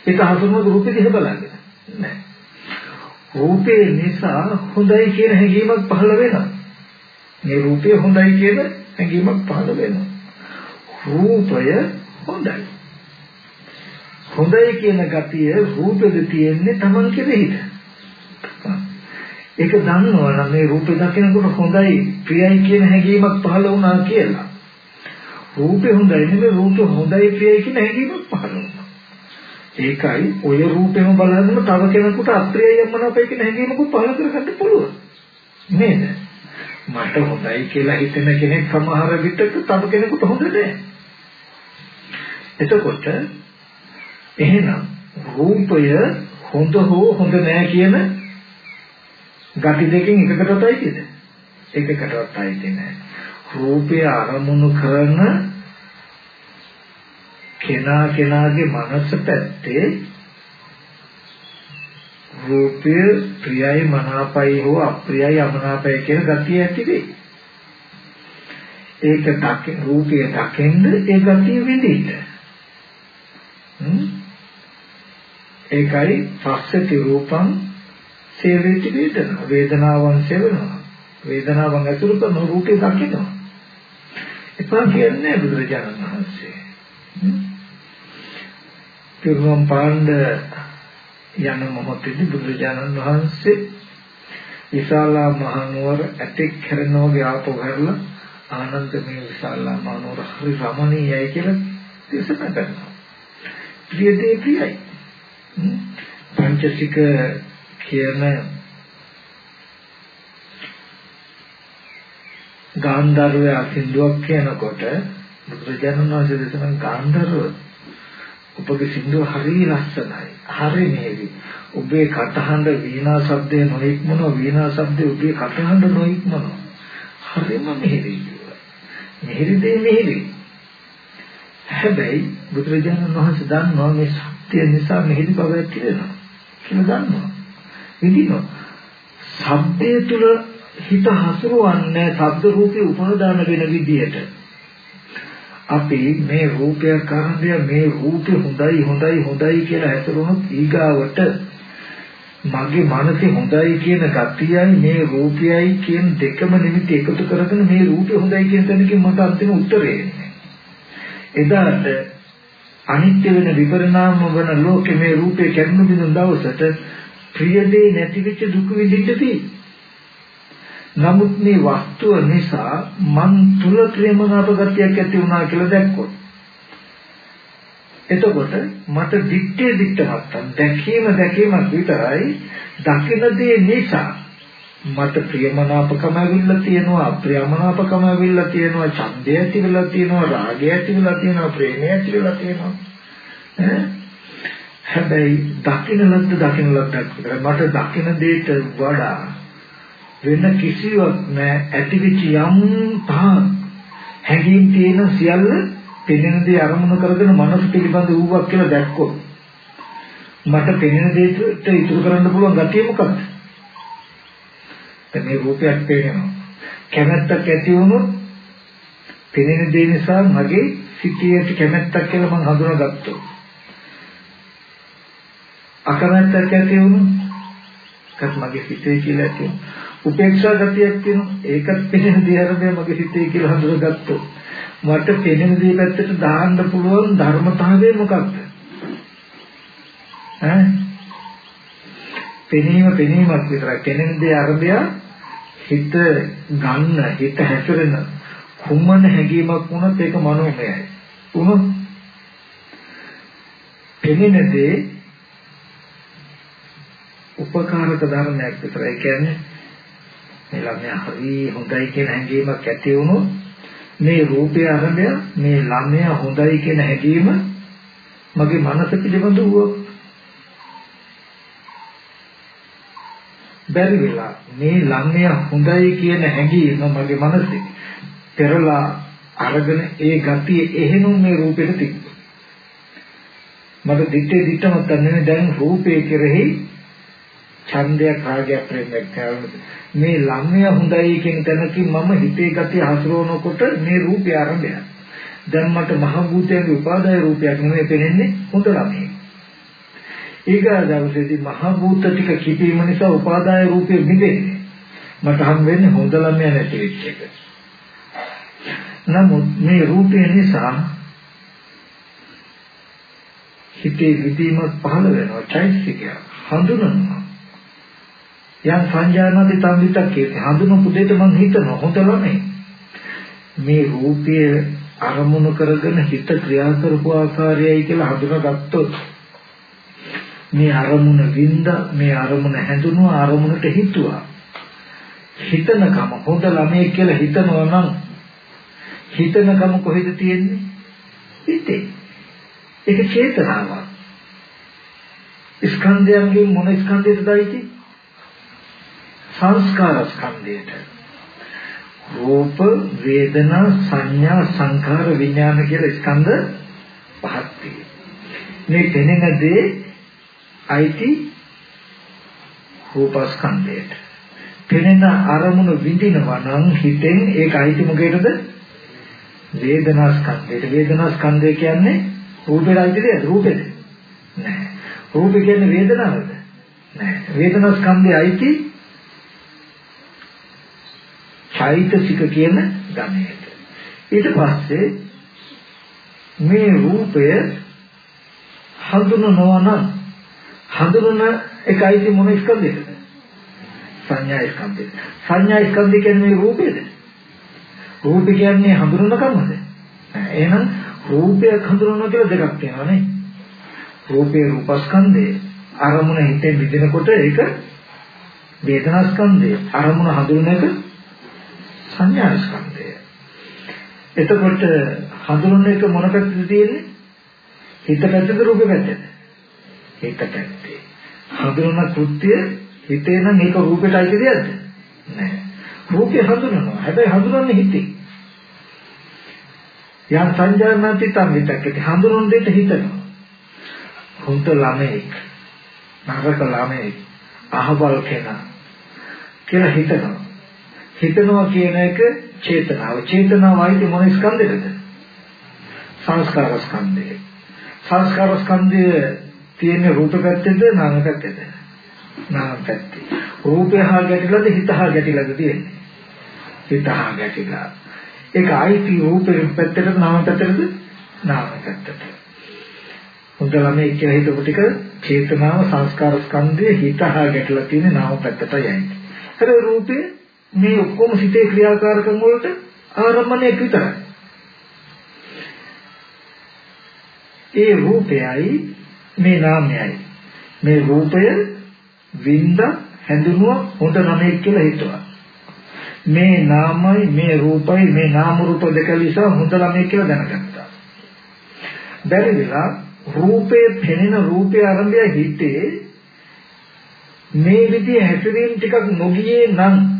ඒක හසුරුවන රූපෙ දිහා බලන්නේ. නෑ. රූපේ නිසා හොඳයි කියන හැඟීමක් පහළ වෙනවා. මේ රූපය හොඳයි කියන හැඟීමක් පහළ වෙනවා. රූපය හොඳයි. හොඳයි කියන ගතිය රූපෙද තියෙන්නේ Taman කෙරෙහිද? ඒක දන්නවා නම් මේ රූපේ දකිනකොට හොඳයි ප්‍රියයි කියන හැඟීමක් පහළ වුණා කියලා. රූපේ හොඳයි නෙමෙයි රූපේ හොඳයි ප්‍රියයි කියන හැඟීමක් පහළ වුණා. ඒකයි ඔය රූපෙම බලනකොට තව කෙනෙකුට අප්‍රියයි යම්මනපයි කියන හැඟීමකුත් පහළ කරගන්න පුළුවන්. නේද? මට හොඳයි කියලා හිතන කෙනෙක් සමහර විටක තව කෙනෙකුට හොඳ නැහැ. එතකොට එහෙනම් රූපය හොඳ හෝ හොඳ නැහැ කියන ගති දෙකෙන් එකකටවත් අයිතිද? එකකටවත් අයිති නැහැ. රූපය අරමුණු කරන කෙනා කෙනාගේ මනස පැත්තේ රූපය ප්‍රියයි මනාපයි හෝ අප්‍රියයි අමනාපයි කියන ගතිය ඇති වෙයි. ඒක දකින රූපය දකින්න ඒ ගතිය විඳින්න. ඒකයි පස්සති රූපං සේවිත වේදනා වේදනාවන් සේවනවා වේදනාවන් ඇතුළු කරන රූපේ දකිනවා එපා කියන්නේ බුදුරජාණන් වහන්සේ පිරුම් පාණ්ඩ යන මොහොතේදී බුදුරජාණන් වහන්සේ විශාලා මහනුවර ඇතෙක් කරනෝගේ ආපහු හැරලා ආනන්ද මේ විශාලා මහනුවර හරි රමණීයයි කියලා දේශනා කරනවා. ප්‍රිය දේ ප්‍රියයි. පංචසික කියන ගාන්ධර්වය සින්දුවක් කියනකොට බුදුරජාණන් වහන්සේ දේශනා ගාන්ධර්ව ඔබගේ සින්දුව හරිය ලස්සනයි. හරිය මෙහෙවි. ඔබේ කටහඬ වීණා ශබ්දය නොඉක්මන වීණා ශබ්දය ඔබේ කටහඬ නොඉක්මන. හරියම මෙහෙවි. මෙහෙරි දෙය මෙහෙරි. හැබැයි බුදුරජාණන් වහන්සේ දන්නවා මේ සත්‍ය නිසා මෙහෙදි බව ඇති වෙනවා කියලා දන්නවා. විඳිනවා. ශබ්දය තුල හිත හසුරවන්නේ ශබ්ද රූපේ උපාදාන වෙන විදියට. අපි මේ රූපයක් කාරණය මේ රූපේ හොඳයි හොඳයි හොඳයි කියලා හිතනොත් ඊගාවට මගේ මනසේ හොඳයි කියන ගතියයි මේ රූපයයි කියන දෙකම නිමිති එකතු කරගෙන මේ රූපේ හොඳයි කියන තැනකින් මට අන්තිම උත්තරේ එන්නේ. එදාට අනිත්‍ය වෙන විපරිණාම වන ලෝකේ මේ රූපේ කැඩුණු බිඳුන් දවසට ප්‍රිය දේ නැති වෙච්ච දුක විඳින්නදී නමුත් මේ වස්තුව නිසා මන් තුල ප්‍රේමනාප ගතියක් ඇති වුණා කියලා දැක්කොත්. එතකොට මට දිත්තේ දිත්තමත්තන් දැකීම දැකීමක් විතරයි. දකින දේ නිසා මට ප්‍රියමනාපකම ඇවිල්ලා තියෙනවා අප්‍රියමනාපකම ඇවිල්ලා තියෙනවා ඡන්දය ඇති වෙලා තියෙනවා රාගය ඇති වෙලා තියෙනවා ප්‍රේමය ඇති වෙලා තියෙනවා. හැබැයි දකින ලද්ද දකින ලද්දක් මට දකින දෙයට වඩා වෙන කිසිවක් නැහැ ඇතිවිච යම් තාක් හැඟීම් තියෙන සියල්ල පෙනෙන දේ අරමුණු කරගෙන මනස පිළිබඳ වූවක් කියලා දැක්කොත් මට පෙනෙන දේට ඉතුරු කරන්න පුළුවන් ගතිය මොකක්ද? දැන් මේ රූපයක් පේනවා. කැමැත්තක් ඇති වුණොත් පෙනෙන දේ නිසා මගේ සිතේ ඇති කැමැත්තක් කියලා මම හඳුනාගත්තා. අකමැත්තක් ඇති වුණොත් කත් මගේ සිතේ කියලා ඇති වුණා. උපේක්ෂා ගතියක් තියෙනවා. ඒකත් පෙනෙන දේ අරබය මගේ සිතේ කියලා හඳුනාගත්තා. මට පෙනෙන දේ පැත්තට දාන්න පුළුවන් ධර්මතාවය මොකක්ද? ඈ? පෙනීම පෙනීමක් විතරයි. පෙනෙන දේ අරබය හිත ගන්න, හිත හැසිරෙන කුමන හැඟීමක් වුණත් ඒක මනෝමයයි. උනොත් පෙනෙන දේ උපකාරක ධර්මයක් විතරයි. කියන්නේ මේ ළමයා හරි හොඳයි කියන හැඟීමක් ඇති වුණොත් මේ රූපය අරඹය මේ ළමයා හොඳයි කියන හැඟීම මගේ මනස පිළිබඳ වූ බැරි වෙලා මේ ළමයා හොඳයි කියන හැඟීම මගේ මනසේ පෙරලා අරගෙන ඒ ගතිය එහෙනම් මේ රූපෙට තිබ්බා. මට දිත්තේ දිත්තමත් නැහැ දැන් රූපේ කෙරෙහි ඡන්දයක් රාගයක් ප්‍රේමයක් මේ ළමයා හොඳයි කියන තැනකින් මම හිතේ ගතිය හසුරවනකොට මේ රූපය ආරම්භය. දැන් මට මහ භූතයේ උපාදාය රූපයක් නෙමෙයි පෙනෙන්නේ හොඳ ළමයි. ඊගා දවසේදී මහ භූත ටික කිපීම නිසා උපාදාය රූපෙ මිදෙන්නේ. මට හම් වෙන්නේ හොඳ ළමයා නැති වෙච්ච එක. නමුත් මේ රූපය නිසා හිතේ විදීමක් පහළ වෙනවා චෛත්‍යය හඳුනනවා යම් සංජානනති තම්විතක් කියන්නේ හඳුනපු දෙයට මං හිතනවා හොඳ ළමයි මේ රූපය අරමුණු කරගෙන හිත ක්‍රියා කරපු ආකාරයයි කියලා හඳුනාගත්තොත් මේ අරමුණ වින්ද මේ අරමුණ හැඳුනුවා අරමුණට හිතුවා. හිතනකම හොඳ ළමයි කියලා හිතනවා නම් හිතනකම කොහෙද තියෙන්නේ? හිතේ. ඒක චේතනාවක්. ස්කන්ධයන්ගෙන් මොන ස්කන්ධයටද අයිති? සංස්කාර ස්කන්ධයට රූප වේදනා සංඥා සංඛාර විඥාන කියලා ස්කන්ධ පහක් තියෙනවා මේ පෙනෙන දේ අයිති රූපස්කන්ධයට. පෙනෙන අරමුණු විඳිනවා නම් හිතෙන් ඒක අයිති මොකේද? වේදනාස්කන්ධයට. වේදනාස්කන්ධය කියන්නේ රූපේ අයිතිද? රූපෙද? නෑ. රූප කියන්නේ වේදනාවද? නෑ. වේදනාස්කන්ධය අයිති චෛතසික කියන ගණයට. ඊට පස්සේ මේ රූපය හඳුනනවා නම් හඳුනන එකයි මොන ස්කන්ධයකද? සංඥා ස්කන්ධය. සංඥා ස්කන්ධය කියන්නේ මේ රූපේද? රූපය කියන්නේ හඳුනන කර්මද? එහෙනම් රූපයක් හඳුනනවා කියලා දෙකක් තියෙනවා නේ. රූපේ රූපස්කන්ධය අරමුණ හිතේ විදිනකොට ඒක වේදනාස්කන්ධය. අරමුණ හඳුනන එක සංඥා ස්කන්ධය. එතකොට හඳුනන එක මොන පැත්තද තියෙන්නේ? හිත පැත්තද රූප පැත්තද? හිත පැත්තේ. හඳුනන කෘත්‍ය හිතේ නම් ඒක රූපෙට අයිති දෙයක්ද? නෑ. රූපය හඳුනනවා. හැබැයි හඳුනන්නේ හිතේ. යම් සංජානනාති තම්විතකේ හඳුනන දෙයට හිතනවා. හොඳ ළමෙක් නරක ළමෙක් අහවල් කෙනා කියලා හිතනවා. හිතනවා කියන එක චේතනාව. චේතනාවයි මොන ස්කන්ධයකද? සංස්කාර ස්කන්ධය. සංස්කාර ස්කන්ධය තියෙන රූප පැත්තේද නාම පැත්තේද? නාම පැත්තේ. රූපය හා ගැටිලාද හිත හා ගැටිලාද තියෙන්නේ? හිත හා ගැටිලා. ඒක ආයිති රූපේ පැත්තටද නාම පැත්තටද? නාම පැත්තට. හොඳ ළමයි කියලා හිතපු ටික චේතනාව සංස්කාර ස්කන්ධයේ හිත හා ගැටලා තියෙන නාම පැත්තටයි යන්නේ. හැබැයි රූපේ මේ ඔක්කොම සිතේ ක්‍රියාකාරකම් වලට ආරම්භණයක් විතරයි. ඒ රූපයයි මේ නාමයයි මේ රූපය වින්ද හැඳුනුව හොඳ නමයක් කියලා හිතුවා. මේ නාමයි මේ රූපයි මේ නාම රූප දෙක නිසා හොඳ ළමයි කියලා දැනගත්තා. බැරි වෙලා රූපේ පෙනෙන රූපේ ආරම්භය හිතේ මේ විදිහ හැසිරීම ටිකක් නොගියේ නම්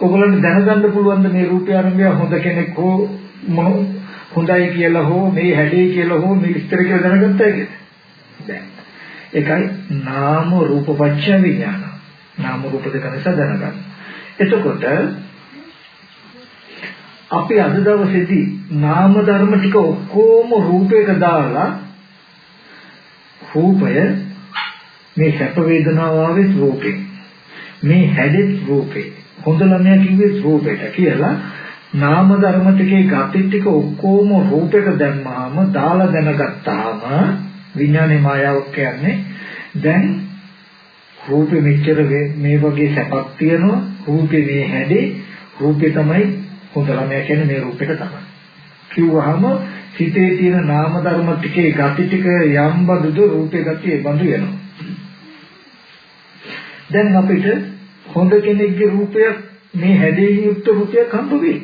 ඔයගොල්ලන්ට දැනගන්න පුළුවන් මේ රූපය ආරම්භය හොඳ කෙනෙක් හෝ හොඳයි කියලා හෝ මේ හැඩේ කියලා හෝ මේ විස්තර කියලා දැනගත්තා කියලා. දැන් ඒකයි නාම රූප පච්ච විඥාන. නාම රූප දෙක නිසා දැනගන්න. එතකොට අපි අද දවසේදී නාම ධර්ම ටික ඔක්කොම රූපයක දාලා රූපය මේ සැප වේදනාව ආවේ රූපේ මේ හැදෙත් රූපේ හොඳ ළමයා කිව්වේ රූපයට කියලා. නාම ධර්ම ටිකේ gati ටික ඔක්කොම රූපයක දැම්මාම දාලා දැනගත්තාම විඥානේ මායාවක් කියන්නේ. දැන් රූපෙ මෙච්චර මේ වගේ සැපක් තියෙනවා. රූපේ මේ හැදේ රූපේ තමයි හොඳ ළමයා කියන්නේ මේ රූපෙට තමයි. කිව්වහම හිතේ තියෙන නාම ධර්ම ටිකේ gati ටික යම් බඳුද රූපේ gati ඒ බඳු වෙනවා. දැන් අපිට හොඳ කෙනෙක්ගේ රූපයක් මේ හැදේ යුක්ත රූපයක් හම්බ වෙයි.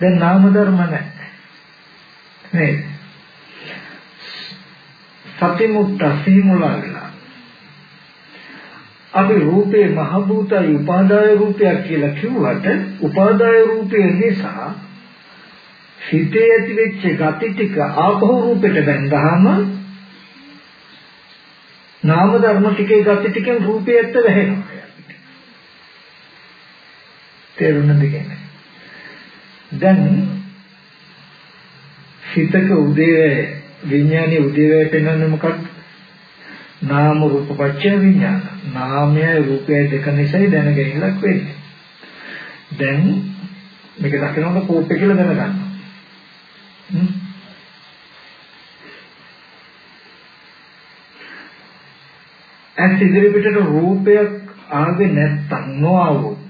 දැන් නාම ධර්ම නැහැ. නේද? සතිමුත්ත සීමුලා වෙලා අපි රූපේ මහ භූතයි උපාදාය රූපයක් කියලා කිව්වට උපාදාය රූපය නිසා හිතේ ඇති වෙච්ච gati ටික ආපහු රූපෙට බැඳහම නාම ධර්ම ටිකේ gati ටිකෙන් රූපේ ඇත්ත වැහෙනවා. තේරුණාද කියන්නේ දැන් හිතක උදේ විඥානයේ උදේවැය පෙන්වන්නේ මොකක්ද නාම රූප පත්‍ය විඥාන. නාමය රූපය දෙක නිසායි දැනගැනීමක් වෙන්නේ. දැන් මේක දකිනකොට කෝපය කියලා දැනගන්නවා. ඇස් ඉදිරි පිටට රූපයක් ආවේ නැත්තම් නොආවොත්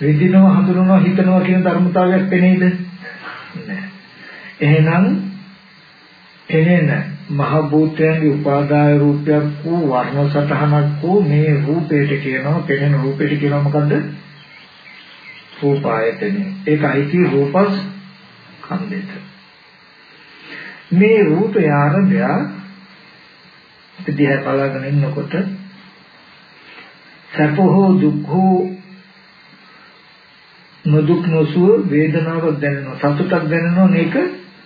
විඳිනවා හඳුනනවා හිතනවා කියන ධර්මතාවයක් පෙනේද නැහැ එහෙනම් එනේන මහ භූතයන්ගේ උපාදාය රූපයක් වූ වර්ණ සටහනක් වූ මේ රූපයට කියනවා. පෙනෙන රූපයට කියනවා මොකද්ද? රූපායතනෙ ඒකයි කි රූපස් කන්දෙත මේ රූපය ආරම්භය දිහා බලගෙන ඉන්නකොට සැප හෝ දුක් හෝ නොදුක් නොසුව වේදනාවක් දැනෙනවා. සතුටක් දැනෙනවා මේක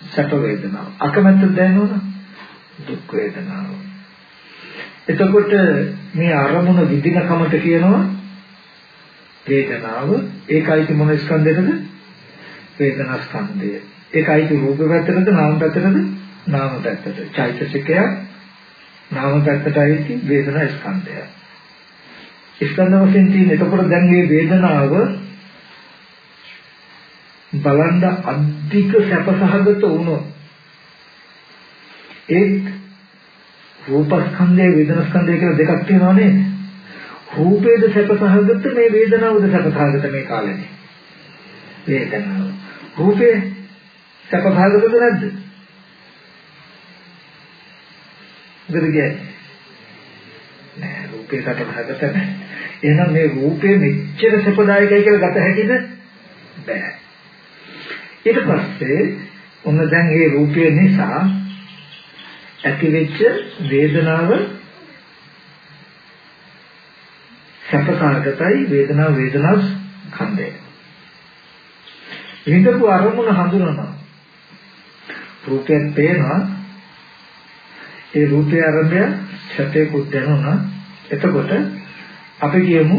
සැප වේදනාව අකමැත්ත දැනෙනවා දුක් වේදනාව. එතකොට මේ අරමුණ විදින කමට කියනවා වේදනාව. ඒකයි මොන ස්කන්ධයටද වේදනා ස්කන්ධය ඒකයි රූප පැත්තටද නාම පැත්තටද නාම පැත්තට චෛතසිකය නාම පැත්තටයි වේදනා ස්කන්ධය ස්කන්ධ වශයෙන් තියෙන එතකොට දැන් මේ වේදනාව බලන්න අධික සැපසහගත වුණොත් ඒත් රූපස්කන්ධය වේදනාස්කන්ධය කියලා දෙකක් තියෙනවා නේද? රූපේද සැපසහගත මේ වේදනාවද සැපසහගත මේ කාලෙනේ. වේදනාව. රූපේ සැපසහගතද නැද්ද? දෙවියන් නෑ රූපේ සැපසහගත නෑ. එහෙනම් මේ රූපේ මෙච්චර සැපදායකයි කියලා ගත හැකිද? බෑ. ඊට පස්සේ ඔන්න දැන් මේ රූපය නිසා ඇතිවෙච්ච වේදනාව සැපකාරකතයි වේදනාව වේදනාව ඛණ්ඩය. හිතපු අරමුණ හඳුනනවා. රූපයෙන් පේනවා ඒ රූපය අරබය සැපේකුත් දැනුණා. එතකොට අපි කියමු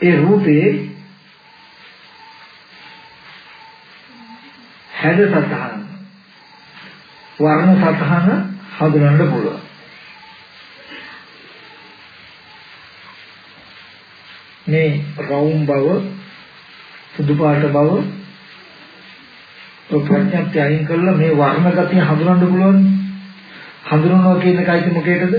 ඒ රූපේ හැඩ සතහන වර්ණ සතහන හඳුනන්න පුළුවන්. මේ රවුම් බව සුදු පාට බව ප්‍රඥප්ති අයින් කරලා මේ වර්ණ ගතිය හඳුනන්න පුළුවන්. හඳුනනවා කියන එකයි මොකේද?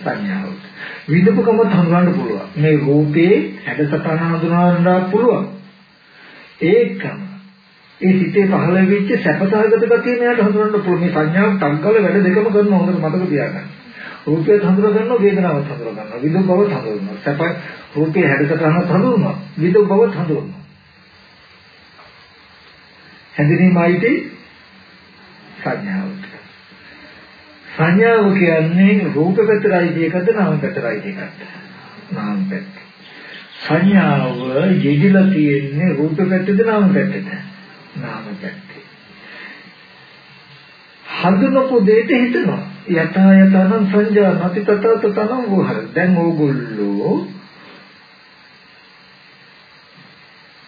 සංඥාවට. විදපකමත් හඳුනන්න පුළුවන්. මේ රූපේ හැඩසටහන හඳුනන්න පුළුවන්. ඒකම ඒ සිතේ පහළ වෙච්ච සැපසහගත ගතිය මෙයාට හඳුනන්න පුළුවන්. මේ සංඥාව තංගල වැඩ දෙකම කරන හොඳට මතක තියාගන්න. රූපයත් හඳුනා ගන්නවා වේදනාවත් හඳුනා ගන්නවා. විදුක් බවත් හඳුනනවා. සැප රූපේ හැඩසටහනත් හඳුනනවා. විදුක් බවත් හඳුනනවා. හැඳිනීමයිදී සංඥාවට. සංඥාව කියන්නේ රූප පැතරයි දෙකද නාම පැතරයි දෙකද? නාම පැත්ත. සංඥාව යෙදිලා තියෙන්නේ රූප පැත්තද නාම පැත්තද? නාම පැත්තේ. හඳුනපු දෙයට හිතනවා. යථා යතනං සංජා නැති තත තතනං වහර. දැන් ඕගොල්ලෝ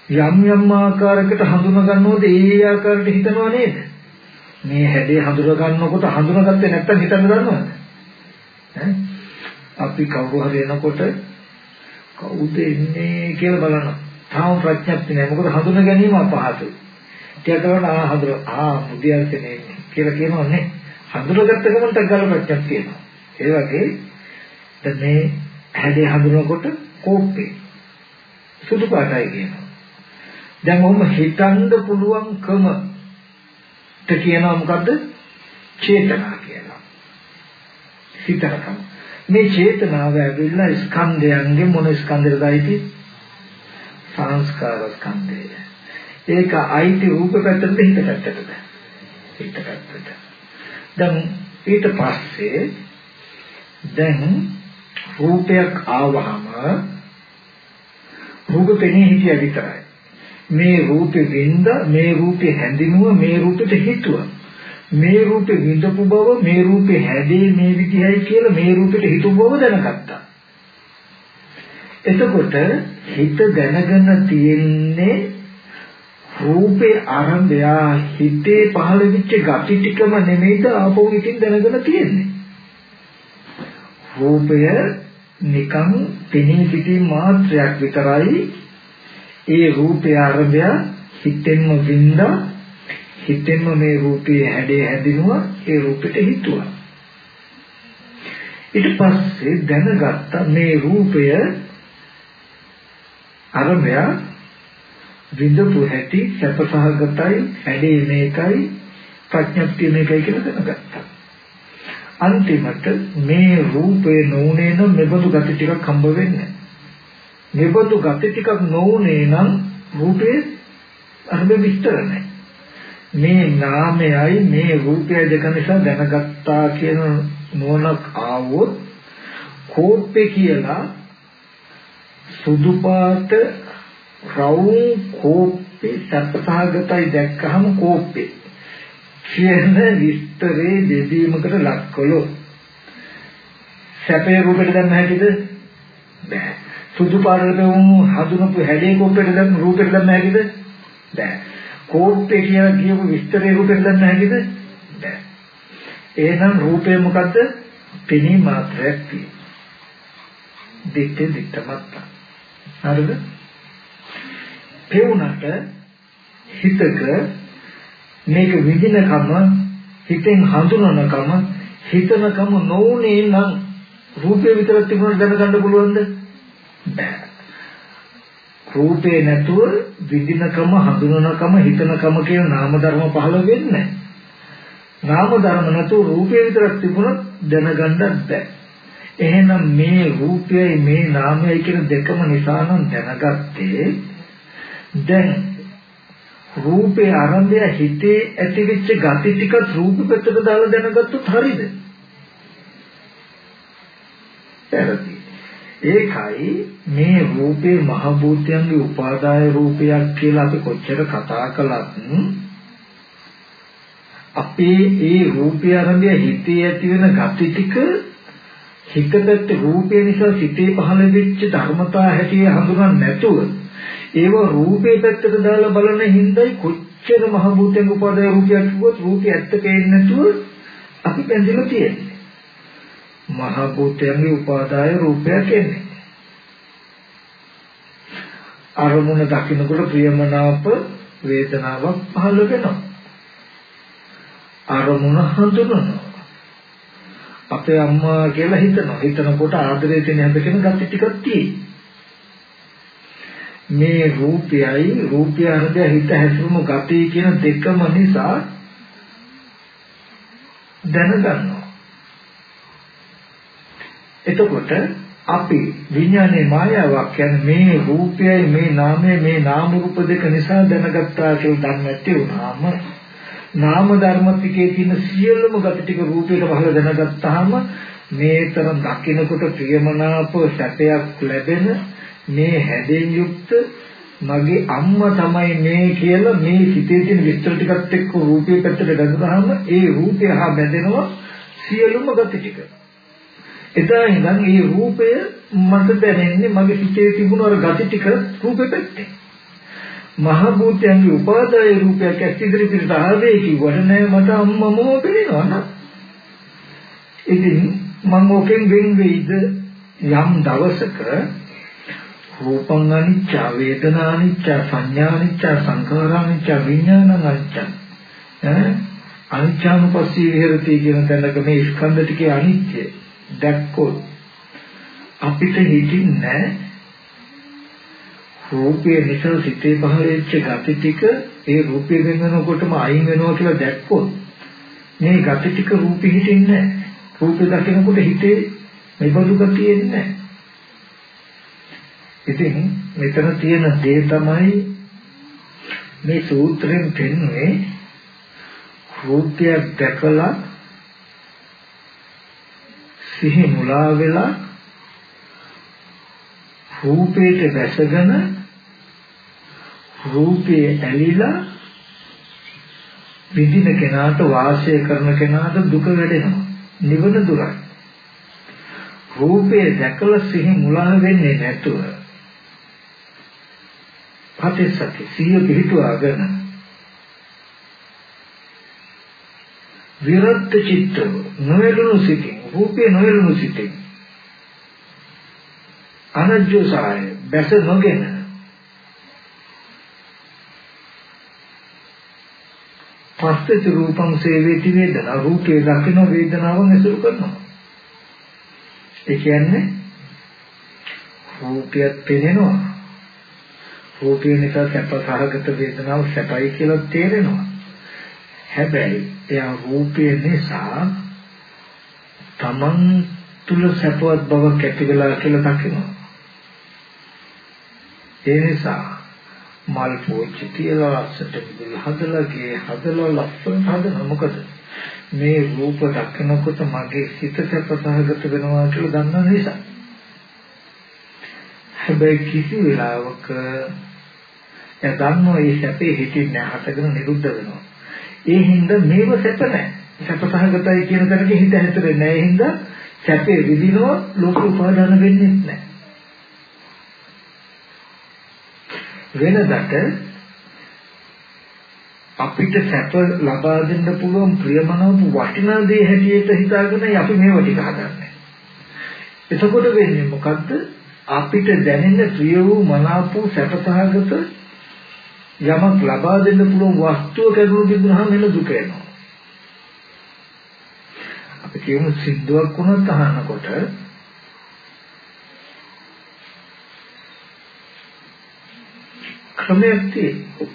යම් යම් ආකාරයකට හඳුනා ගන්නවද ඒ ආකාරයට හිතනවා නේද? මේ හැඩේ හඳුනා ගන්නකොට හඳුනාගත්තේ නැත්තම් හිතන්න දන්නවද? ඈ අපි කවුරු හරි එනකොට කවුද එන්නේ කියලා බලනවා. තාම ප්‍රඥප්ති නැහැ. මොකද හඳුනා ගැනීම අපහසුයි. ටිකකට ආ හඳුර ආ මුදියල්සනේ කියලා කියනවා නේ. හඳුනාගත්ත ගමන් තගල ප්‍රත්‍යක් තියෙනවා. ඒ වගේ දැන් මේ හැඩේ හඳුනනකොට කෝප්පේ සුදු පාටයි කියනවා. දැන් ඔහොම හිතන්න පුළුවන්කම ත කියනවා මොකද්ද? චේතනා කියලා. හිතනකම. මේ චේතනාව ඇවිල්ලා ස්කන්ධයන්ගේ මොන ස්කන්ධයටද අයිති? සංස්කාර ස්කන්ධය. ඒක අයිති රූප පැත්තට හිත පැත්තටද? හිත පැත්තට. දැන් ඊට පස්සේ දැන් රූපයක් ආවහම රූප පෙනී හිටිය විතරයි. මේ රූපේ වින්ද මේ රූපේ හැඳිනුව මේ රූපෙට හිතුවා. මේ රූපේ විඳපු බව මේ රූපේ හැදේ මේ විදිහයි කියලා මේ රූපෙට හිතුව බව දැනගත්තා. එතකොට හිත දැනගෙන තියෙන්නේ රූපේ ආරම්භය හිතේ පහළ වෙච්ච gati ටිකම නෙමෙයිද ආපහු ඉතින් දැනගෙන තියෙන්නේ. රූපය නිකන් පෙනී සිටීම මාත්‍රයක් විතරයි. ඒ රූපේ ආරම්භය හිතෙන්ම වින්දා හිතෙන්ම මේ රූපේ හැඩේ හැදිනුවා ඒ රූපෙට හිතුවා. ඊට පස්සේ දැනගත්ත මේ රූපය අරබය විඳපු හැටි සැපසහගතයි හැඩේ මේකයි ප්‍රඥප්තිය මේකයි කියලා දැනගත්තා. අන්තිමට මේ රූපේ නොඋනේ නම් මෙබඳු gati ටිකක් හම්බ වෙන්නේ. මෙබඳු gati ටිකක් නොඋනේ නම් රූපේ අරබ විස්තර නැහැ. මේ නාමයයි මේ රූපයයි දෙක නිසා දැනගත්තා කියන නුවණක් ආවොත් කෝප්පේ කියලා සුදු පාට රවුම් කෝප්පේ සත්‍සහගතයි දැක්කහම කෝප්පේ කියන විස්තරේ දෙදීමකට ලක් කළොත් සැපේ රූපෙට දැම්ම හැකිද? බෑ. සුදු පාටට වුණු හඳුනපු හැඩේ කොප්පෙට දැම්ම රූපෙට දැම්ම හැකිද? බෑ. කෝප්පේ කියලා කියපු විස්තරේ රූපෙට දැම්ම හැකිද? බෑ. එහෙනම් රූපය මොකද්ද? පෙනී මාත්‍රයක් තියෙනවා. දෙත්තේ දෙත්තමත්ත. හරිද? පෙවුනට හිතක මේක විඳිනකම හිතෙන් හඳුනනකම හිතනකම නොඋනේ නම් රූපේ විතරක් තිබුණාට දැනගන්න පුළුවන්ද? බෑ. රූපේ නැතුව විඳිනකම හඳුනනකම හිතනකම කියන නාම ධර්ම පහළ වෙන්නේ නාම ධර්ම නැතුව රූපේ විතරක් තිබුණොත් දැනගන්නත් බෑ. එහෙනම් මේ රූපයයි මේ නාමයයි කියන දෙකම නිසා නම් දැනගත්තේ දැන් රූපේ ආරම්භය හිතේ ඇතිවෙච්ච gati ටිකත් රූප පැත්තට දාලා දැනගත්තොත් හරියද? පැහැදිලි. ඒකයි මේ රූපේ මහ භූතයන්ගේ උපාදාය රූපයක් කියලා අපි කොච්චර කතා කළත් අපේ ඒ රූපය ආරම්භය හිතේ ඇති වෙන gati ටික හිතට රූපය නිසා සිතේ පහළ වෙච්ච ධර්මතා හැටිය හඳුනන්නේ නැතුව ඒව රූපේ පැත්තට දාලා බලන හිඳයි කොච්චර මහ භූතයන් උපාදාය රූපයක් කිව්වොත් රූපය ඇත්ත පේන්නේ නැතුව අපි බැඳිලා තියෙන්නේ. මහ භූතයන්ගේ උපාදාය රූපයක් එන්නේ. අරමුණ දකින්නකොට ප්‍රියමනාප වේදනාවක් පහළ වෙනවා. අරමුණ හඳුනනවා. අපේ අම්මා කියලා හිතනවා. හිතනකොට ආදරය දෙන හැදගෙන ගති ටිකක් තියෙයි. මේ රූපයයි රූපය අරබය හිත හැසිරුණු ගතිය කියන දෙකම නිසා දැනගන්නවා. එතකොට අපි විඥානයේ මායාවක් කියන්නේ මේ රූපයයි මේ නාමයයි මේ නාම රූප දෙක නිසා දැනගත්තා කියලා දන්නේ නැති වුණාම නාම ධර්මතිකේ තියෙන සියලුම ගති ටික රූපයට පහළ දැනගත්තාම මේ තරම් දකින්නකොට ප්‍රියමනාප සැපයක් ලැබෙන මේ හැදෙන් යුක්ත මගේ අම්මා තමයි මේ කියලා මේ හිතේ තියෙන විස්තර ටිකත් එක්ක රූපේ පැත්තට ගඳගහම ඒ රූපය හා බැඳෙනවා සියලුම ගති ටික. එදා ඉඳන් මේ රූපය මට දැනෙන්නේ මගේ හිතේ තිබුණ අර ගති ටික රූපේ පැත්තේ. මහ භූතයන්ගේ උපාදාය රූපයක් ඇස් ඉදිරි පිටට ආවේ කිව්වට නෑ මට අම්මම පේනවා නේද? ඉතින් මම ඔකෙන් වෙන් වෙයිද යම් දවසක රූපං අනිච්ච වේදනා අනිච්ච සංඥා අනිච්ච සංඛාර අනිච්ච විඥාන අනිච්ච ඈ? අනිච්චානුපස්සී විහෙරති කියන තැනක මේ ස්කන්ධ ටිකේ අනිත්‍ය දැක්කොත් අපිට හිතින්නේ රූපයේ නිසා සිතේ පහළ වෙච්ච gati ටික ඒ රූපය වෙනකොටම අයින් වෙනවා කියලා දැක්කොත් මේ gati ටික රූපෙ හිටින්නේ නැහැ. රූපේ දකිනකොට හිතේ මෙබඳු ගතිය එන්නේ නැහැ. ඉතින් මෙතන තියෙන දේ තමයි මේ සූත්‍රයෙන් පෙන්වන්නේ රූපයක් දැකලා සිහි මුලා වෙලා රූපයට වැසගෙන රූපේ ඇලිලා විඳින කෙනාට වාසය කරන කෙනාට දුක වැඩෙනවා. නිවන දුරයි. රූපේ දැකලා සිහි මුලා වෙන්නේ නැතුව පටිසති සිය පිහිටුවාගෙන විරත් චිත්ත නොයලුණු සිටින් රූපේ නොයලුණු සිටින් අනජ්ජෝසාය බැස නොගෙන පස්සේ රූපං සේවේති වේදනා රූපේ දකින වේදනාවන් ඇසුරු කරනවා. ඒ කියන්නේ රූපයක් පෙනෙනවා. රූපය නිසා සැප සහගත වේදනාව සැපයි කියලා තේරෙනවා. හැබැයි එයා රූපය නිසා තමන් තුල සැපවත් බවක් ඇති වෙලා කියලා දකිනවා. ඒ නිසා මල් පෝච්චි තියලා අස්සට විදුල හදලා ගේ හදලා ලස්සන හදන මොකද මේ රූප දකිනකොට මගේ සිත සැප සහගත වෙනවා කියලා දන්න නිසා හැබැයි කිසි වෙලාවක එයා දන්නවා මේ සැපේ හිතින් නෑ හටගෙන නිරුද්ධ වෙනවා. ඒ හින්දා මේව සැප නෑ. සැප සහගතයි කියන තැනක හිත හැතරෙන්නේ නෑ. ඒ හින්දා සැපේ විඳිනවා ලෝක උපාදාන වෙන්නේ නැහැ. වෙනදට අපිට සැප ලබා දෙන්න පුළුවන් ප්‍රියමනාප වටිනා දේ හැටියට හිතාගෙන අපි මේව ටික හදන්නේ. එතකොට වෙන්නේ මොකද්ද? අපිට දැනෙන ප්‍රිය වූ මනාප වූ සැපසහගත යමක් ලබා දෙන්න පුළුවන් වස්තුව කැඩුණු තිබුණාම එන දුක එනවා. අපි කියමු සිද්දුවක් වුණත් අහනකොට ක්‍රමයක් තියෙනවා.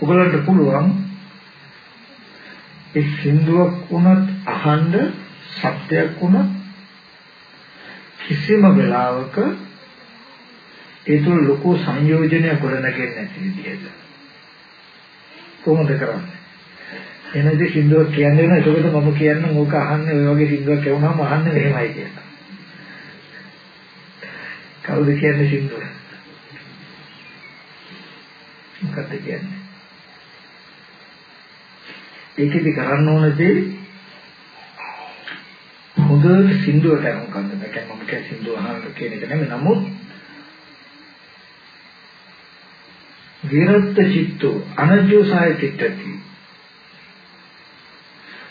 ඔයගලන්ට පුළුවන් ඒ සින්දුවක් වුණත් අහන්න සත්‍යයක් වුණත් කිසිම වෙලාවක ඒ තුළ ලොකු සංයෝජනයක් ගොඩනගෙන්නේ නැති විදිහට. කොහොමද කරන්නේ? එනද සින්දුවක් කියන්නේ නේද එතකොට මම කියන්නේ ඕක අහන්නේ ඔය වගේ සින්දුවක් කියවුනම අහන්නේ මෙහෙමයි කියලා. කවුද කියන්නේ සින්දුව? මොකක්ද කියන්නේ? ඒකෙදි කරන්න ඕන දේ හොඳට සින්දුවට අනුකම්ප කරනවා. මම කිය සින්දුව අහන්න කියන එක නෙමෙයි. නමුත් විරත් චිත්තෝ අනජෝසාය චිත්තති.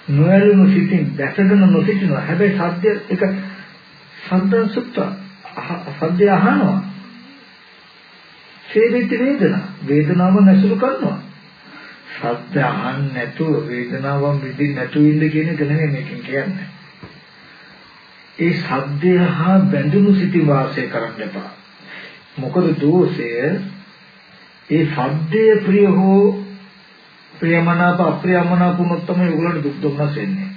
නොයලුණු සිතින් දැසගෙන නොසිටිනවා. හැබැයි සද්ද එක සද්ද සුත්ත සද්ද අහනවා. සේවිත වේදනා වේදනාව නැසුරු කරනවා. සත්‍ය අහන්න නැතුව වේදනාවන් විඳින්න නැතුව ඉන්න කියන එක නෙමෙයි මේකෙන් කියන්නේ. ඒ සද්දය හා බැඳුණු සිටි වාසය කරන්න එපා. මොකද දෝෂය ඒ සද්දය ප්‍රිය හෝ ප්‍රියමනාප අප්‍රියමනාප වුණොත් තමයි ඒගොල්ලන්ට දුක් දුන්නස් වෙන්නේ.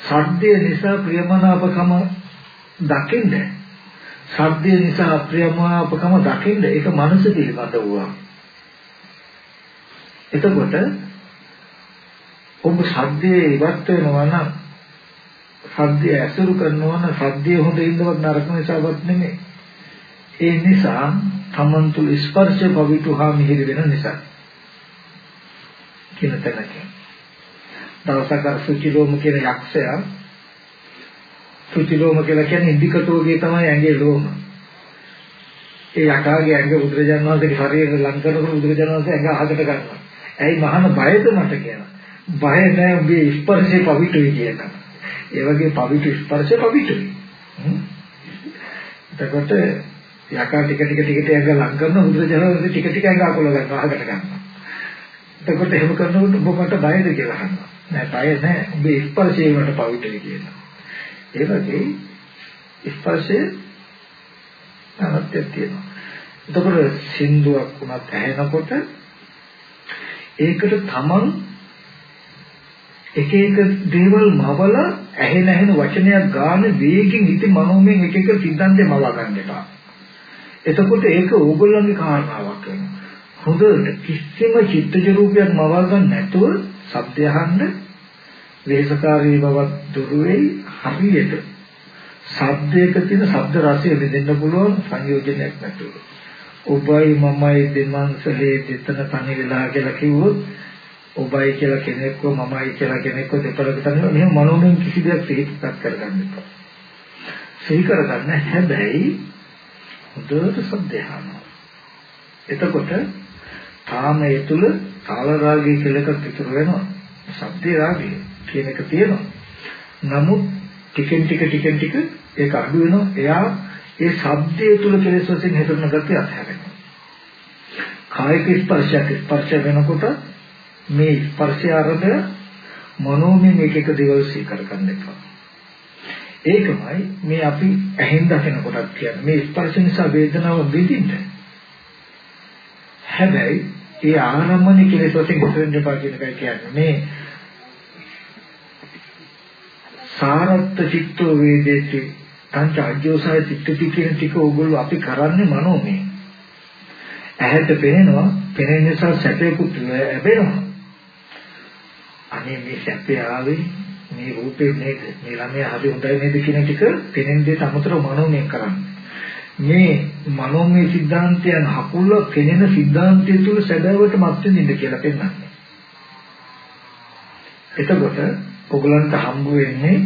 සද්දය නිසා ප්‍රියමනාපකම දකින්න සද්දය නිසා අප්‍රියමනාපකම දකින්න ඒක මනස පිළිබඳ වුණා. එතකොට ඔබ සද්දේ ඉවත් වෙනවා නම් සද්දය ඇසුරු කරනවා නම් සද්දය හොඳ ඉන්නවත් නරක නිසාවත් නෙමෙයි. ඒ නිසා තමන් තුළ ස්පර්ශ පවිතුහා මිහිරි වෙන නිසා. කියන තැනක. දවසක් අර සුචිලෝම කියන යක්ෂයා සුචිලෝම කියලා කියන්නේ ඉන්දිකටෝගේ තමයි ඇඟේ ලෝම. ඒ යකාගේ ඇඟ බුදුරජාණන් වහන්සේගේ ශරීරය ලං කරනකොට බුදුරජාණන් වහන්සේ ඇඟ අහකට ගන්නවා. ඇයි මහාන බයද මට කියලා. බය නැහැ උඹේ ස්පර්ශේ පවිතුයි කියනවා. ඒ වගේ පවිතු ස්පර්ශ පවිතුයි. එතකොට යකා ටික ටික ටික ටික ඇඟ ලං කරන බුදුරජාණන් ටික ටික ඇඟ අකුල ගන්නවා අහකට ගන්නවා. එතකොට එහෙම කරනකොට ඔබ මට බයද කියලා අහනවා. නෑ බය නෑ ඔබේ ස්පර්ශය මට පවිතුයි කියනවා. ඒ වගේ ස්පර්ශය අනත්‍යයක් තියෙනවා. එතකොට සින්දුවක් උනත් ඇහෙනකොට ඒකට තමන් එක එක දේවල් මවල ඇහෙන ඇහෙන වචනයක් ගන්න වේගෙන් ඉති මනෝමයෙන් එක එක සිද්ධාන්තේ මවා ගන්න එපා. එතකොට ඒක ඕගොල්ලන්ගේ කාරණාවක් වෙනවා. හොඳට කිසිම චිත්තජ රූපයක් මවා ගන්න නැතුව සත්‍ය අහන්න වේසකාරී බවක් දුරු වෙයි හරියට. ශබ්දයක තියෙන ශබ්ද රසය විඳින්න පුළුවන් සංයෝජනයක් නැතුව. ඔබයි මමයි දෙමන්සලේ දෙතන තනි වෙලා කියලා කිව්වොත් ඔබයි කියලා කෙනෙක්ව මමයි කියලා කෙනෙක්ව දෙපළක තනියම මෙහෙම මනෝමයෙන් කිසි දෙයක් සිහිපත් කරගන්න එපා. සිහි කරගන්න හැබැයි හොඳට සද්දහනවා. එතකොට කාමයේ තුල කාල රාගය කියලා එකක් ඉතුරු වෙනවා. සද්දේ රාගය කියන එක තියෙනවා. නමුත් ටිකෙන් ටික ටිකෙන් ටික ඒක අඩු වෙනවා. එයා ඒ ශබ්දයේ තුල කෙලෙස් වශයෙන් හැදෙන ගතිය අත්හැරෙනවා. කායික ස්පර්ශයක් ස්පර්ශ වෙනකොට මේ ස්පර්ශය අරබය මනෝමය මේක එක දේවල් සීකර ගන්න එපා. ඒකමයි මේ අපි ඇහෙන් දකින කොටත් කියන්නේ මේ ස්පර්ශ නිසා වේදනාව විඳින්න. හැබැයි ඒ ආරම්භණය කෙලෙස් වශයෙන් හිතෙන්න එපා කියන එකයි කියන්නේ. මේ සාරත්ත චිත්තෝ වේදේති තංච අජ්ජෝසාය චිත්තති කියන ටික ඕගොල්ලෝ අපි කරන්නේ මනෝමය. ඇහැට පෙනෙනවා, පෙනෙන නිසා සැපේකුත් ලැබෙනවා. අනේ මේ සැපේ ආවේ මේ රූපේ නේද මේ ළමයා හරි හොඳයි නේද කියන ටික පෙනෙන දේ සමතර මනෝමය කරන්නේ. මේ මනෝමය સિદ્ધාන්තයන් හකුල පෙනෙන સિદ્ધාන්තය තුල සැබෑවට මත් වෙනින්ද කියලා පෙන්වන්නේ. එතකොට ඔගලන්ට හම්බ වෙන්නේ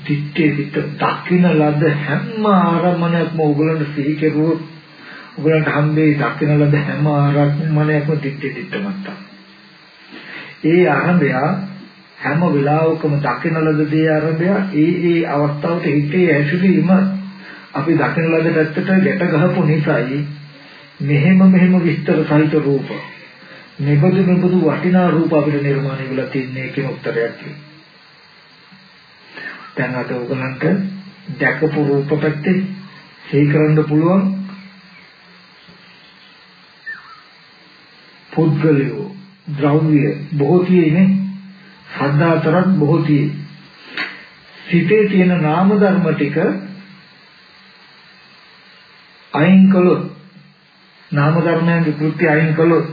දිත්තේ දිත්ත දකින්න ලද හැම ආරමණයක්ම ඔගලන්ට සිහි කෙරුවොත් ඔගලන්ට හම්බේ දකින්න ලද හැම ආරමණයක්ම දිත්තේ දිත්ත මත්තක්. ඒ ආරම්භය හැම වෙලාවකම දකින්න ලද දේ ආරම්භය ඒ ඒ අවස්ථාවට හිතේ ඇසුරීම අපි දකින්න ලද පැත්තට ගැට ගහපු නිසායි මෙහෙම මෙහෙම විස්තර සහිත රූප මෙබඳු මෙබඳු වටිනා රූප අපිට නිර්මාණය වෙලා තින්නේ කියන උත්තරයක් තියෙනවා. දැන් අද ඔයගලන්ට දැකපු රූප පැත්තේ සිහි කරන්න පුළුවන් පුද්ගලයෝ ද්‍රව්‍ය බොහෝ තියෙන්නේ සද්ධාතරත් බොහෝ තියෙන්නේ සිතේ තියෙන නාම ධර්ම ටික අයින් කළොත් නාම ධර්මයන්ගේ කෘත්‍ය අයින් කළොත්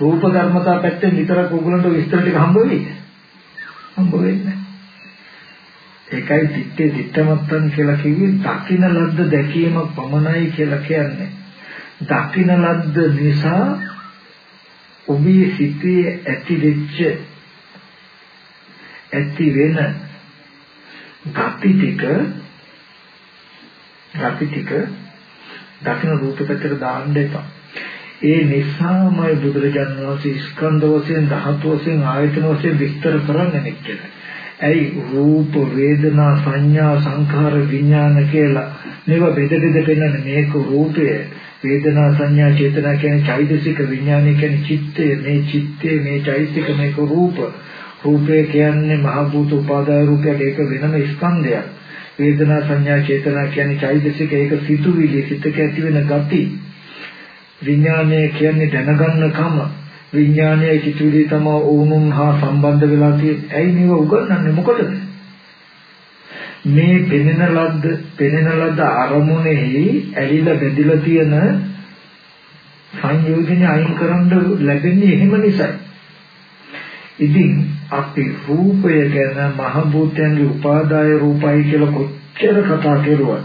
රූප ධර්මතා පැත්තෙන් විතරක් උගලන්ට විස්තර ටික හම්බ වෙයි හම්බ වෙන්නේ ඒකයි දිත්තේ දිත්තමත්තන් කියලා කිව්වේ දකින්න ලද්ද දැකීමක් පමණයි කියලා කියන්නේ. දකින්න ලද්ද නිසා ඔබේ සිතේ ඇති වෙච්ච ඇති වෙන ගති ටික ගති ටික දකින්න රූප පැත්තට දාන්න එපා. ඒ නිසාමයි බුදුරජාණන් වහන්සේ ස්කන්ධ වශයෙන් ධාතු වශයෙන් ආයතන වශයෙන් විස්තර කරන්නේ මෙච්චර. ඇයි රූප වේදනා සංඥා සංඛාර විඥාන කියලා මේවා බෙද බෙද පෙන්වන්නේ මේක රූපය වේදනා සංඥා චේතනා කියන්නේ චෛතසික විඥානය කියන්නේ චිත්තය. මේ චිත්තය මේ චෛතසික මේක රූප. රූපය කියන්නේ මහ භූත උපාදාය රූපයක්. ඒක වෙනම ස්කන්ධයක්. වේදනා සංඥා චේතනා කියන්නේ චෛතසික. ඒක සිතුවිලි සිතක ඇති වෙන ගති. විඥානය කියන්නේ දැනගන්න කම. විඥානයයි සිතුවිලි තම ඕනුන් හා සම්බන්ධ වෙලා තියෙන්නේ. ඇයි මේව උගන්වන්නේ? මොකටද? මේ පෙනෙන ලද්ද පෙනෙන ලද්ද අරමුණෙහි ඇලිලා බැඳිලා තියෙන සංයෝජන අයින් කරන්න ලැබෙන්නේ එහෙම නිසායි. ඉතින් අපි රූපය ගැන මහ භූතයන්ගේ උපාදාය රූපයි කියලා කොච්චර කතා කරුවත්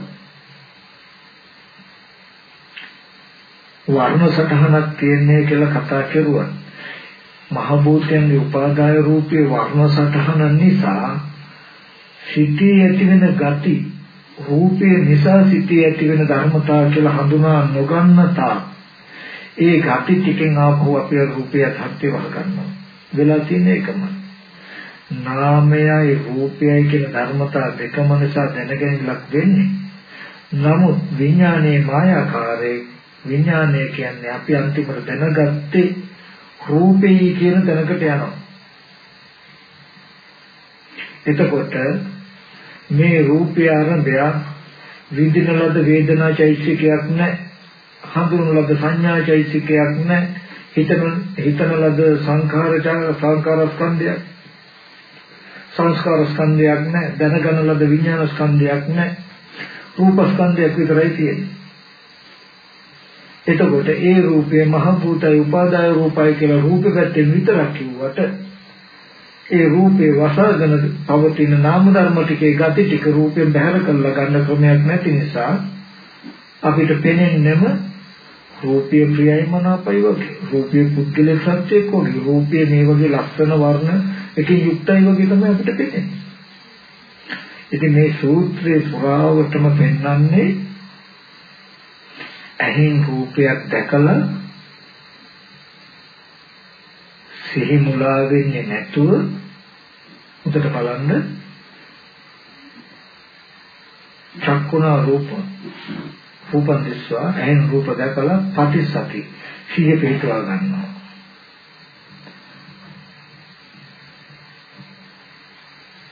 වර්ණ සටහනක් තියන්නේ කියලා කතා කරුවා. මහ භූතයන්ගේ උපාදාය රූපේ වර්ණ සටහන නිසා සිටී ඇති වෙන ගති රූපේ නිසා සිටී ඇති වෙන ධර්මතාව කියලා හඳුනා නොගන්නතා. ඒ ගති ටිකෙන් ආපහු අපේ රූපය හත්ති වහ ගන්නවා. වෙලා තියෙන එකම. නාමයයි රූපයයි කියන ධර්මතා දෙකම නිසා දැනගැනීමක් වෙන්නේ. නමුත් විඥානයේ මායාකාරයේ විඥානය කියන්නේ අපි අන්තිමට දැනගත්තේ රූපේ කියන තැනකට යනවා. එතකොට මේ රූපය ආරම්භය විඳින ලද වේදනා චෛතසිකයක් නැහැ. හඳුනන ලද සංඥා චෛතසිකයක් නැහැ. හිතන හිතන ලද සංඛාර සංඛාර ස්කන්ධයක් සංස්කාර ස්කන්ධයක් නැහැ. දැනගන ලද විඥාන ස්කන්ධයක් නැහැ. රූප ස්කන්ධයක් විතරයි තියෙන්නේ. එතකොට ඒ රූපය මහ භූතයි උපාදාය රූපයි කියලා රූප පැත්තෙන් විතරක් කිව්වට ඒ රූපේ වසගෙන පවතින නාම ධර්ම ටිකේ ගති ටික රූපයෙන් බැහැර කරලා ගන්න ක්‍රමයක් නැති නිසා අපිට පෙනෙන්නම රූපය ප්‍රියයි මනාපයි වගේ රූපය පුද්ගල සත්‍යයක් වගේ රූපය මේ වගේ ලක්ෂණ වර්ණ එකකින් යුක්තයි වගේ තමයි අපිට පෙනෙන්නේ. ඉතින් මේ සූත්‍රයේ පුරාවටම පෙන්වන්නේ ඇහෙන් රූපයක් දැකලා සිහි මුලා වෙන්නේ නැතුව උදට බලන්න. චක්කුණා රූප රූපං දිස්වා ඇහෙන් රූප දැකලා පටිසති සිහිය පිටවා ගන්නවා.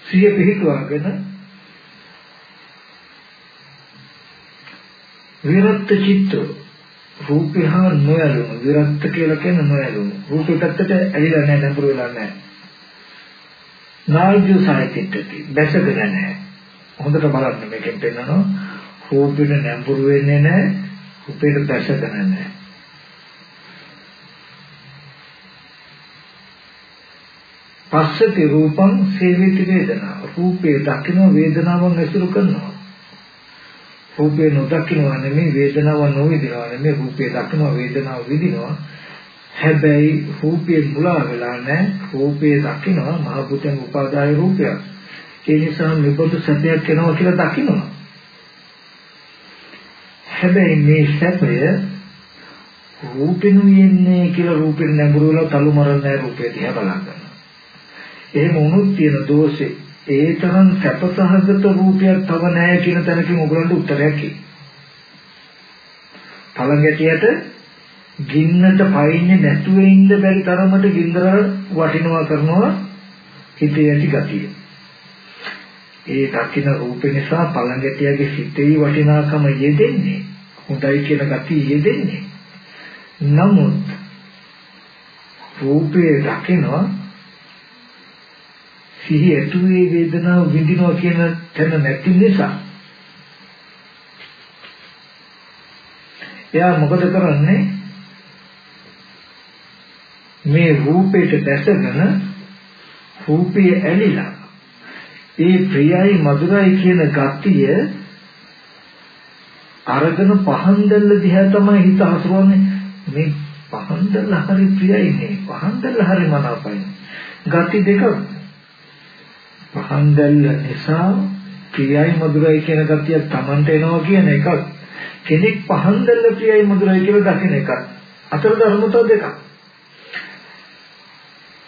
සිහිය පිටවාගෙන විරත් චිත්ත රූපය හා නොයලුණු විරත් කියලා කියන්නේ නොයලුණු. රූපේ පැත්තට ඇලිලා නැහැ නඹුරු වෙලා නැහැ. නාල්ජු සාහිත්‍යටි බැසගෙන නැහැ. හොඳට බලන්න මේකෙන් පෙන්නනවා. රූපෙට නඹුරු වෙන්නේ නැහැ. රූපෙට බැසගෙන නැහැ. පස්සති රූපං සේවිති වේදනා. රූපේ දකින්න වේදනාවන් ඇසුරු කරනවා. රූපේ නොදකින්නවා නෙමෙයි වේදනාව නොවිදිනවා නෙමෙයි. රූපේ දකින්නවා වේදනාව විදිනවා හැබැයි රූපේ මුලා වෙලා නැහැ රූපේ දකින්නවා මහ පුතෙන් උපාදාය රූපයක් ඒ නිසා මෙබඳු සැපයක් එනවා කියලා දකිනවා. හැබැයි මේ සැපය රූපෙනු යන්නේ කියලා රූපෙන් නැඹුරුවලා තලු මරන්නේ රූපය දිහා බලන. එහෙම වුණොත් තියෙන දෝෂේ ඒ තරම් සැපසහගත රූපයක් තව නැහැ කියන තැනකින් ඔයගලන්ට උත්තරයක් එයි. පළඟැටියට ගින්නට පයින්නේ නැතුව ඉන්න බැරි තරමට ගින්දර වටිනවා කරනවා හිතේ ඇති ගතිය. ඒ දකින්න රූප නිසා පළඟැටියගේ සිතේ වටිනාකම යෙදෙන්නේ හොඳයි කියන ගතිය යෙදෙන්නේ. නමුත් රූපේ දකිනවා සිහි ඇතුලේ වේදනාව විඳිනවා කියන තැන නැති නිසා එයා මොකද කරන්නේ මේ රූපයට දැසගෙන රූපය ඇලිලා ඒ ප්‍රියයි මధుරයි කියන ගතිය අරගෙන පහන් දැල්ල දිහා තමයි හිත හසුරන්නේ මේ පහන් දැල්ල හරි ප්‍රියයි නේ. පහන් දැල්ල හරි මනාපයි. ගති දෙක පහන් දැල්ල නිසා ප්‍රියයි මధుරයි කියන ගතිය Tamanට එනවා කියන එකක්. කෙනෙක් පහන් දැල්ල ප්‍රියයි මధుරයි කියලා දකින එකක්. අතර ධර්මතාව දෙකක්.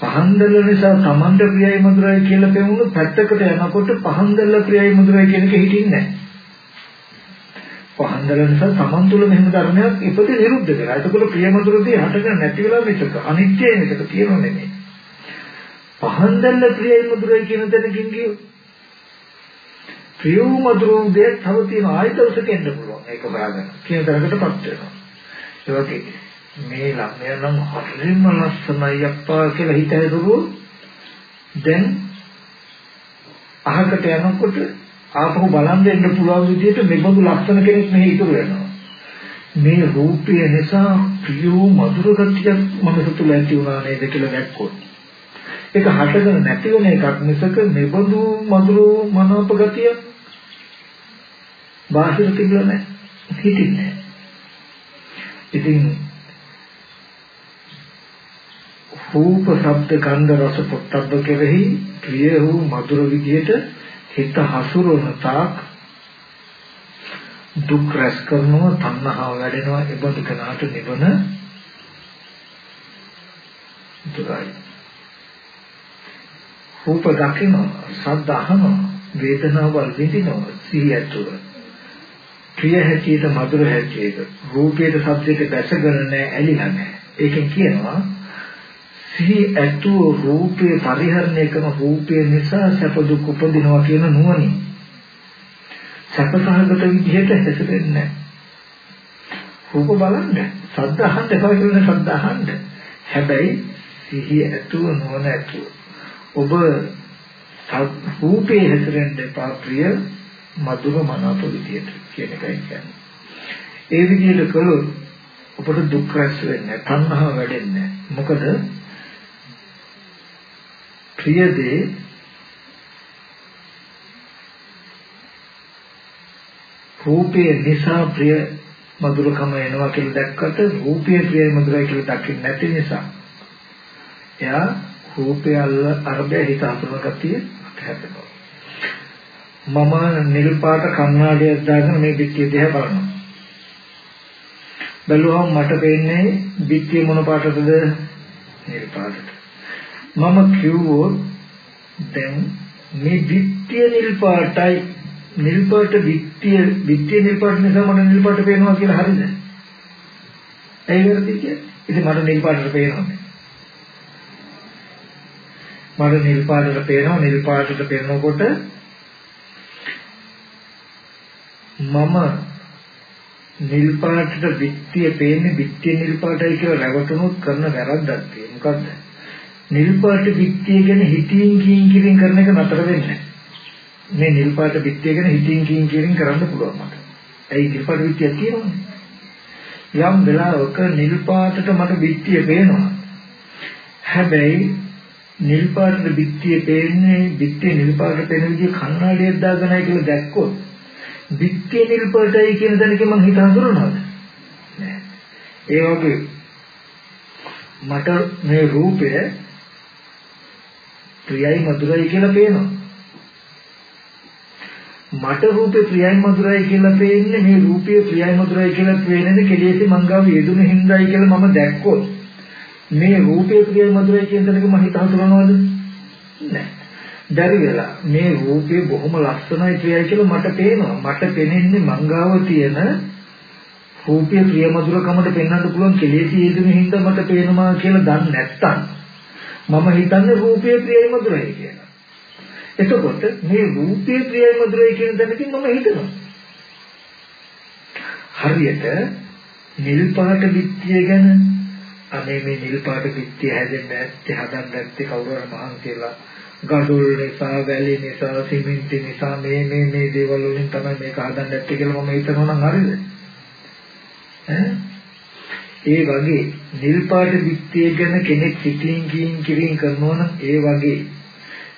පහන් දැල්ල නිසා Tamanda ප්‍රියයි මధుරයි කියලා පෙවුණු පැත්තකට යනකොට පහන් දැල්ල ප්‍රියයි මధుරයි කියන එක හිටින්නේ නැහැ. පහන් දැල්ල නිසා Taman තුල මෙහෙම ධර්මයක් ඉපදෙ නිරුද්ධ කරා. ඒකවල ප්‍රිය මధుරදී හටගෙන නැති වෙලා මිසක අනිත්‍යයි මේක තියෙනව නෙමෙයි. පහන් දැල්ල ප්‍රියයි මధుරයි කියන දෙනකින් කියෝ. ප්‍රිය මధుරෝ දෙය තව තියෙන ආයතවසක එන්න පුළුවන්. ඒක බාගෙන කියන තරකටපත් වෙනවා. ඒ වගේ මේ ළමයා නම් හරිම ලස්සනයි අප්පා කියලා හිතහැදුවොත් දැන් අහකට යනකොට ආපහු බලන් දෙන්න පුළුවන් විදිහට මෙබඳු ලක්ෂණ කෙනෙක් මෙහි ඉතුරු වෙනවා. මේ රූපය නිසා ප්‍රියෝ මధుර ගතියක් මනස තුළ ඇති වුණා නේද කියලා දැක්කොත්. ඒක හටගෙන නැති වෙන එකක් මිසක මෙබඳු මధుර මනෝප ගතිය බාහිර තිබුණා නැහැ. හිතින්නේ. ඉතින් රූප ශබ්ද ගන්ධ රස පොට්ටබ්බ කෙරෙහි ප්‍රිය වූ මధుර විදියට හිත හසුරවන තාක් දුක් රැස් කරනවා තණ්හාව වැඩෙනවා ඒබඳු කෙනාට නිවන දුරයි රූප දකින්න ශබ්ද අහන වේදනාව විඳිනවා සිහිය ඇතුළ ප්‍රිය හැටියට මధుර හැටියට රූපයේ ශබ්දයට දැසගෙන නැහැ ඇලිලා නැහැ. ඒකෙන් කියනවා සිහි ඇතුව රූපේ පරිහරණය කරන රූපය නිසා සැප දුක් උපදිනවා කියන නුවණින්. සැපසහගත විදිහට හැසිරෙන්නේ රූප බලන්න සද්ද අහන්න එපා කියන සද්ද අහන්න. හැබැයි සිහි ඇතුව නුවණ ඇතුව. ඔබ රූපේ හැසිරෙන්න එපා ප්‍රිය මధుර මනාප විදියට කියන එකයි කියන්නේ. ඒ විදිහට කළොත් ඔබට දුක් රැස් වෙන්නේ තණ්හාව වැඩෙන්නේ මොකද ප්‍රිය දේ රූපේ නිසා ප්‍රිය මధుරකම එනවා කියලා දැක්කට රූපය ප්‍රියයි මధుරයි කියලා දකින්න නැති නිසා. එයා රූපය අරබය හිත අතුරන ගතිය හැදෙනවා මම නිල් පාට කණ්ණාඩියක් දාගෙන මේ පිටිය දිහා බලනවා. බැලුවම මට පේන්නේ පිටිය මොන පාටද? නිල් පාටට. මම කිව්වොත් දැන් මේ විත්‍ය නිල් පාටයි නිල් පාට විත්‍ය විත්‍ය නිල් පාට නිසා මට නිල් පාට පේනවා කියලා හරිද? ඇයි වැරදි කියන්නේ? ඉතින් මට නිල් පාටට පේනවා. මට නිල් පාටට පේනවා නිල් පාටට පේනකොට මම නිල් පාටට විත්‍ය පේන්නේ විත්‍ය නිල් පාටයි කියලා රැවටුනොත් කරන වැරද්දක් තියෙනවා. මොකද්ද? නිල් පාට බිත්තිය ගැන හිතින් කියින් කියින් කරන එක නතර වෙන්නේ මේ නිල් පාට බිත්තිය ගැන හිතින් කියින් කියින් කරන්න පුළුවන් මට. ඇයි නිල් පාට බිත්තියක් තියෙනවනේ. යම් වෙලාවක නිල් පාටට මට බිත්තිය පේනවා. හැබැයි නිල් පාටට බිත්තිය පේන්නේ බිත්තිය නිල් පාට පේන විදිහ කණ්ණාඩියක් දාගෙනයි කියලා දැක්කොත් බිත්තිය නිල් පාටයි කියන දැනක මම හිත හඳුනනවද? නෑ. ඒ වගේ මට මේ රූපය ප්‍රියයි මధుරයි කියලා පේනවා. මට රූපේ ප්‍රියයි මధుරයි කියලා පේන්නේ මේ රූපයේ ප්‍රියයි මధుරයි කියලා පේන්නේ කෙලෙසේ මංගාව යෙදුන හිඳයි කියලා මම දැක්කොත් මේ රූපයේ ප්‍රියයි මధుරයි කියන තැනක මම හිත හසුරනවද? නැහැ. බැරි වෙලා මේ රූපේ බොහොම ලස්සනයි ප්‍රියයි කියලා මට පේනවා. මට පෙනෙන්නේ මංගාව තියෙන රූපයේ ප්‍රිය මధుරකමට පෙන්වන්න පුළුවන් කෙලෙසේ යෙදුන හිඳ මට පේනවා කියලා දන්නේ නැත්තම් මම හිතන්නේ රූපේ ප්‍රියයි මధుරයි කියලා එතකොට මේ රූපේ ප්‍රියයි මధుරයි කියන දැනකින් මම හිතනවා. හරියට නිල් පාට බිත්තිය ගැන අනේ මේ නිල් පාට බිත්තිය හැදෙන්න ඇත්තේ හදන්න ඇත්තේ කවුරු හරි මහන් කියලා ගඩොල් නිසා වැලි නිසා සිමෙන්ති නිසා මේ මේ මේ දේවල් වලින් තමයි මේක හදන්න ඇත්තේ කියලා මම හිතනවා නම් හරිද? ඒ වගේ නිල් පාට බිත්තිය ගැන කෙනෙක් සිතින් කියින් කිරින් කරනවා නම් ඒ වගේ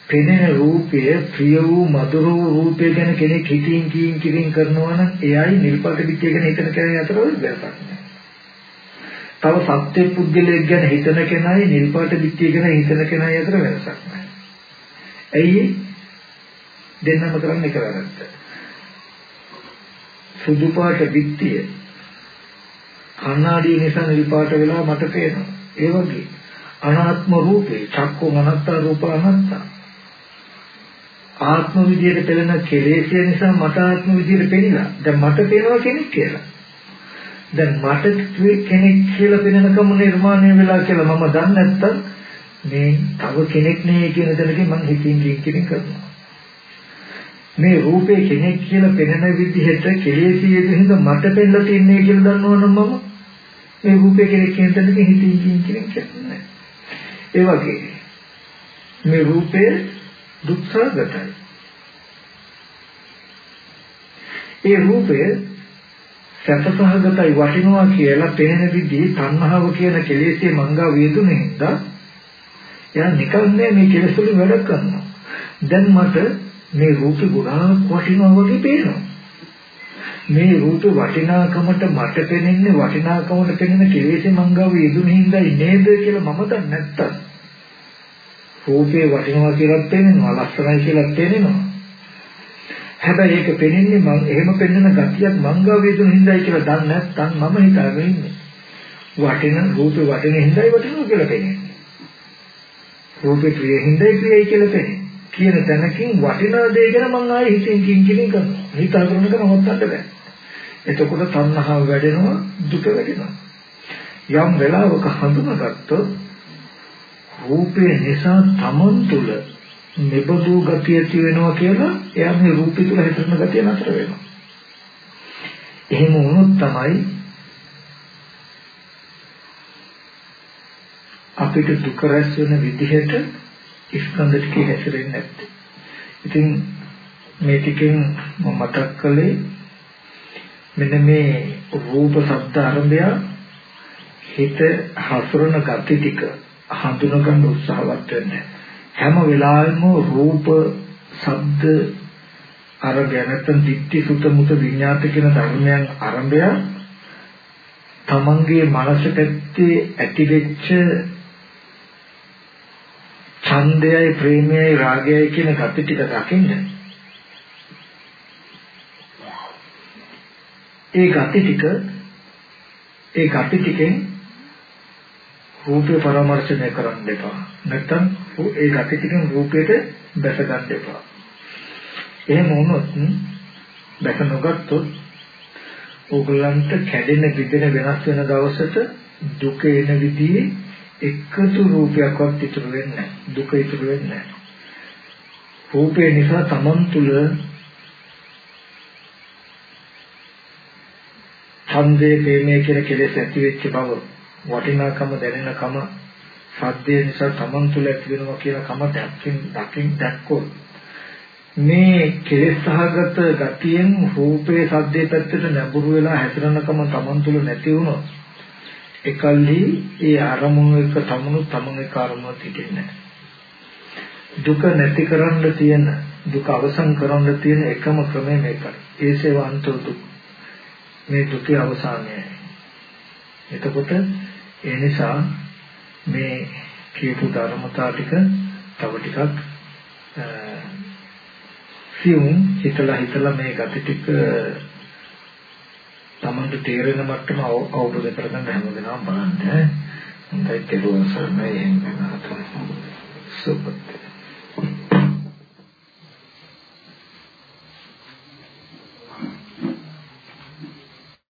පෙනෙන රූපය ප්‍රිය වූ මధుර වූ රූපය ගැන කෙනෙක් හිතින් කියින් කියින් කරනවා නම් එයයි නිර්පත පිටිය ගැන හිතන කෙනා අතර වෙනසක් තව සත්‍ය පුද්ගලයෙක් ගැන හිතන කෙනායි නිර්පත පිටිය ගැන හිතන කෙනායි අතර වෙනසක් නැහැ. ඇයි දෙන්නම කරන්නේ එක වැරද්ද. සුදු පාට පිටිය කණ්ණාඩිය නිසා නිර්පාට වෙලා මට පේනවා. ඒ වගේ අනාත්ම රූපේ චක්කෝ අනත්ත රූප අනත්තා ආත්ම විදියට පෙළෙන කෙලෙසිය නිසා මට ආත්ම විදියට පෙනිලා. දැන් මට පේනවා කෙනෙක් කියලා. දැන් මට කෙනෙක් කියලා පෙනෙනකම නිර්මාණය වෙලා කියලා මම දන්නේ නැත්තම් මේ තව කෙනෙක් නේ කියන තැනකින් මම හිතින් කියින් කරනවා. මේ රූපේ කෙනෙක් කියලා පෙනෙන විදිහට කෙලෙසියෙද හින්දා මට පෙන්නලා තියන්නේ කියලා දන්නවනම් මම මේ රූපේ කෙනෙක් කියන තැනකින් හිතින් කියින් කරන්නේ. ඒ වගේ මේ රූපේ දුක්ඛගතයි. ඒ රූපය සැපසහගතයි වටිනවා කියලා පෙනෙන විදිහේ තණ්හාව කියන කෙලෙස්ේ මංගා වේදුනේ හින්දා එයා නිකන් නෑ මේ කෙලෙස් වලින් වැඩ කරනවා. දැන් මට මේ රූපේ ගොඩාක් වටිනවා වගේ පේනවා. මේ රූප වටිනාකමට මට පෙනෙන්නේ වටිනාකමට පෙනෙන කෙලෙස්ේ මංගා වේදුනේ හින්දා නේද කියලා මම දන්නේ නැත්තම්. රූපේ වටිනවා කියලා පේනවා ලස්සනයි කියලා පේනවා හැබැයි ඒක පෙනෙන්නේ මම එහෙම පෙන්වන ගතියක් මංගා වේදුන හින්දායි කියලා දන්නේ නැත්නම් මම හිතාගෙන ඉන්නේ. වටින රූපේ වටින හින්දායි වටිනවා කියලා පෙනෙන්නේ. රූපේ ප්‍රිය හින්දායි ප්‍රියයි කියලා පෙනෙන්නේ. කියන තැනකින් වටිනා දේ ගැන මම ආයේ හිතෙන් කින් කින් කරනවා. හිතා කරන එක නවත්තන්න බෑ. එතකොට තණ්හාව වැඩෙනවා දුක වැඩෙනවා. යම් වෙලාවක හඳුනාගත්තොත් රූපේ නිසා තමන් තුළ නිබඳු ගතිය ඇති වෙනවා කියලා එයා මේ රූපය තුළ හිතන ගතිය නතර වෙනවා. එහෙම වුණොත් තමයි අපිට දුක රැස් වෙන විදිහට ස්කන්ධ ටික හැසිරෙන්නේ නැත්තේ. ඉතින් මේ ටිකෙන් මම මතක් කළේ මෙන්න මේ රූප ශබ්ද ආරම්භය හිත හසුරන gati ටික හඳුනා ගන්න උත්සාහවත් වෙන්නේ හැම වෙලාවෙම රූප ශබ්ද අරගෙන නැත්නම් ditthi සුත මුත විඤ්ඤාත කියන ධර්මයන් ආරම්භය තමන්ගේ මනස පැත්තේ ඇතිවෙච්ච ඡන්දයයි ප්‍රේමයයි රාගයයි කියන gati ටික දකින්න ඒ gati ටික ඒ gati ටිකෙන් රූපේ පරාමර්ශනය කරන්න එපා. නැත්තම් ඒ gati ටිකෙන් රූපයට බැස ගන්න එපා. එහෙම වුණොත් බැස නොගත්තොත් ඕගලන්ට කැඩෙන බිඳෙන වෙනස් වෙන දවසට දුක එන විදිහේ එකතු රූපයක්වත් ඉතුරු වෙන්නේ නැහැ. දුක ඉතුරු වෙන්නේ නැහැ. රූපේ නිසා තමන් තුළ ඡන්දේ ප්‍රේමයේ කියන කෙලෙස් ඇති වෙච්ච බව වටිනාකම දැනෙනකම සද්දේ නිසා Taman තුල ඇති වෙනවා කියලා කම දැක්කින් දකින් දැක්කොත් මේ කෙලෙසහගත ගතියෙන් රූපේ සද්දේ පැත්තට නැඹුරු වෙලා හැසිරෙනකම Taman තුල නැති වුණොත් එකල්හි ඒ අරමුණු එක තමනු තමන් එක අරමුණ තිබෙන්නේ දුක නැති කරන්න තියෙන දුක අවසන් කරන්න තියෙන එකම ක්‍රමය මේකයි. ඒසේව අන්තෝ දුක්. මේ දුකේ අවසානයයි. එතකොට ඒ නිසා මේ කියපු ධර්මතා ටික තව ටිකක් සියුම් හිතලා හිතලා මේ gati ටික තමන්ට තේරෙන මට්ටම අවබෝධ කරගන්න හැමදෙනාම බලන්න. හොඳයි කෙරුවන් සරණයි එහෙම වෙනවා. සුපත්